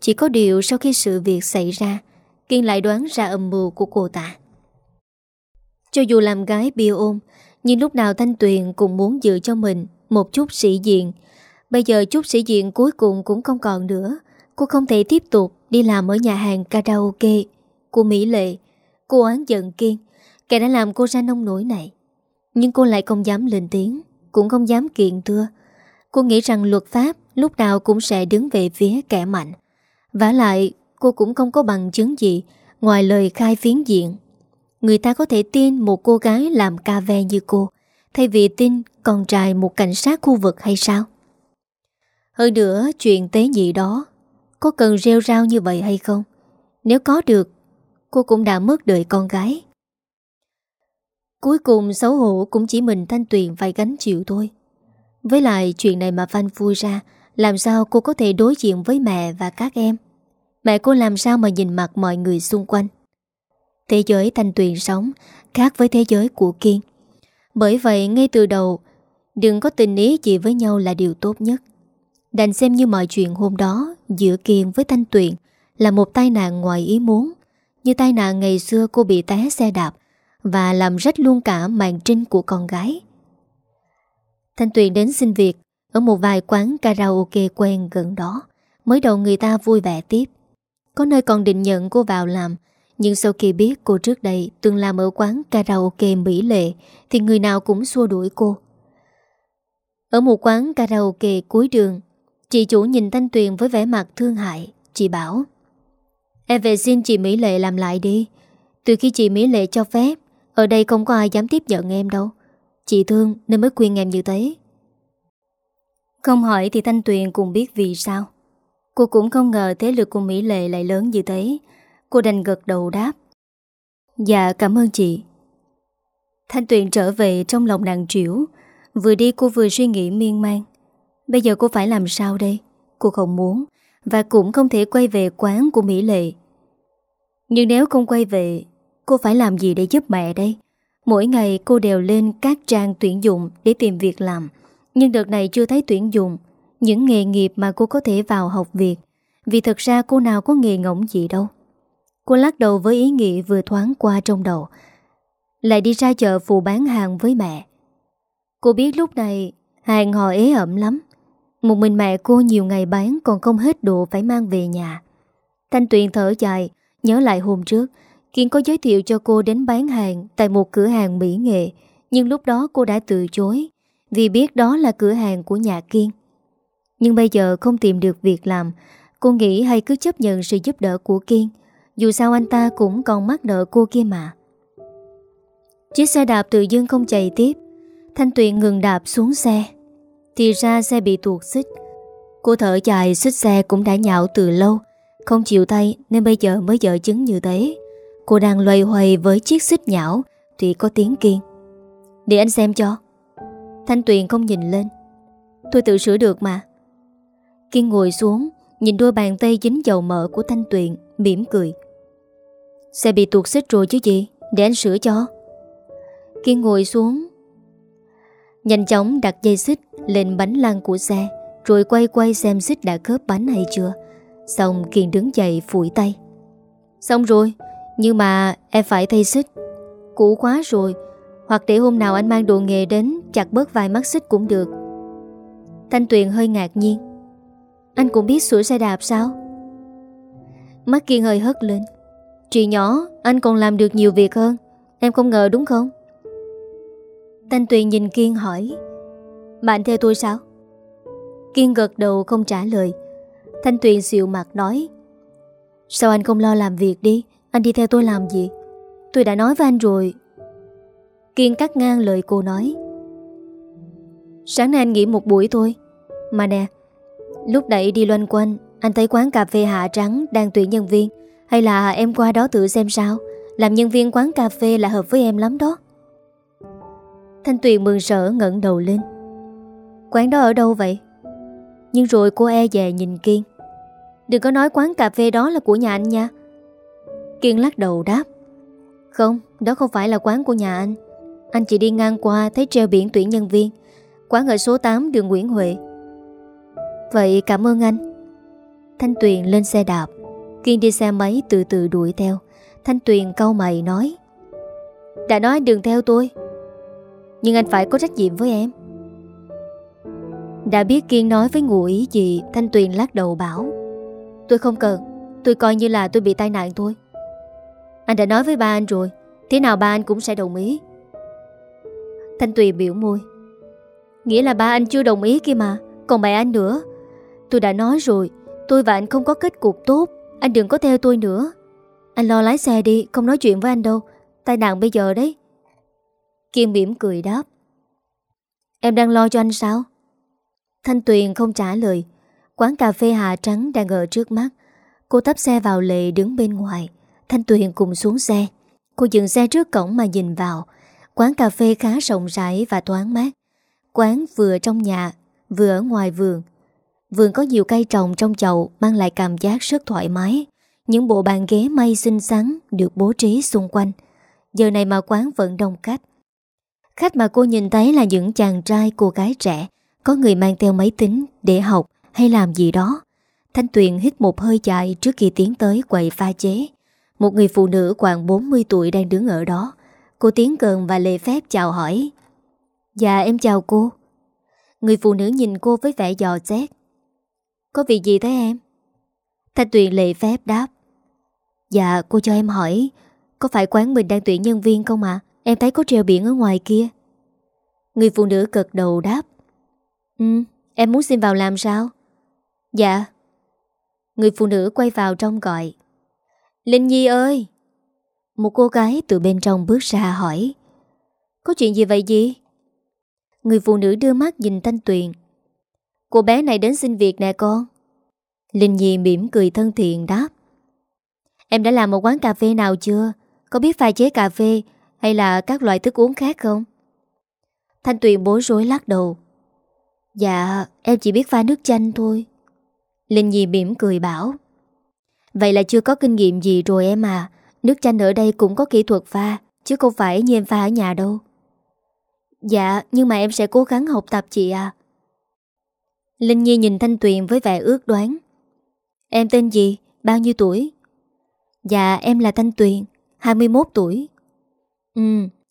Chỉ có điều sau khi sự việc xảy ra, Kiên lại đoán ra âm mưu của cô ta. Cho dù làm gái bia ôm, Nhưng lúc nào Thanh Tuyền cũng muốn giữ cho mình Một chút sĩ diện. Bây giờ chút sĩ diện cuối cùng cũng không còn nữa. Cô không thể tiếp tục Đi làm ở nhà hàng karaoke Của Mỹ Lệ. Cô oán giận Kiên, Kẻ đã làm cô ra nông nổi này. Nhưng cô lại không dám lên tiếng, Cũng không dám kiện thưa. Cô nghĩ rằng luật pháp lúc nào cũng sẽ đứng về phía kẻ mạnh vả lại, cô cũng không có bằng chứng gì, Ngoài lời khai phiến diện. Người ta có thể tin một cô gái làm ca ve như cô, Thay vì tin con trai một cảnh sát khu vực hay sao? Hơn nữa, chuyện tế nhị đó, Có cần rêu rao như vậy hay không? Nếu có được, Cô cũng đã mất đời con gái. Cuối cùng, xấu hổ cũng chỉ mình Thanh Tuyền phải gánh chịu thôi. Với lại chuyện này mà phanh vui ra làm sao cô có thể đối diện với mẹ và các em? Mẹ cô làm sao mà nhìn mặt mọi người xung quanh? Thế giới Thanh Tuyền sống Khác với thế giới của Kiên. Bởi vậy, ngay từ đầu, Đừng có tình ý gì với nhau là điều tốt nhất. Đành xem như mọi chuyện hôm đó Giữa Kiên với Thanh Tuyền Là một tai nạn ngoài ý muốn, Như tai nạn ngày xưa cô bị té xe đạp Và làm rách luôn cả màn trinh của con gái. Thanh Tuyền đến xin việc. Ở một vài quán karaoke quen gần đó. Mới đầu người ta vui vẻ tiếp. Có nơi còn định nhận cô vào làm. Nhưng sau khi biết cô trước đây Từng làm ở quán karaoke Mỹ Lệ, Thì người nào cũng xua đuổi cô. Ở một quán karaoke cuối đường, Chị chủ nhìn Thanh Tuyền với vẻ mặt thương hại. Chị bảo, Em về xin chị Mỹ Lệ làm lại đi. Từ khi chị Mỹ Lệ cho phép, Ở đây không có ai dám tiếp nhận em đâu. Chị thương nên mới khuyên em như thế. Không hỏi thì Thanh Tuyền cũng biết vì sao. Cô cũng không ngờ thế lực của Mỹ Lệ lại lớn như thế. Cô đành gật đầu đáp. Dạ cảm ơn chị. Thanh Tuyền trở về trong lòng nặng triểu. Vừa đi cô vừa suy nghĩ miên man. Bây giờ cô phải làm sao đây? Cô không muốn Và cũng không thể quay về quán của Mỹ Lệ. Nhưng nếu không quay về, Cô phải làm gì để giúp mẹ đây? Mỗi ngày cô đều lên các trang tuyển dụng Để tìm việc làm. Nhưng đợt này chưa thấy tuyển dụng, Những nghề nghiệp mà cô có thể vào học việc. Vì thật ra cô nào có nghề ngỗng gì đâu. Cô lắc đầu với ý nghĩ vừa thoáng qua trong đầu, Lại đi ra chợ phụ bán hàng với mẹ. Cô biết lúc này Hàng họ ế ẩm lắm. Một mình mẹ cô nhiều ngày bán Còn không hết đồ phải mang về nhà. Thanh Tuyền thở dài, Nhớ lại hôm trước, Kiên có giới thiệu cho cô đến bán hàng Tại một cửa hàng mỹ nghệ. Nhưng lúc đó cô đã từ chối. Vì biết đó là cửa hàng của nhà Kiên. Nhưng bây giờ không tìm được việc làm, Cô nghĩ hay cứ chấp nhận sự giúp đỡ của Kiên, Dù sao anh ta cũng còn mắc nợ cô kia mà. Chiếc xe đạp tự dưng không chạy tiếp, Thanh Tuyền ngừng đạp xuống xe. Thì ra xe bị tuột xích. Cô thở dài xích xe cũng đã nhạo từ lâu, Không chịu tay nên bây giờ mới dở chứng như thế. Cô đang loay hoay với chiếc xích nhão Thì có tiếng kiên. Để anh xem cho. Thanh Tuyền không nhìn lên. Tôi tự sửa được mà. Kiên ngồi xuống, Nhìn đôi bàn tay dính dầu mỡ của Thanh Tuyền, mỉm cười. Xe bị tuột xích rồi chứ gì, Để anh sửa cho. Kiên ngồi xuống. Nhanh chóng đặt dây xích lên bánh lăng của xe, Rồi quay quay xem xích đã khớp bánh hay chưa. Xong Kiên đứng dậy phủi tay. Xong rồi, Nhưng mà em phải thay xích. Cũ quá rồi hoặc để hôm nào anh mang đồ nghề đến, Chặt bớt vài mắt xích cũng được. Thanh Tuyền hơi ngạc nhiên. Anh cũng biết sửa xe đạp sao? Mắt Kiên hơi hất lên. Chị nhỏ, Anh còn làm được nhiều việc hơn. Em không ngờ đúng không? Thanh Tuyền nhìn Kiên hỏi. Bạn theo tôi sao? Kiên gật đầu không trả lời. Thanh Tuyền xịu mặt nói. Sao anh không lo làm việc đi? Anh đi theo tôi làm gì? Tôi đã nói với anh rồi. Kiên cắt ngang lời cô nói. Sáng nay anh nghỉ một buổi thôi. Mà nè Lúc đẩy đi loanh quanh Anh thấy quán cà phê Hạ Trắng đang tuyển nhân viên. Hay là em qua đó tự xem sao? Làm nhân viên quán cà phê là hợp với em lắm đó. Thanh Tuyền mừng rỡ ngẩng đầu lên. Quán đó ở đâu vậy? Nhưng rồi cô e dè nhìn Kiên. Đừng có nói quán cà phê đó là của nhà anh nha. Kiên lắc đầu đáp. Không, đó không phải là quán của nhà anh. Anh chỉ đi ngang qua, thấy treo biển tuyển nhân viên. Quán ở số 8 đường Nguyễn Huệ. Vậy cảm ơn anh. Thanh Tuyền lên xe đạp. Kiên đi xe máy từ từ đuổi theo. Thanh Tuyền câu mày nói, Đã nói anh đừng theo tôi, Nhưng anh phải có trách nhiệm với em. Đã biết Kiên nói với ngụ ý gì, Thanh Tuyền lắc đầu bảo, Tôi không cần, Tôi coi như là tôi bị tai nạn thôi. Anh đã nói với ba anh rồi, Thế nào ba anh cũng sẽ đồng ý. Thanh Tuyền biểu môi. Nghĩa là ba anh chưa đồng ý kia mà, Còn mẹ anh nữa. Tôi đã nói rồi, Tôi và anh không có kết cục tốt, Anh đừng có theo tôi nữa. Anh lo lái xe đi, Không nói chuyện với anh đâu, Tai nạn bây giờ đấy. Kiên mỉm cười đáp. Em đang lo cho anh sao? Thanh Tuyền không trả lời. Quán cà phê Hà Trắng đang ở trước mắt. Cô tấp xe vào lệ đứng bên ngoài. Thanh Tuyền cùng xuống xe. Cô dừng xe trước cổng mà nhìn vào. Quán cà phê khá rộng rãi và thoáng mát. Quán vừa trong nhà, Vừa ở ngoài vườn. Vườn có nhiều cây trồng trong chậu, Mang lại cảm giác rất thoải mái. Những bộ bàn ghế mây xinh xắn Được bố trí xung quanh. Giờ này mà quán vẫn đông khách. Khách mà cô nhìn thấy là những chàng trai, cô gái trẻ. Có người mang theo máy tính Để học hay làm gì đó. Thanh Tuyền hít một hơi dài Trước khi tiến tới quầy pha chế. Một người phụ nữ khoảng 40 tuổi đang đứng ở đó. Cô tiến gần và lệ phép chào hỏi. Dạ em chào cô. Người phụ nữ nhìn cô với vẻ dò xét. Có việc gì thế em? Thanh Tuyền lệ phép đáp. Dạ cô cho em hỏi, Có phải quán mình đang tuyển nhân viên không ạ? Em thấy có treo biển ở ngoài kia. Người phụ nữ cực đầu đáp. Ừ em muốn xin vào làm sao? Dạ. Người phụ nữ quay vào trong gọi. Linh Nhi ơi! Một cô gái từ bên trong bước ra hỏi, Có chuyện gì vậy gì? Người phụ nữ đưa mắt nhìn Thanh Tuyền, Cô bé này đến xin việc nè con Linh Nhi mỉm cười thân thiện đáp, Em đã làm một quán cà phê nào chưa? Có biết pha chế cà phê Hay là các loại thức uống khác không? Thanh Tuyền bối rối lắc đầu Dạ em chỉ biết pha nước chanh thôi Linh Nhi mỉm cười bảo, Vậy là chưa có kinh nghiệm gì rồi em à Nước chanh ở đây cũng có kỹ thuật pha, Chứ không phải như em pha ở nhà đâu. Dạ nhưng mà em sẽ cố gắng học tập chị à Linh Nhi nhìn Thanh Tuyền với vẻ ước đoán. Em tên gì? Bao nhiêu tuổi? Dạ em là Thanh Tuyền 21 tuổi. Ừ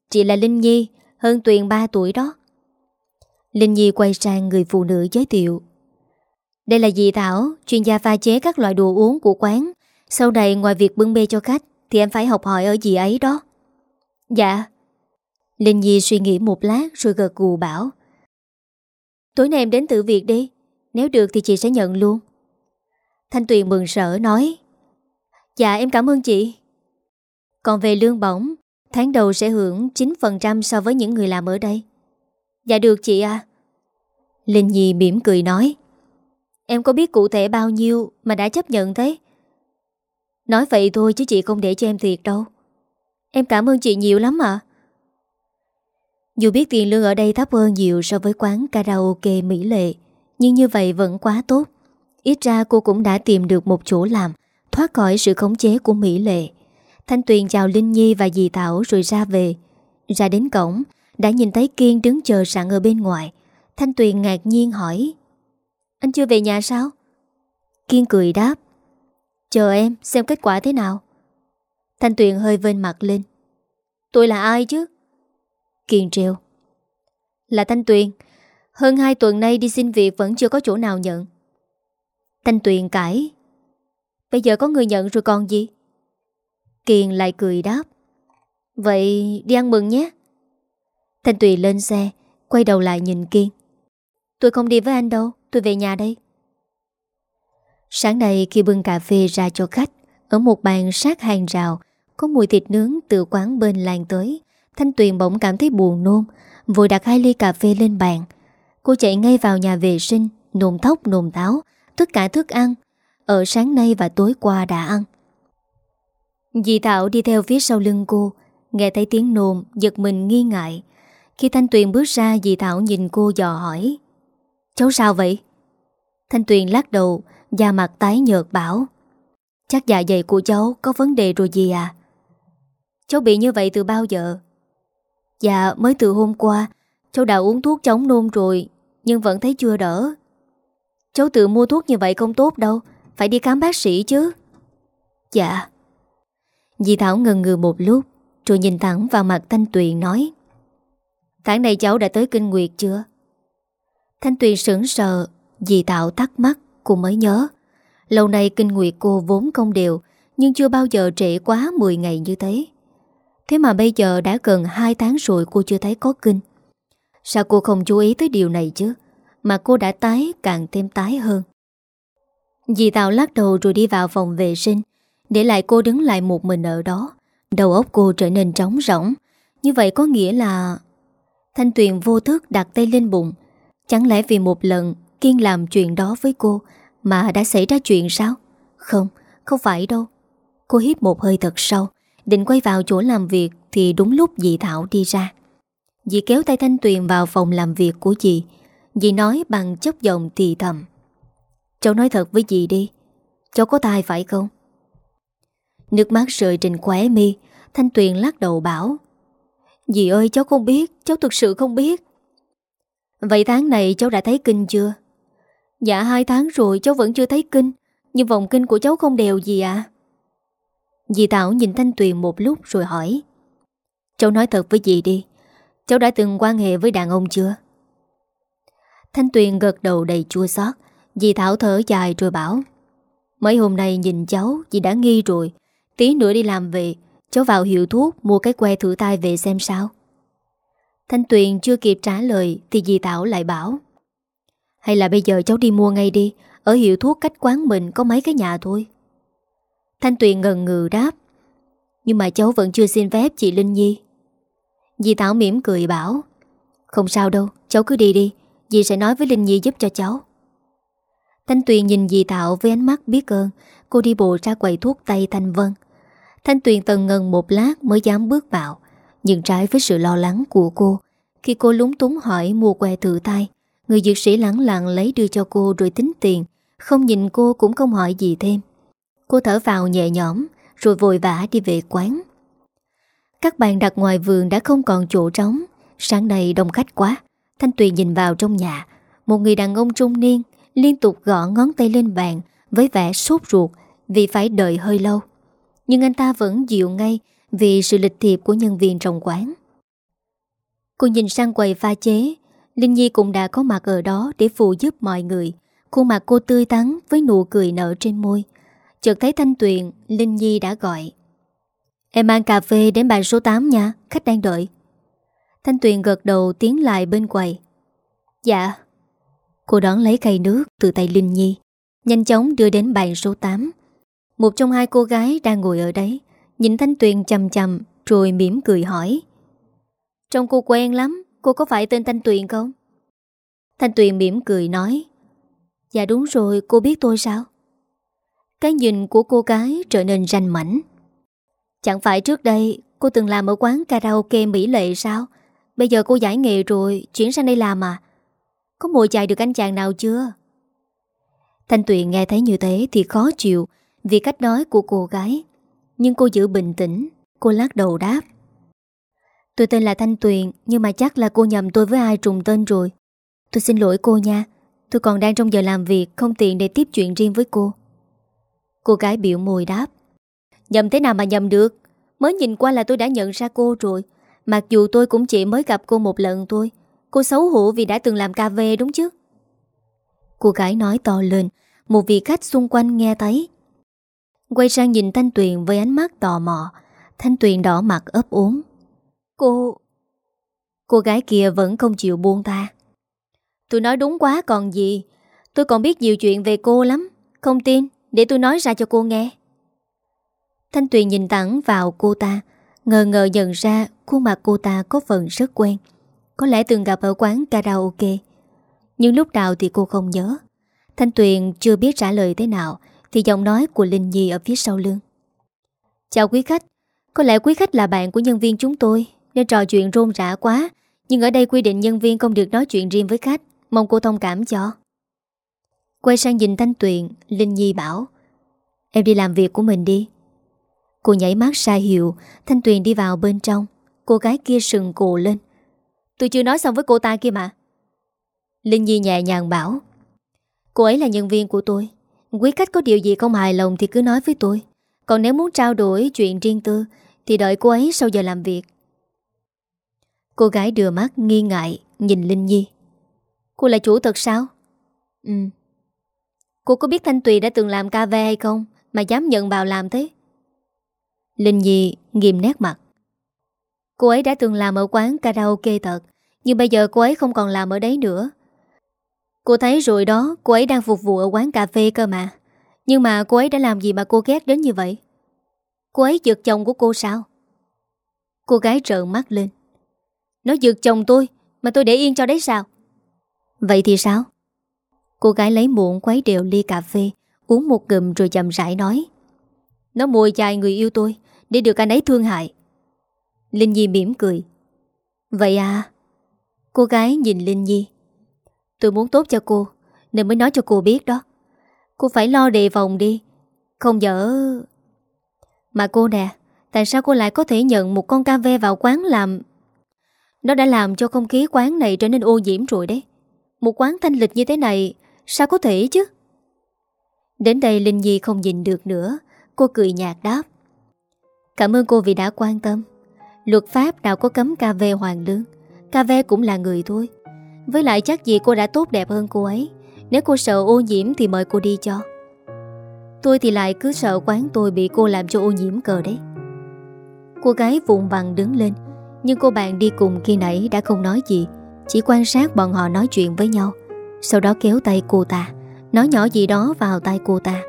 chị là Linh Nhi, Hơn Tuyền 3 tuổi đó. Linh Nhi quay sang người phụ nữ giới thiệu. Đây là dì Thảo, Chuyên gia pha chế các loại đồ uống của quán. Sau này ngoài việc bưng bê cho khách thì em phải học hỏi ở dì ấy đó. Dạ. Linh Nhi suy nghĩ một lát rồi gật gù bảo. Tối nay em đến tự việc đi. Nếu được thì chị sẽ nhận luôn. Thanh Tuyền mừng rỡ nói. Dạ em cảm ơn chị. Còn về lương bổng, Tháng đầu sẽ hưởng 9% so với những người làm ở đây. Dạ được chị à Linh Nhi mỉm cười nói. Em có biết cụ thể bao nhiêu Mà đã chấp nhận thế? Nói vậy thôi chứ chị không để cho em thiệt đâu. Em cảm ơn chị nhiều lắm ạ. Dù biết tiền lương ở đây thấp hơn nhiều So với quán karaoke Mỹ Lệ, Nhưng như vậy vẫn quá tốt. Ít ra cô cũng đã tìm được một chỗ làm, Thoát khỏi sự khống chế của Mỹ Lệ. Thanh Tuyền chào Linh Nhi và dì Thảo rồi ra về. Ra đến cổng, Đã nhìn thấy Kiên đứng chờ sẵn ở bên ngoài. Thanh Tuyền ngạc nhiên hỏi, Anh chưa về nhà sao? Kiên cười đáp Chờ em, xem kết quả thế nào. Thanh Tuyền hơi vên mặt lên. Tôi là ai chứ? Kiên treo Là Thanh Tuyền. Hơn hai tuần nay đi xin việc vẫn chưa có chỗ nào nhận. Thanh Tuyền cãi. Bây giờ có người nhận rồi còn gì? Kiên lại cười đáp. Vậy đi ăn mừng nhé. Thanh Tuyền lên xe, Quay đầu lại nhìn Kiên Tôi không đi với anh đâu, Tôi về nhà đây. Sáng nay khi bưng cà phê ra cho khách, Ở một bàn sát hàng rào, Có mùi thịt nướng từ quán bên làng tới. Thanh Tuyền bỗng cảm thấy buồn nôn, Vội đặt hai ly cà phê lên bàn. Cô chạy ngay vào nhà vệ sinh nồn thóc nồn táo Tất cả thức ăn. Ở sáng nay và tối qua đã ăn. Dì Thảo đi theo phía sau lưng cô, Nghe thấy tiếng nôn Giật mình nghi ngại. Khi Thanh Tuyền bước ra, dì Thảo nhìn cô dò hỏi, Cháu sao vậy? Thanh Tuyền lắc đầu Da mặt tái nhợt bảo, Chắc dạ dày của cháu có vấn đề rồi gì à? Cháu bị như vậy từ bao giờ? Dạ mới từ hôm qua, Cháu đã uống thuốc chống nôn rồi, Nhưng vẫn thấy chưa đỡ. Cháu tự mua thuốc như vậy không tốt đâu, Phải đi khám bác sĩ chứ. Dạ. Dì Thảo ngần ngừ một lúc, Rồi nhìn thẳng vào mặt Thanh Tuyền nói, Tháng này cháu đã tới kinh nguyệt chưa? Thanh Tuyền sững sờ, Dì Thảo thắc mắc cô mới nhớ. Lâu nay kinh nguyệt cô vốn không đều, Nhưng chưa bao giờ trễ quá 10 ngày như thế. Thế mà bây giờ đã gần 2 tháng rồi cô chưa thấy có kinh. Sao cô không chú ý tới điều này chứ? Mà cô đã tái càng thêm tái hơn. Dì Tào lắc đầu rồi đi vào phòng vệ sinh, Để lại cô đứng lại một mình ở đó. Đầu óc cô trở nên trống rỗng. Như vậy có nghĩa là Thanh Tuyền vô thức đặt tay lên bụng. Chẳng lẽ vì một lần Kiên làm chuyện đó với cô mà đã xảy ra chuyện sao? Không, không phải đâu. Cô hít một hơi thật sâu Định quay vào chỗ làm việc Thì đúng lúc dì Thảo đi ra. Dì kéo tay Thanh Tuyền vào phòng làm việc của dì. Dì nói bằng chất giọng thì thầm. Cháu nói thật với dì đi. Cháu có tai phải không? Nước mắt rơi trên khóe mi Thanh Tuyền lắc đầu bảo. Dì ơi cháu không biết Cháu thực sự không biết. Vậy tháng này cháu đã thấy kinh chưa? Dạ hai tháng rồi cháu vẫn chưa thấy kinh, Nhưng vòng kinh của cháu không đều gì ạ à? Dì Thảo nhìn Thanh Tuyền một lúc rồi hỏi, Cháu nói thật với dì đi, Cháu đã từng quan hệ với đàn ông chưa Thanh Tuyền gật đầu đầy chua xót, Dì Thảo thở dài rồi bảo, Mấy hôm nay nhìn cháu, Dì đã nghi rồi, Tí nữa đi làm về, Cháu vào hiệu thuốc mua cái que thử tai về xem sao Thanh Tuyền chưa kịp trả lời Thì dì Thảo lại bảo hay là bây giờ cháu đi mua ngay đi. Ở hiệu thuốc cách quán mình có mấy cái nhà thôi. Thanh Tuyền ngần ngừ đáp. Nhưng mà cháu vẫn chưa xin phép chị Linh Nhi. Dì Thảo mỉm cười bảo. Không sao đâu, cháu cứ đi đi. Dì sẽ nói với Linh Nhi giúp cho cháu. Thanh Tuyền nhìn dì Thảo với ánh mắt biết ơn. Cô đi bộ ra quầy thuốc tay Thanh Vân. Thanh Tuyền tần ngần một lát mới dám bước vào. Nhưng trái với sự lo lắng của cô Khi cô lúng túng hỏi mua que thử tay Người dược sĩ lẳng lặng lấy đưa cho cô rồi tính tiền. Không nhìn cô cũng không hỏi gì thêm. Cô thở vào nhẹ nhõm, Rồi vội vã đi về quán. Các bàn đặt ngoài vườn đã không còn chỗ trống. Sáng nay đông khách quá. Thanh Tuyền nhìn vào trong nhà. Một người đàn ông trung niên Liên tục gõ ngón tay lên bàn Với vẻ sốt ruột Vì phải đợi hơi lâu. Nhưng anh ta vẫn dịu ngay Vì sự lịch thiệp của nhân viên trong quán. Cô nhìn sang quầy pha chế. Linh Nhi cũng đã có mặt ở đó Để phụ giúp mọi người. Khuôn mặt cô tươi tắn với nụ cười nở trên môi. Chợt thấy Thanh Tuyền, Linh Nhi đã gọi. Em mang cà phê đến bàn số 8 nha, Khách đang đợi. Thanh Tuyền gật đầu tiến lại bên quầy. Dạ. Cô đón lấy cây nước từ tay Linh Nhi, Nhanh chóng đưa đến bàn số 8 Một trong hai cô gái đang ngồi ở đấy, Nhìn Thanh Tuyền chầm chầm Rồi mỉm cười hỏi. Trông cô quen lắm Cô có phải tên Thanh Tuyền không? Thanh Tuyền mỉm cười nói Dạ đúng rồi, cô biết tôi sao? Cái nhìn của cô gái trở nên ranh mảnh. Chẳng phải trước đây Cô từng làm ở quán karaoke Mỹ Lệ sao? Bây giờ cô giải nghề rồi, Chuyển sang đây làm à? Có mồi chài được anh chàng nào chưa? Thanh Tuyền nghe thấy như thế Thì khó chịu Vì cách nói của cô gái, Nhưng cô giữ bình tĩnh, Cô lắc đầu đáp. Tôi tên là Thanh Tuyền, Nhưng mà chắc là cô nhầm tôi với ai trùng tên rồi. Tôi xin lỗi cô nha. Tôi còn đang trong giờ làm việc, Không tiện để tiếp chuyện riêng với cô. Cô gái biểu môi đáp. Nhầm thế nào mà nhầm được? Mới nhìn qua là tôi đã nhận ra cô rồi. Mặc dù tôi cũng chỉ mới gặp cô một lần thôi. Cô xấu hổ vì đã từng làm cà phê đúng chứ? Cô gái nói to lên. Một vị khách xung quanh nghe thấy. Quay sang nhìn Thanh Tuyền với ánh mắt tò mò. Thanh Tuyền đỏ mặt ấp ốm Cô... Cô gái kia vẫn không chịu buông ta Tôi nói đúng quá còn gì. Tôi còn biết nhiều chuyện về cô lắm. Không tin, để tôi nói ra cho cô nghe. Thanh Tuyền nhìn thẳng vào cô ta, Ngờ ngờ nhận ra khuôn mặt cô ta có phần rất quen. Có lẽ từng gặp ở quán karaoke. Nhưng lúc nào thì cô không nhớ. Thanh Tuyền chưa biết trả lời thế nào, Thì giọng nói của Linh Nhi ở phía sau lưng. Chào quý khách. Có lẽ quý khách là bạn của nhân viên chúng tôi. Nên trò chuyện rôn rã quá. Nhưng ở đây quy định nhân viên không được nói chuyện riêng với khách. Mong cô thông cảm cho. Quay sang nhìn Thanh Tuyền, Linh Nhi bảo, Em đi làm việc của mình đi. Cô nhảy mắt ra hiệu. Thanh Tuyền đi vào bên trong. Cô gái kia sừng cổ lên. Tôi chưa nói xong với cô ta kia mà. Linh Nhi nhẹ nhàng bảo, Cô ấy là nhân viên của tôi. Quý khách có điều gì không hài lòng thì cứ nói với tôi. Còn nếu muốn trao đổi chuyện riêng tư, Thì đợi cô ấy sau giờ làm việc. Cô gái đưa mắt nghi ngại Nhìn Linh Nhi. Cô là chủ thật sao? Ừ. Cô có biết Thanh Tùy đã từng làm ca ve hay không? Mà dám nhận vào làm thế. Linh Nhi nghiêm nét mặt. Cô ấy đã từng làm ở quán karaoke thật, Nhưng bây giờ cô ấy không còn làm ở đấy nữa. Cô thấy rồi đó, Cô ấy đang phục vụ ở quán cà phê cơ mà. Nhưng mà cô ấy đã làm gì mà cô ghét đến như vậy? Cô ấy giật chồng của cô sao? Cô gái trợn mắt lên. Nó giật chồng tôi Mà tôi để yên cho đấy sao? Vậy thì sao? Cô gái lấy muỗng quấy đều ly cà phê Uống một gùm rồi chậm rãi nói. Nó mùi chài người yêu tôi Để được anh ấy thương hại. Linh Nhi mỉm cười. Vậy à? Cô gái nhìn Linh Nhi. Tôi muốn tốt cho cô Nên mới nói cho cô biết đó. Cô phải lo đề phòng đi Không dở. Mà cô nè Tại sao cô lại có thể nhận một con ca ve vào quán làm nó đã làm cho không khí quán này trở nên ô nhiễm rồi đấy. Một quán thanh lịch như thế này, Sao có thể chứ? Đến đây Linh Nhi không nhìn được nữa. Cô cười nhạt đáp. Cảm ơn cô vì đã quan tâm. Luật pháp nào có cấm ca ve hoàng lương Ca ve cũng là người thôi. Với lại chắc gì cô đã tốt đẹp hơn cô ấy. Nếu cô sợ ô nhiễm thì mời cô đi cho. Tôi thì lại cứ sợ quán tôi bị cô làm cho ô nhiễm cờ đấy. Cô gái vụn vàng đứng lên nhưng cô bạn đi cùng khi nãy đã không nói gì Chỉ quan sát bọn họ nói chuyện với nhau. Sau đó kéo tay cô ta Nói nhỏ gì đó vào tay cô ta.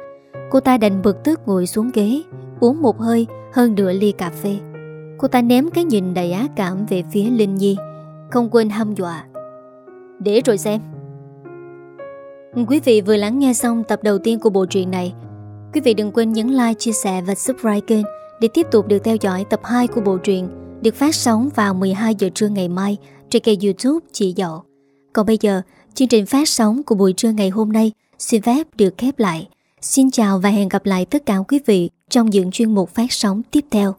Cô ta đành bực tức ngồi xuống ghế Uống một hơi hơn nửa ly cà phê. Cô ta ném cái nhìn đầy á cảm về phía Linh Nhi Không quên hâm dọa. Để rồi xem. Quý vị vừa lắng nghe xong tập đầu tiên của bộ truyện này Quý vị đừng quên nhấn like, chia sẻ và subscribe kênh Để tiếp tục được theo dõi tập 2 của bộ truyện được phát sóng vào 12 giờ trưa ngày mai Trên kênh youtube Chị Dậu Còn bây giờ, Chương trình phát sóng của buổi trưa ngày hôm nay xin phép được khép lại. Xin chào và hẹn gặp lại tất cả quý vị trong những chuyên mục phát sóng tiếp theo.